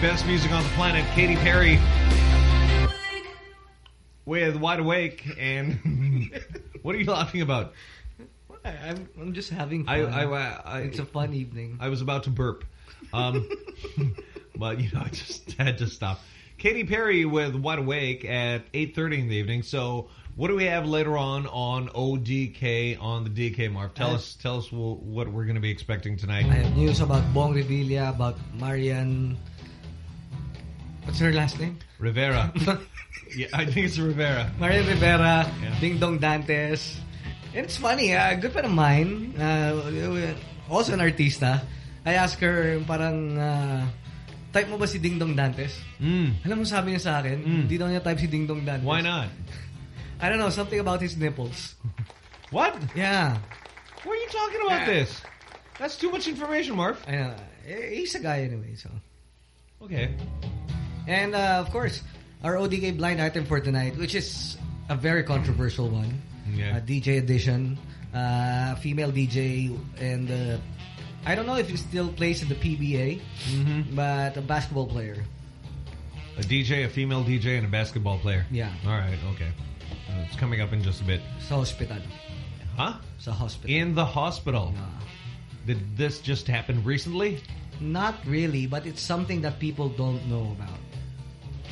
Best music on the planet. Katy Perry with "Wide Awake." And what are you laughing about? I'm, I'm just having I, fun. I, I, it's a fun evening. I was about to burp, um, but you know, I just had to stop. Katy Perry with "Wide Awake" at eight thirty in the evening. So, what do we have later on on ODK on the DK Marv? Tell us, tell us what we're going to be expecting tonight. I have news about Bong Revilla, about Marian. What's her last name? Rivera. yeah, I think it's Rivera. Maria Rivera, Yeah. Dingdong Dantes. And it's funny, uh, good friend of mine, uh, also an artista. I asked her, parang, uh, type mo ba si Dingdong Dantes? Mm. Alam mo sabi niya sa akin, hindi daw niya type si Dingdong Dantes. Why not? I don't know, something about his nipples. What? Yeah. What are you talking about this? That's too much information, Marv. I know. Eh, He's a guy anyway, so. Okay. And uh, of course, our ODK blind item for tonight, which is a very controversial one. Yeah. A DJ edition, uh, female DJ, and uh, I don't know if he still plays in the PBA, Mm-hmm. but a basketball player. A DJ, a female DJ, and a basketball player. Yeah. All right. Okay. Uh, it's coming up in just a bit. Sa hospital. Huh? Sa hospital. In the hospital. Did this just happen recently? Not really, but it's something that people don't know about.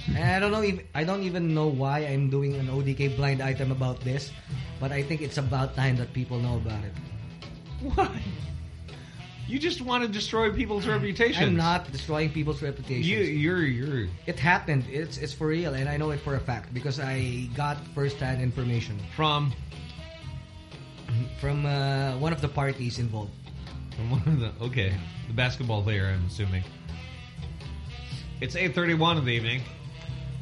And I don't know if I don't even know why I'm doing an ODK blind item about this, but I think it's about time that people know about it. Why? You just want to destroy people's reputations. I'm not destroying people's reputations. You, you're, you're. It happened. It's it's for real, and I know it for a fact because I got first-hand information from from uh, one of the parties involved. From one of the okay, the basketball player. I'm assuming. It's 8:31 in the evening,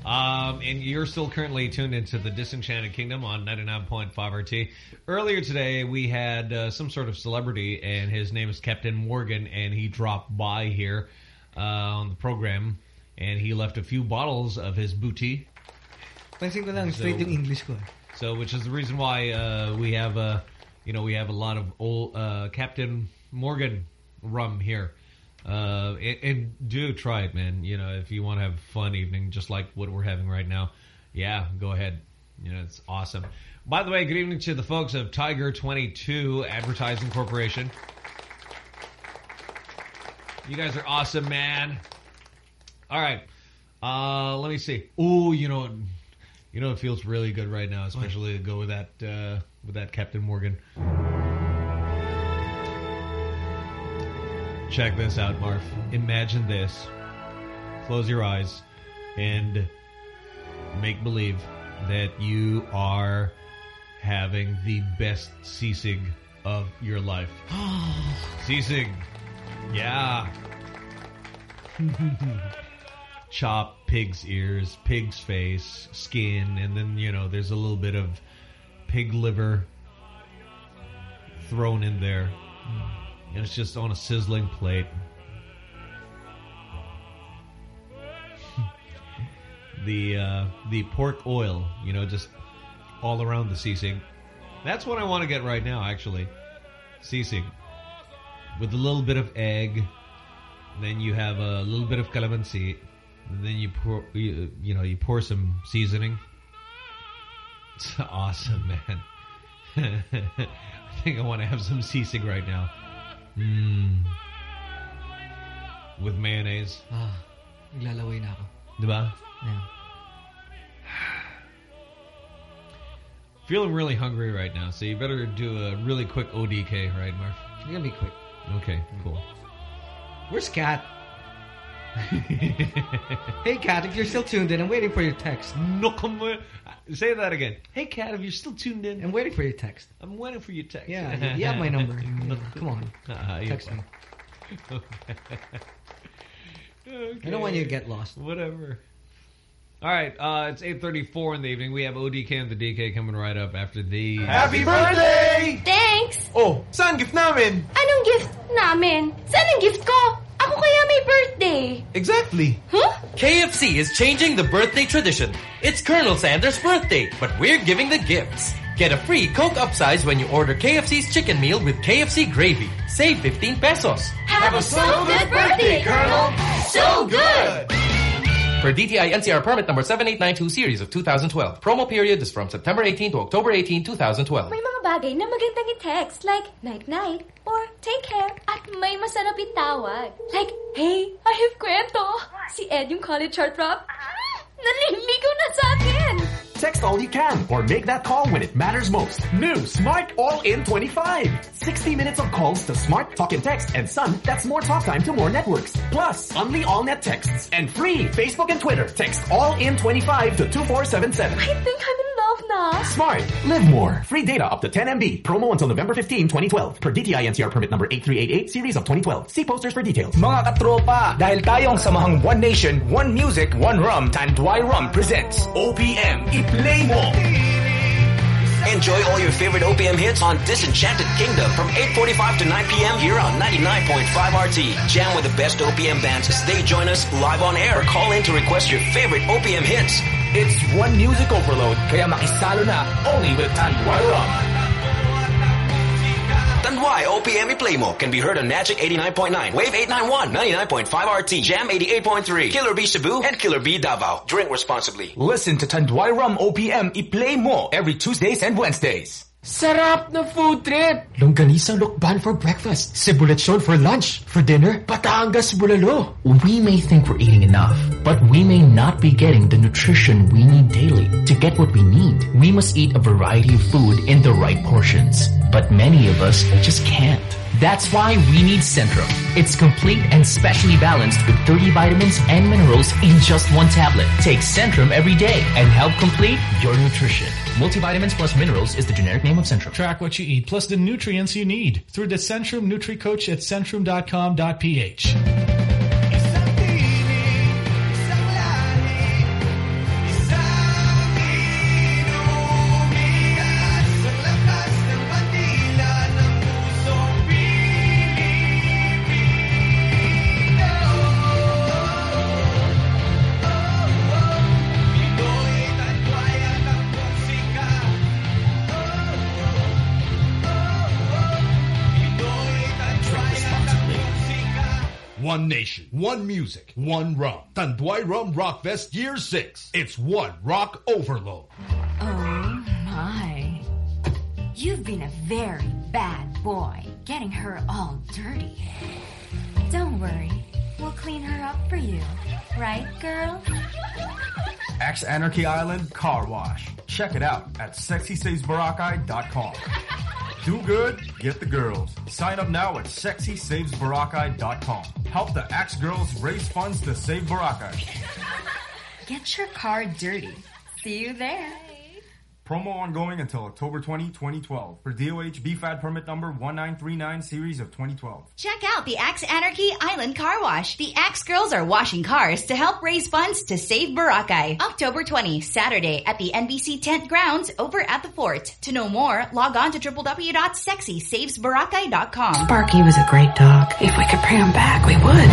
um, and you're still currently tuned into the Disenchanted Kingdom on 99.5 RT. Earlier today, we had uh, some sort of celebrity, and his name is Captain Morgan, and he dropped by here uh, on the program, and he left a few bottles of his booty. Pansin ko lang, So- straight yung English ko. eh. So, which is the reason why uh, we have a, you know, we have a lot of old uh, Captain Morgan rum here. Uh, and, and do try it, man. You know, if you want to have a fun evening, just like what we're having right now, yeah, go ahead. You know, it's awesome. By the way, good evening to the folks of Tiger 22 Advertising Corporation. You guys are awesome, man. All right. Uh, let me see. Oh, you know, you know, it feels really good right now, especially to go with that uh, with that Captain Morgan. Check this out, Marv. Imagine this. Close your eyes and make believe that you are having the best sisig of your life. sisig. Yeah. Chop pig's ears, pig's face, skin, and then, you know, there's a little bit of pig liver thrown in there. And it's just on a sizzling plate. the uh, the pork oil, you know, just all around the sisig. That's what I want to get right now, actually. Sisig. With a little bit of egg. Then you have a little bit of calamansi. And then you pour, you, you know, you pour some seasoning. It's awesome, man. I think I want to have some sisig right now. Mmm. With mayonnaise. Ah, naglalaway na ako. Diba? Yeah. Feeling really hungry right now, so you better do a really quick ODK, right, Marv? It's gonna be quick. Okay, cool. Where's Kat? hey, Kat, if you're still tuned in, I'm waiting for your text. No, come on. Say that again. Hey, Kat, if you're still tuned in. I'm waiting for your text. I'm waiting for your text. Yeah, you have my number. Come on. You- Text me. Okay. I don't want you to get lost. Whatever. All right, uh, it's 8.34 in the evening. We have ODK and the DK coming right up after the... Happy birthday! Thanks! Oh, saan gift namin? Anong gift namin? Saan ang gift ko? Ako kaya may birthday. Exactly. Huh? KFC is changing the birthday tradition. It's Colonel Sanders' birthday, but we're giving the gifts. Get a free Coke upsize when you order KFC's chicken meal with KFC gravy. Save 15 pesos. Have a so good birthday, Colonel! So good! Per DTI NCR permit number 7892 series of 2012. Promo period is from September 18 to October 18, 2012. May mga bagay na magandang i-text like night-night or take care at may masarap itawag. Like, hey, I have kwento. Si Ed yung college chart rap. Naliligaw na sa akin. Text all you can or make that call when it matters most. New Smart All In 25. 60 minutes of calls to Smart Talk and Text and Sun that's more talk time to more networks. Plus, only all net texts and free Facebook and Twitter. Text All In 25 to 2477. I think I'm in love na. Smart. Live more. Free data up to 10 MB. Promo until November 15, 2012. Per DTI NCR permit number 8388 series of 2012. See posters for details. Mga katropa, dahil tayong samahang One Nation, One Music, One Rum, Tanduay Rum presents OPM. I-play mo! Enjoy all your favorite OPM hits on Disenchanted Kingdom from 8.45 to 9 p.m. here on 99.5 RT. Jam with the best OPM bands as they join us live on air. Call in to request your favorite OPM hits. It's One Music Overload, kaya makisalo na only with Tanduay Rum. Tanduay OPM i-play mo can be heard on Magic 89.9, Wave 891, 99.5 RT, Jam 88.3, Killer B Cebu, and Killer B Davao. Drink responsibly. Listen to Tanduay Rum OPM i-play mo every Tuesdays and Wednesdays. Sarap na food trip! Longganisa Lucban for breakfast, Cebu lechon for lunch, for dinner, Batangas Bulalo. We may think we're eating enough, but we may not be getting the nutrition we need daily. To get what we need, we must eat a variety of food in the right portions. But many of us just can't. That's why we need Centrum. It's complete and specially balanced with 30 vitamins and minerals in just one tablet. Take Centrum every day and help complete your nutrition. Multivitamins plus minerals is the generic name of Centrum. Track what you eat plus the nutrients you need through the Centrum NutriCoach at centrum.com.ph. one music, one rum. Tanduay Rum Rock Fest Year 6. It's one rock overload. Oh my. You've been a very bad boy, getting her all dirty. Don't worry, we'll clean her up for you. Right, girl? Axe Anarchy Island Car Wash. Check it out at sexysavesboracay.com. Do good, get the girls. Sign up now at sexysavesboracay.com. Help the Axe girls raise funds to save Boracay. Get your car dirty. See you there. Promo ongoing until October 20, 2012 for DOH BFAD permit number 1939 series of 2012. Check out the Axe Anarchy Island Car Wash. The Axe girls are washing cars to help raise funds to save Boracay. October 20, Saturday at the NBC Tent Grounds over at the fort. To know more, log on to www.sexysavesboracay.com. Sparky was a great dog. If we could bring him back, we would.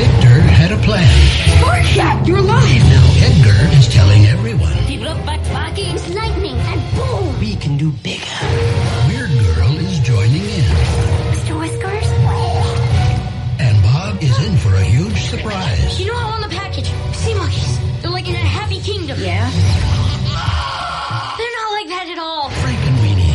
Victor had a plan. Sparky, you're alive! Now Edgar is telling everyone. He looked like It's lightning and boom. We can do bigger. Weird Girl is joining in. Mr. Whiskers? And Bob is in for a huge surprise. You know how on the package, sea monkeys, they're like in a happy kingdom. Yeah? They're not like that at all. Frankenweenie.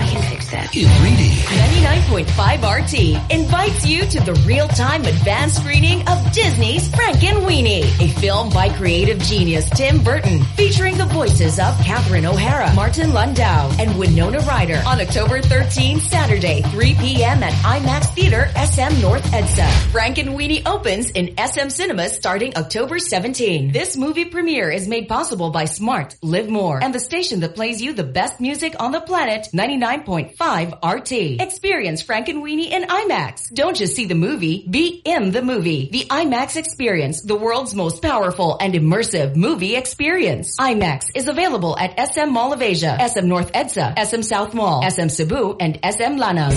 I can fix that. In 3D. 99.5 RT invites you to the real-time advanced screening of Disney's Frankenweenie, a film by creative genius Tim Burton, featuring the voices of Catherine O'Hara, Martin Landau, and Winona Ryder on October 13, Saturday, 3 p.m. at IMAX Theater, SM North EDSA. Frankenweenie opens in SM Cinemas starting October 17. This movie premiere is made possible by Smart, Live More, and the station that plays you the best music on the planet, 99.5 RT. Experience Frankenweenie in IMAX. Don't just see the movie, be in the movie. The IMAX experience, the world's most powerful and immersive movie experience. IMAX is available at SM Mall of Asia, SM North EDSA, SM South Mall, SM Cebu, and SM Lanang.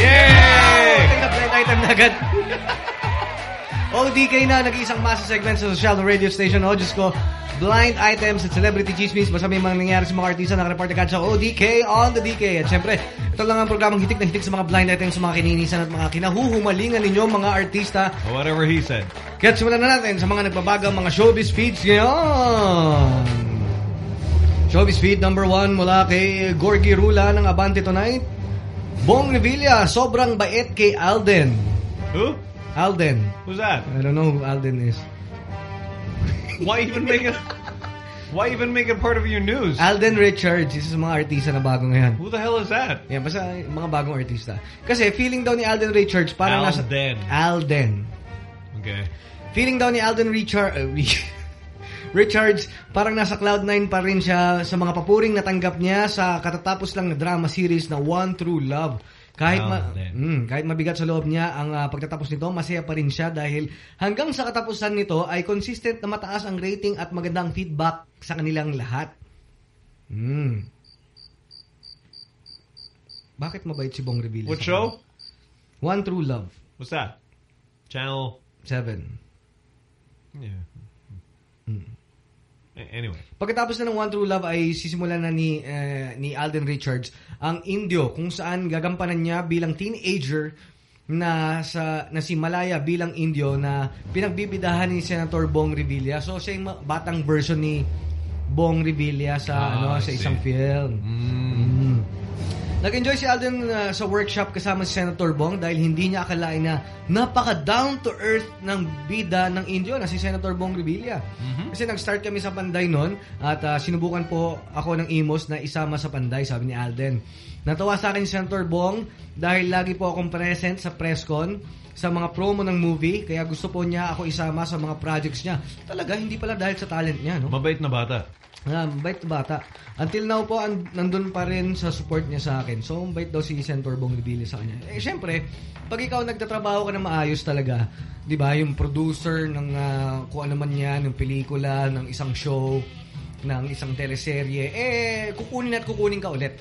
Yay! ODK na, nag-iisang masa segment sa social radio station. O, Diyos ko, blind items at celebrity chismis. Basta may mga nangyari sa mga artista na report agad sa ODK on the DK. At syempre, ito lang ang programang hitik na hitik sa mga blind items, sa mga kininisan at mga kinahuhumalingan ninyo mga artista. Whatever he said. Kaya simulan na natin sa mga nagbabagang mga showbiz feeds ngayon. Showbiz feed number one mula kay Gorgie Rula ng Abante Tonight. Bong Revilla, sobrang bait kay Alden. Who? Alden. Who's that? I don't know who Alden is. Why even make it? Why even make it part of your news? Alden Richards, isa sa mga artista na bago ngayon. Who the hell is that? Yan, basta mga bagong artista. Kasi feeling daw ni Alden Richards parang nasa... Alden. Alden. Okay. Feeling daw ni Alden Richard, uh, Richards, parang nasa Cloud9 pa rin siya sa mga papuring natanggap niya sa katatapos lang na drama series na One True Love. Kahit ma mm, kahit mabigat sa loob niya ang uh, pagtatapos nito, masaya pa rin siya dahil hanggang sa katapusan nito ay consistent na mataas ang rating at magandang feedback sa kanilang lahat. Mm. Bakit mabait si Bong Revilla? What show? One True Love. What's that? Channel 7. Yeah. Anyway. Pagkatapos na ng One True Love ay sisimulan na ni eh, ni Alden Richards ang Indio kung saan gagampanan niya bilang teenager na sa na si Malaya bilang Indio na pinagbibidahan ni Senator Bong Revilla. So siya yung batang version ni Bong Revilla sa Ah, ano sa isang film. Mm. Nag-enjoy si Alden uh, sa workshop kasama si Senator Bong dahil hindi niya akalain na napaka down to earth ng bida ng Indio na si Senator Bong Revilla. Kasi nag-start kami sa Panday noon at uh, sinubukan po ako ng Imos na isama sa Panday, sabi ni Alden. Natawa sa akin si Senator Bong dahil lagi po akong present sa press con sa mga promo ng movie kaya gusto po niya ako isama sa mga projects niya. Talaga, hindi pala dahil sa talent niya, no? Mabait na bata. Ah, bait bata. Until now po, an- nandun pa rin sa support niya sa akin. So, bait daw si Senator Bong Revilla sa kanya. Eh, syempre, pag ikaw nagtatrabaho ka na maayos talaga, di ba, yung producer ng ah, kung ano man yan, ng pelikula, ng isang show, ng isang teleserye, eh, kukunin at kukunin ka ulit.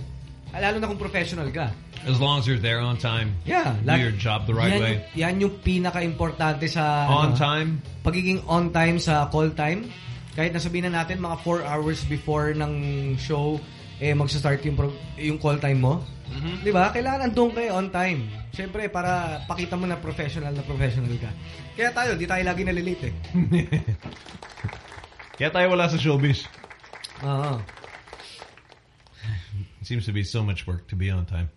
Lalo na kung professional ka. As long as you're there on time. Yeah. Do your job the right yan, way. Yan yung pinaka-importante sa... On ano, time. Pagiging on time sa call time. Kahit nasabihin na natin mga 4 hours before ng show, eh magsa-start yung, yung call time mo. Mhm. Di ba? Kailangan andun kayo on time. Siyempre, para pakita mo na professional na professional ka. Kaya tayo, di tayo lagi nalilate eh. Kaya tayo wala sa showbiz. Oo. Seems to be so much work to be on time.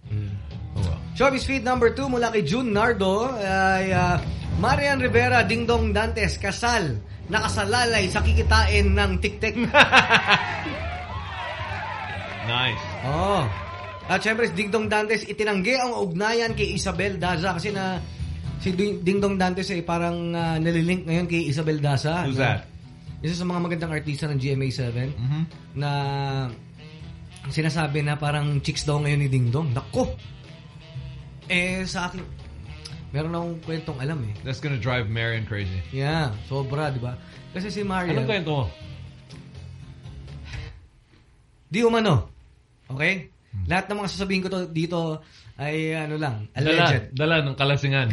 Oh well. Showbiz feed number 2 mula kay June Nardo ay ah, Marian Rivera, Dingdong Dantes, kasal, nakasalalay sa kikitain ng tiktik. Nice. Oo. At syempre, Dingdong Dantes itinanggi ang ugnayan kay Isabel Daza kasi na si Ding- Dingdong Dantes ay parang ah, nalilink ngayon kay Isabel Daza. Who's na- that? Isa sa mga magandang artista ng GMA7 na sinasabi na parang chicks daw ngayon ni Dingdong. Nako! Eh, sa akin, meron akong kwentong alam eh. That's gonna drive Marion crazy. Yeah, sobra, di ba? Kasi si Mario... Anong kwento mo? Di umano. Okay? Lahat ng mga sasabihin ko to dito ay ano lang, alleged. Dala, dala ng kalasingan.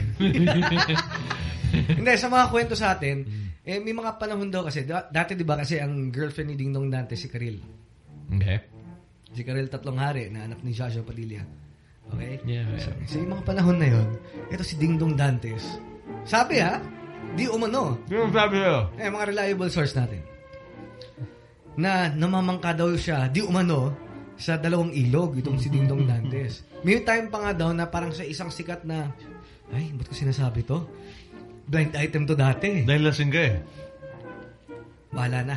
Hindi, sa mga kwento sa atin, eh, may mga panahon daw kasi, da- dati di ba kasi ang girlfriend ni Dingdong Dante si Karil. okay. Si Karil Tatlong Hari, na anak ni Joshua Padilla. Okay? Yeah, So, so yung mga panahon na yon, ito si Dingdong Dantes. Sabi ha, di umano. Di mo sabi yun. Eh, mga reliable source natin. Na namamangka daw siya, di umano, sa dalawang ilog, itong si Dingdong Dantes. May time pa nga daw na parang sa isang sikat na, ay, ba't ko sinasabi to? Blind item to dati. Dahil lasing ka eh. Bahala na.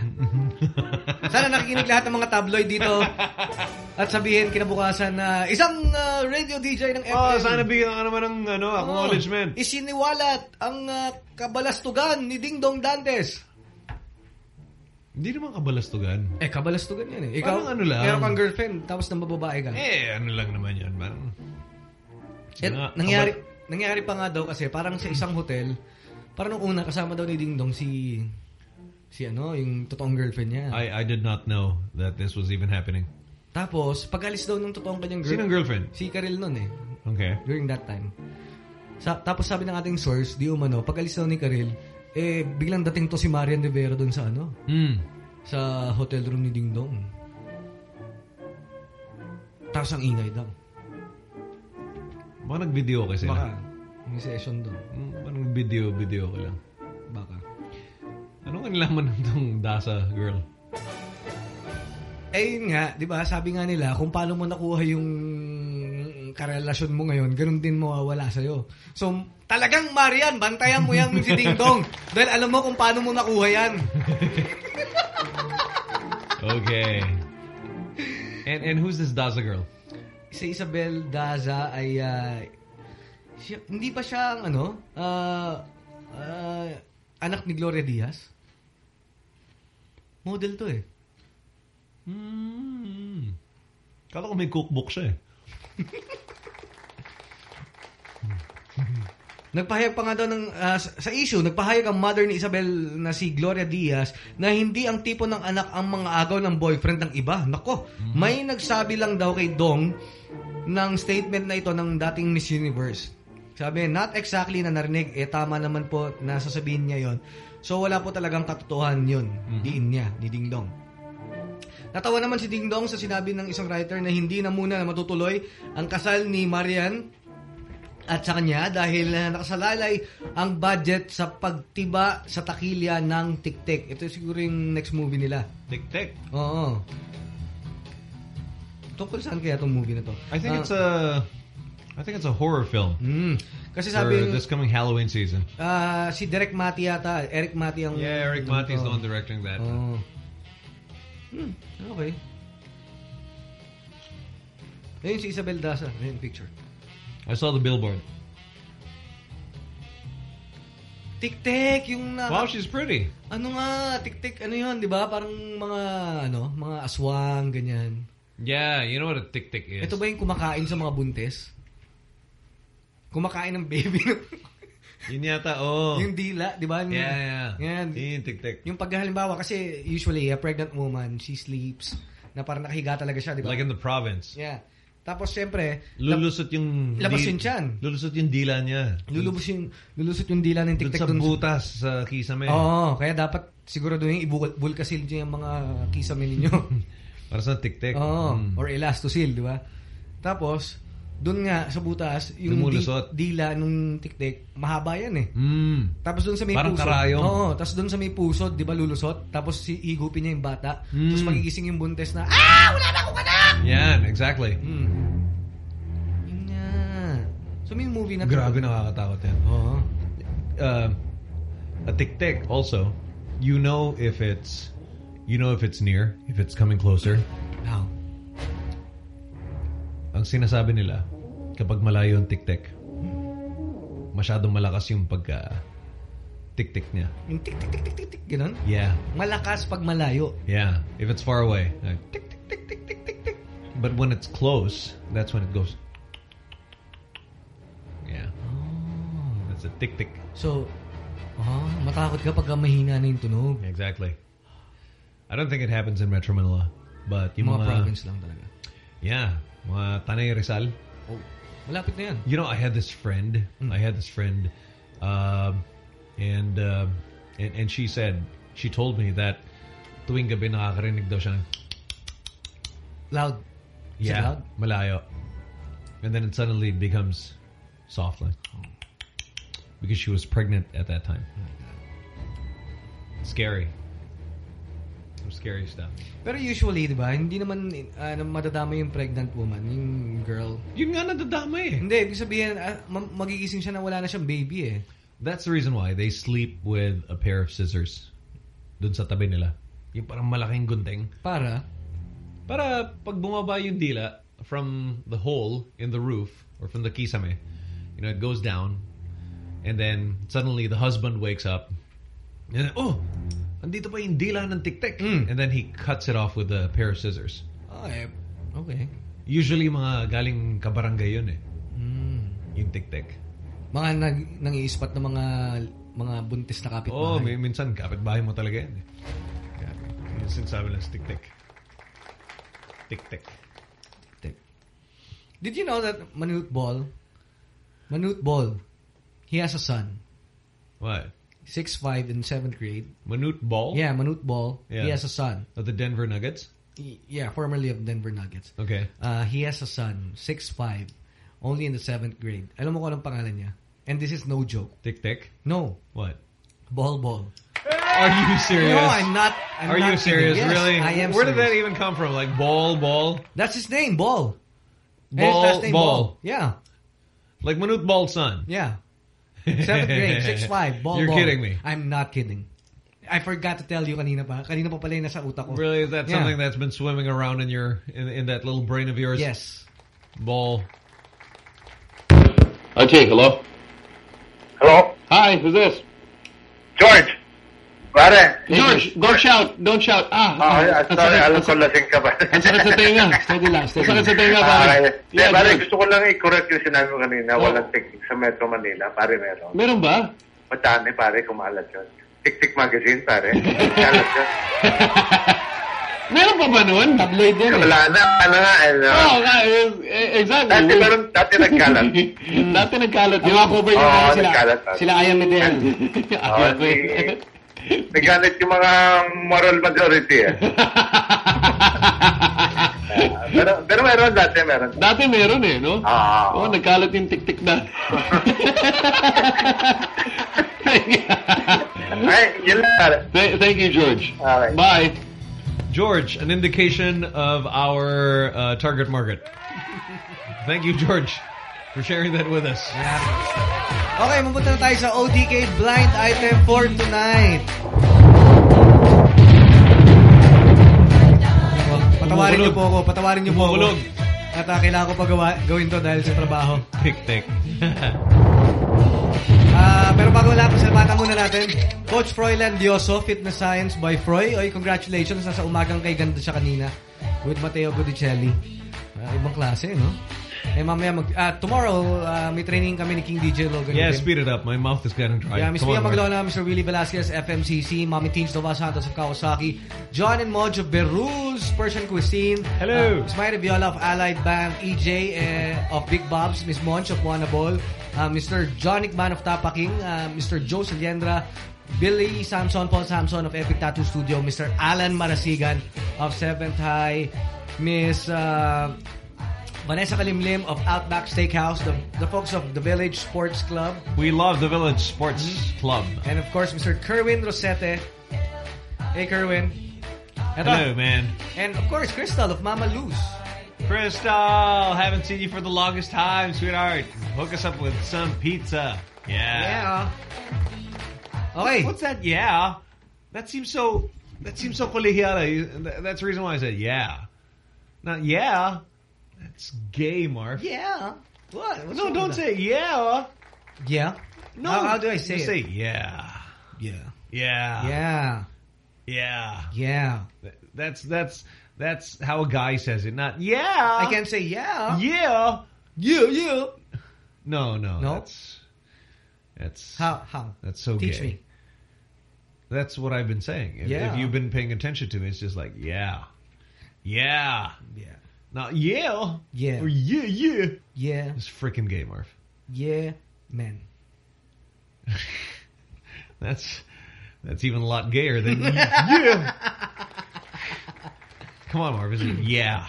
Sana nakikinig lahat ng mga tabloid dito at sabihin kinabukasan na isang uh, radio DJ ng FM. Oh, sana bigyan ka naman ng ano, acknowledgement. Oh, isiniwalat ang uh, kabalastugan ni Dingdong Dantes. Hindi naman kabalastugan. Eh, kabalastugan yan eh. Ikaw, Parang ano lang. meron kang girlfriend, tapos nang bababae ka. Eh, ano lang naman yan. Parang... Eh, nga, nangyari, nangyari pa nga daw kasi parang sa isang hotel, parang nung una kasama daw ni Dingdong si si ano, yung totoong girlfriend niya. I, I did not know that this was even happening. Tapos, pag-alis daw ng totoong kanyang girlfriend. Sinong girlfriend? Si Karil nun eh. Okay. During that time. Sa, tapos sabi ng ating source, di umano, pag-alis daw ni Karil, eh, biglang dating to si Marian Rivera doon sa ano? Hmm. Sa hotel room ni Dingdong. Tapos ang ingay daw. Baka nag-video kasi Baka. May session doon. Hmm, Baka nag-video, video ko lang. Baka. Anong kanlaman ng tong Dasa girl? Eh yun nga, 'di ba? Sabi nga nila kung paano mo nakuha yung karelasyon mo ngayon, ganun din mawawala sa So, talagang Marian, bantayan mo yan si Ding Dong. Dahil alam mo kung paano mo nakuha yan. Okay. And and who's this Daza girl? Si Isabel Daza ay ah, siya- hindi ba siya ang ano, ah, ah, anak ni Gloria Diaz? Model to eh. Hmm. Kala ko may cookbook siya eh. Nagpahayag pa nga daw ng, ah, sa, issue, nagpahayag ang mother ni Isabel na si Gloria Diaz na hindi ang tipo ng anak ang mga agaw ng boyfriend ng iba. Nako, may nagsabi lang daw kay Dong ng statement na ito ng dating Miss Universe. Sabi, not exactly na narinig, eh tama naman po na sasabihin niya yon. So wala po talagang katotohanan yun, diin niya, ni Ding Dong. Natawa naman si Ding Dong sa sinabi ng isang writer na hindi na muna na matutuloy ang kasal ni Marian at sa kanya dahil uh, nakasalalay ang budget sa pagtiba sa takilya ng Tik-Tik. Ito siguro yung next movie nila. Tik-Tik? Oo. Tungkol saan kaya itong movie na to? I think Ah, it's a I think it's a horror film. Mm. Kasi for this coming Halloween season. ah, si Derek Matti yata, Erik Matti ang Yeah, Erik Matti is the one directing that. Oh. Hmm, okay. Ayun si Isabel Daza. Ayun, picture. I saw the billboard. Tik-tik, yung na... Wow, she's pretty. Ano nga, tik-tik, ano yun, di ba? Parang mga, ano, mga aswang, ganyan. Yeah, you know what a tik-tik is. Ito ba yung kumakain sa mga buntis? Kumakain ng baby. Yun yata, oh. yung dila, di ba? Yung- Yeah, yeah. Yan. Yun yung tik-tik. Yung paghalimbawa, kasi usually, a pregnant woman, she sleeps, na parang nakahiga talaga siya, di ba? Like in the province. Yeah. Tapos, syempre, Lulusot yung... Labas yung tiyan. Lulusot yung dila niya. lulubos yung, lulusot yung dila ng Dun tik-tik sa butas sa kisame. Oo, kaya dapat siguro doon yung ibulkasil niyo yung mga kisame ninyo. Para sa tik-tik. Oo, Mm. or elastosil, di ba? Tapos, doon nga sa butas, yung di, dila nung tik-tik, mahaba yan eh. Mm. Tapos doon sa may Parang pusod. karayom. Oo, tapos doon sa may pusod, di ba lulusot? Tapos si higupin niya yung bata. Mm. Tapos magigising yung buntes na, ah, wala na akong anak! Yan, exactly. Mm. Yun nga. So may movie na to. Grabe nakakatakot yan. Oo. Uh, a tik-tik also, you know if it's you know if it's near, if it's coming closer. How? Ang sinasabi nila, kapag malayo yung tik-tik, masyadong malakas yung pagka tik-tik niya. Yung tik tik tik tik tik tik ganun? Yeah. Malakas pag malayo. Yeah. If it's far away, like, tick, tick, tick, tick, tick, tick, tick. But when it's close, that's when it goes. Yeah. Oh. That's a tick-tick. So, ah, matakot ka pag mahina na yung tunog. Exactly. I don't think it happens in Metro Manila. But yung Mga mga, province lang talaga. Yeah. Mga Tanay Rizal. Oh, malapit na yan. You know, I had this friend. I had this friend, um, and, uh, and and she said she told me that tuwing gabi nakakarinig daw siya ng Loud. Is yeah, loud? malayo, and then it suddenly becomes soft like because she was pregnant at that time. Scary. Some scary stuff. Pero usually, di ba, hindi naman uh, madadama yung pregnant woman, yung girl. Yun nga nadadama eh. Hindi, ibig sabihin, ah, ma- magigising siya na wala na siyang baby eh. That's the reason why they sleep with a pair of scissors. Dun sa tabi nila. Yung parang malaking gunting. Para? Para pag bumaba yung dila from the hole in the roof or from the kisame, you know, it goes down and then suddenly the husband wakes up and then, oh, andito pa yung dila ng tik-tik. And then he cuts it off with a pair of scissors. Oh, eh, okay. Usually mga galing kabarangay yun eh. Mm. Yung tik-tik. Mga nag, nangiispat na mga mga buntis na kapitbahay. Oo, oh, may, minsan kapitbahay mo talaga yan eh. Kaya, yung sinasabi lang tik-tik. Tik-tik. Did you know that Manute Bol, Manute Bol, he has a son. What? 6'5 in 7th grade. Manute Bol? Yeah, Manute Bol. Yeah. He has a son. Of the Denver Nuggets? Y- Yeah, formerly of Denver Nuggets. Okay. Uh, he has a son, six five, only in the 7th grade. Alam mo anong pangalan niya? And this is no joke. Tik-tik? No. What? Bol Bol. Are you serious? No, I'm not. I'm Are not you serious? Yes, really? I am Where did that even come from? Like ball, ball? That's his name, Ball. And his Ball, name, ball. Yeah. Like Manute Bol's son? Yeah. Seventh grade, 6'5", ball, You're ball. kidding me. I'm not kidding. I forgot to tell you kanina pa. Kanina pa pala yung nasa utak ko. Really? Is that Yeah. something that's been swimming around in your in, in that little brain of yours? Yes. Ball. Okay, hello? Hello? Hi, who's this? George! Pare! George, don't shout, don't shout. Ah, Ah, ah, ah, sorry, alam ko lasing ka ba? Ang sakit sa tenga. Steady lang. Ang sakit sa tenga, Ah, pare. yeah, Yeah, pare, George. gusto ko lang i-correct yung sinabi mo kanina. Oh. Walang tiktik sa Metro Manila. Pare, meron. Meron ba? Matane, pare, kumalat yun. Tik-tik magazine, pare. Kalat yun. Meron pa ba nun? Tabloid yan eh. Wala na, ano nga, ano. Oo, nga, eh, eh, exactly. Dati meron, dati nagkalat. Dati nagkalat. Yung mga cover niya parang sila. nagkalat. Sila Aya Medel. Oo, si- Nagganit yung mga moral majority eh. Pero, pero meron dati, meron. Dati meron eh, no? Ah. Oo, nagkalat yung tik-tik na. Ay, yun lang pare. Th- Thank you, George. Okay. Bye. George, an indication of our uh, target market. Thank you, George, for sharing that with us. Okay, mapunta na tayo sa ODK blind item for tonight. Patawarin niyo po ako, patawarin niyo po ako. At uh, kailangan ko pa gawa, gawin to dahil sa trabaho. Tik-tik. Ah, pero bago wala, pasalamatan muna natin. Coach Froylan Dioso, Fitness Science by Froy. Oy, congratulations. Nasa umagang kay ganda siya kanina. With Mateo Guidicelli. Ah, ibang klase, no? Eh, mamaya, mag, ah, tomorrow, ah, may training kami ni King DJ Logan. Yeah, din. speed it up. My mouth is getting dry. Yeah, Miss Mia Mr. Willie Velasquez, FMCC, Mommy Teens Nova Santos of Kawasaki, John and Moj of Behrouz, Persian Cuisine. Hello. Uh, Miss Mayra Viola of Allied Bank, EJ eh, of Big Bobs, Miss Monch of Juana Ball, uh, Mr. John Man of Tapaking, uh, Mr. Joe Saliendra, Billy Samson, Paul Samson of Epic Tattoo Studio, Mr. Alan Marasigan of Seventh High, Miss uh, Vanessa Kalimlim of Outback Steakhouse, the, the folks of the Village Sports Club, We love the Village Sports mm-hmm. Club. and of course, Mr. Kerwin Rosete. Hey, Kerwin. Eto. Hello, man. And of course, Crystal of Mama Luz. Crystal, haven't seen you for the longest time, sweetheart. Hook us up with some pizza. Yeah. Yeah. Okay. What's that? Yeah. That seems so. That seems so colegiala. That's the reason why I said yeah. Not yeah. That's gay, Marf. Yeah. What? What's no, don't with say yeah. Yeah? No. How, how do I say just it? Say yeah. Yeah. Yeah. Yeah. Yeah. Yeah. That's that's that's how a guy says it. Not yeah. I can't say yeah. Yeah. Yeah, yeah. No, no. No? That's that's How? How? That's so Teach gay. me. That's what I've been saying. If, Yeah. if you've been paying attention to me, it's just like, yeah. Yeah. Yeah. Not yeah. Yeah. Or yeah, yeah. Yeah. It's freaking gay, Marf. Yeah. Man. That's that's even a lot gayer than yeah. Come on, Marf. Is it yeah?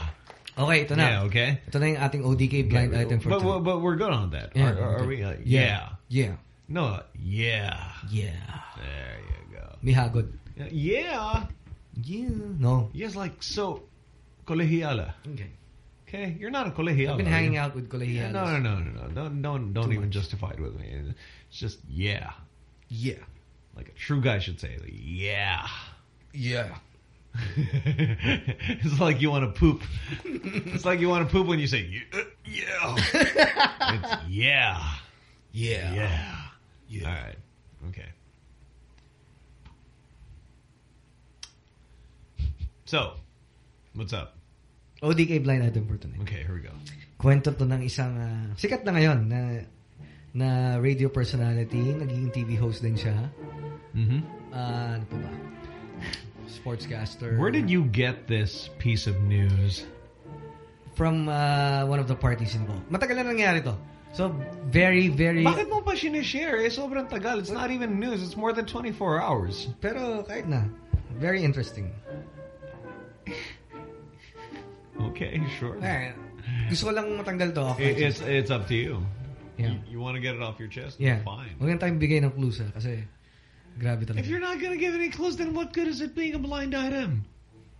Okay, ito na. Yeah, okay. Ito na yung ating ODK blind Yeah, item for but, but, but we're good on that. Yeah, are, are, we? Like, Yeah. yeah. Yeah. No, yeah. Yeah. There you go. Mihagod. Yeah. Yeah. No. Yes, like so colegiala. Okay. Okay, you're not a colegiala. I've been hanging you? out with colegialas. No, no, no, no, no. Don't don't don't even much. justify it with me. It's just yeah. Yeah. Like a true guy should say, like, yeah. Yeah. it's like you want to poop. it's like you want to poop when you say "Yeah." yeah. it's yeah. Yeah. Yeah. Yeah. All right. Okay. So, what's up? ODK blind item for tonight. Okay, here we go. Kwento to ng isang ah, sikat na ngayon na na radio personality, naging TV host din siya. Mm-hmm. Ah, ano pa ba? Sportscaster. Where did you get this piece of news? From ah, one of the parties involved. Matagal na nangyari to. So, very, very... Bakit mo pa sinishare? Eh, sobrang tagal. It's not even news. It's more than 24 hours. Pero kahit na. Very interesting. Okay, sure. Eh, gusto ko lang matanggal to. It- it's it's up to you. Yeah. You, want to get it off your chest? Yeah. Fine. Huwag na tayong bigay ng clues ha, kasi grabe talaga. If you're not gonna give any clues, then what good is it being a blind item?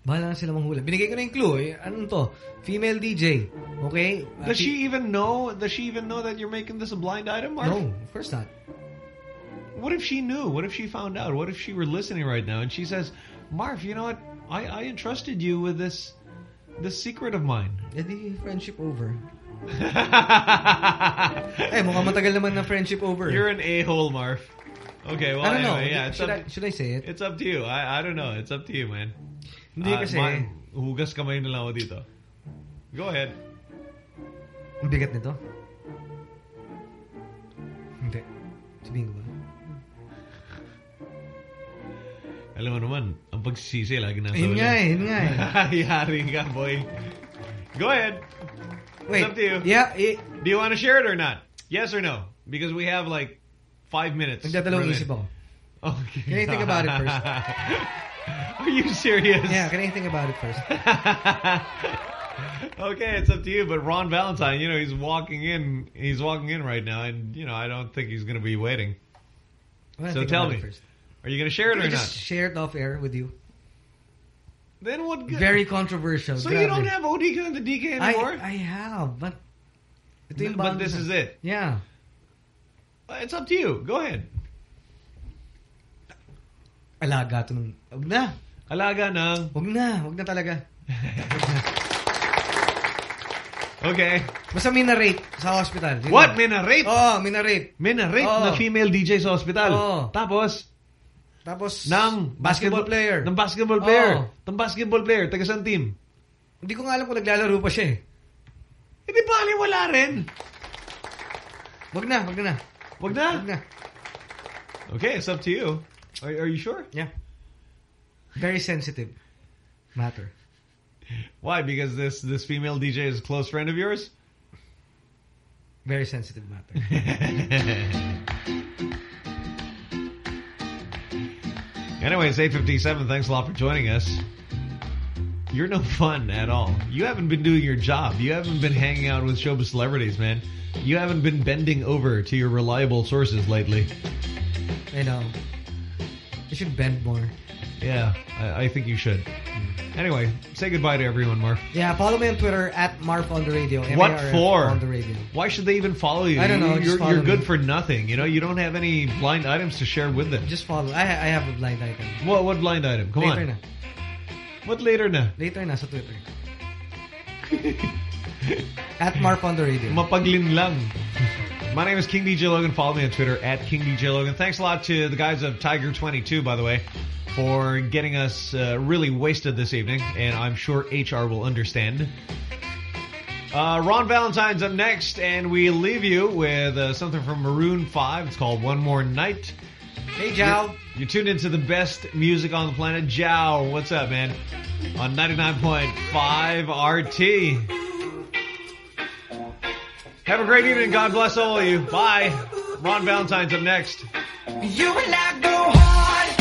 Bahala na sila manghula. Binigay ko na yung clue eh. Anong to? Female DJ. Okay? Does she even know? Does she even know that you're making this a blind item? Marf? No, of course not. What if she knew? What if she found out? What if she were listening right now and she says, "Marf, you know what? I I entrusted you with this this secret of mine." Eh di, friendship over. eh, mukhang matagal naman na friendship over. You're an a-hole, Marf. Okay, well, I don't know. yeah, Should up, I, should I say it? it's up to you. I I don't know. It's up to you, man. Hindi Ah, kasi- ma- hugas kamay na lang ako dito. Go ahead. Ang bigat nito? Hindi. Sabihin ko ba? Alam mo naman, ang pagsisisi lagi nasa Yun nga eh, yun nga eh. Yari ka, boy. Go ahead. Wait. It's up to you. Yeah, eh, Do you want to share it or not? Yes or no? Because we have like five minutes. nagdadalawang isip ako. Okay. Can I think about it first? Are you serious? Yeah, can I think about it first? Okay, it's up to you. But Ron Valentine, you know, he's walking in. He's walking in right now, and you know, I don't think he's going to be waiting. So tell me, first. Are you going to share it I or just not? share it off air with you. Then what? good- Very controversial. So grabe. you don't have OD and the DK anymore? I have, but yung but this is it. Yeah. Uh, It's up to you. Go ahead. Alaga to ng... Huwag na. Alaga ng... Huwag na. Huwag na talaga. Okay. Basta minarape sa hospital. What? lang. Minarape? Oo, oh, minarape. Minarape Oo. na female DJ sa hospital. Oo. Tapos, Tapos, ng basketball player. Ng basketball player. Oo. Ng basketball player. Taga saan team? Hindi ko nga alam kung naglalaro pa siya eh. Hindi bali, wala rin. Wag na, wag na. Wag na? Wag na. Okay, it's up to you. Are, are you sure? Yeah. Very sensitive matter. Why? Because this this female DJ is a close friend of yours? Very sensitive matter. Anyways, 857, thanks a lot for joining us. You're no fun at all. You haven't been doing your job. You haven't been hanging out with showbiz celebrities, man. You haven't been bending over to your reliable sources lately. I know. You should bend more. Yeah, I, I think you should. Anyway, say goodbye to everyone, Marf. Yeah, follow me on Twitter at Marf on the radio. What for? On the radio. Why should they even follow you? I don't know, You- you're good me. for nothing. You know, you don't have any blind items to share with them. Just follow. I I have a blind item. What what blind item? Come Later on. na. What later na? Later na sa Twitter. at Marf on the radio. Mapaglin lang. My name is King DJ Logan. Follow me on Twitter at King DJ Logan. Thanks a lot to the guys of Tiger22, by the way, for getting us uh, really wasted this evening, and I'm sure HR will understand. Uh, Ron Valentine's up next, and we leave you with uh, something from Maroon 5. It's called One More Night. Hey, Jao. You're, you're tuned into the best music on the planet. Jao, what's up, man? On 99.5 RT. Have a great evening. God bless all of you. Bye. Ron Valentine's up next. You and I go hard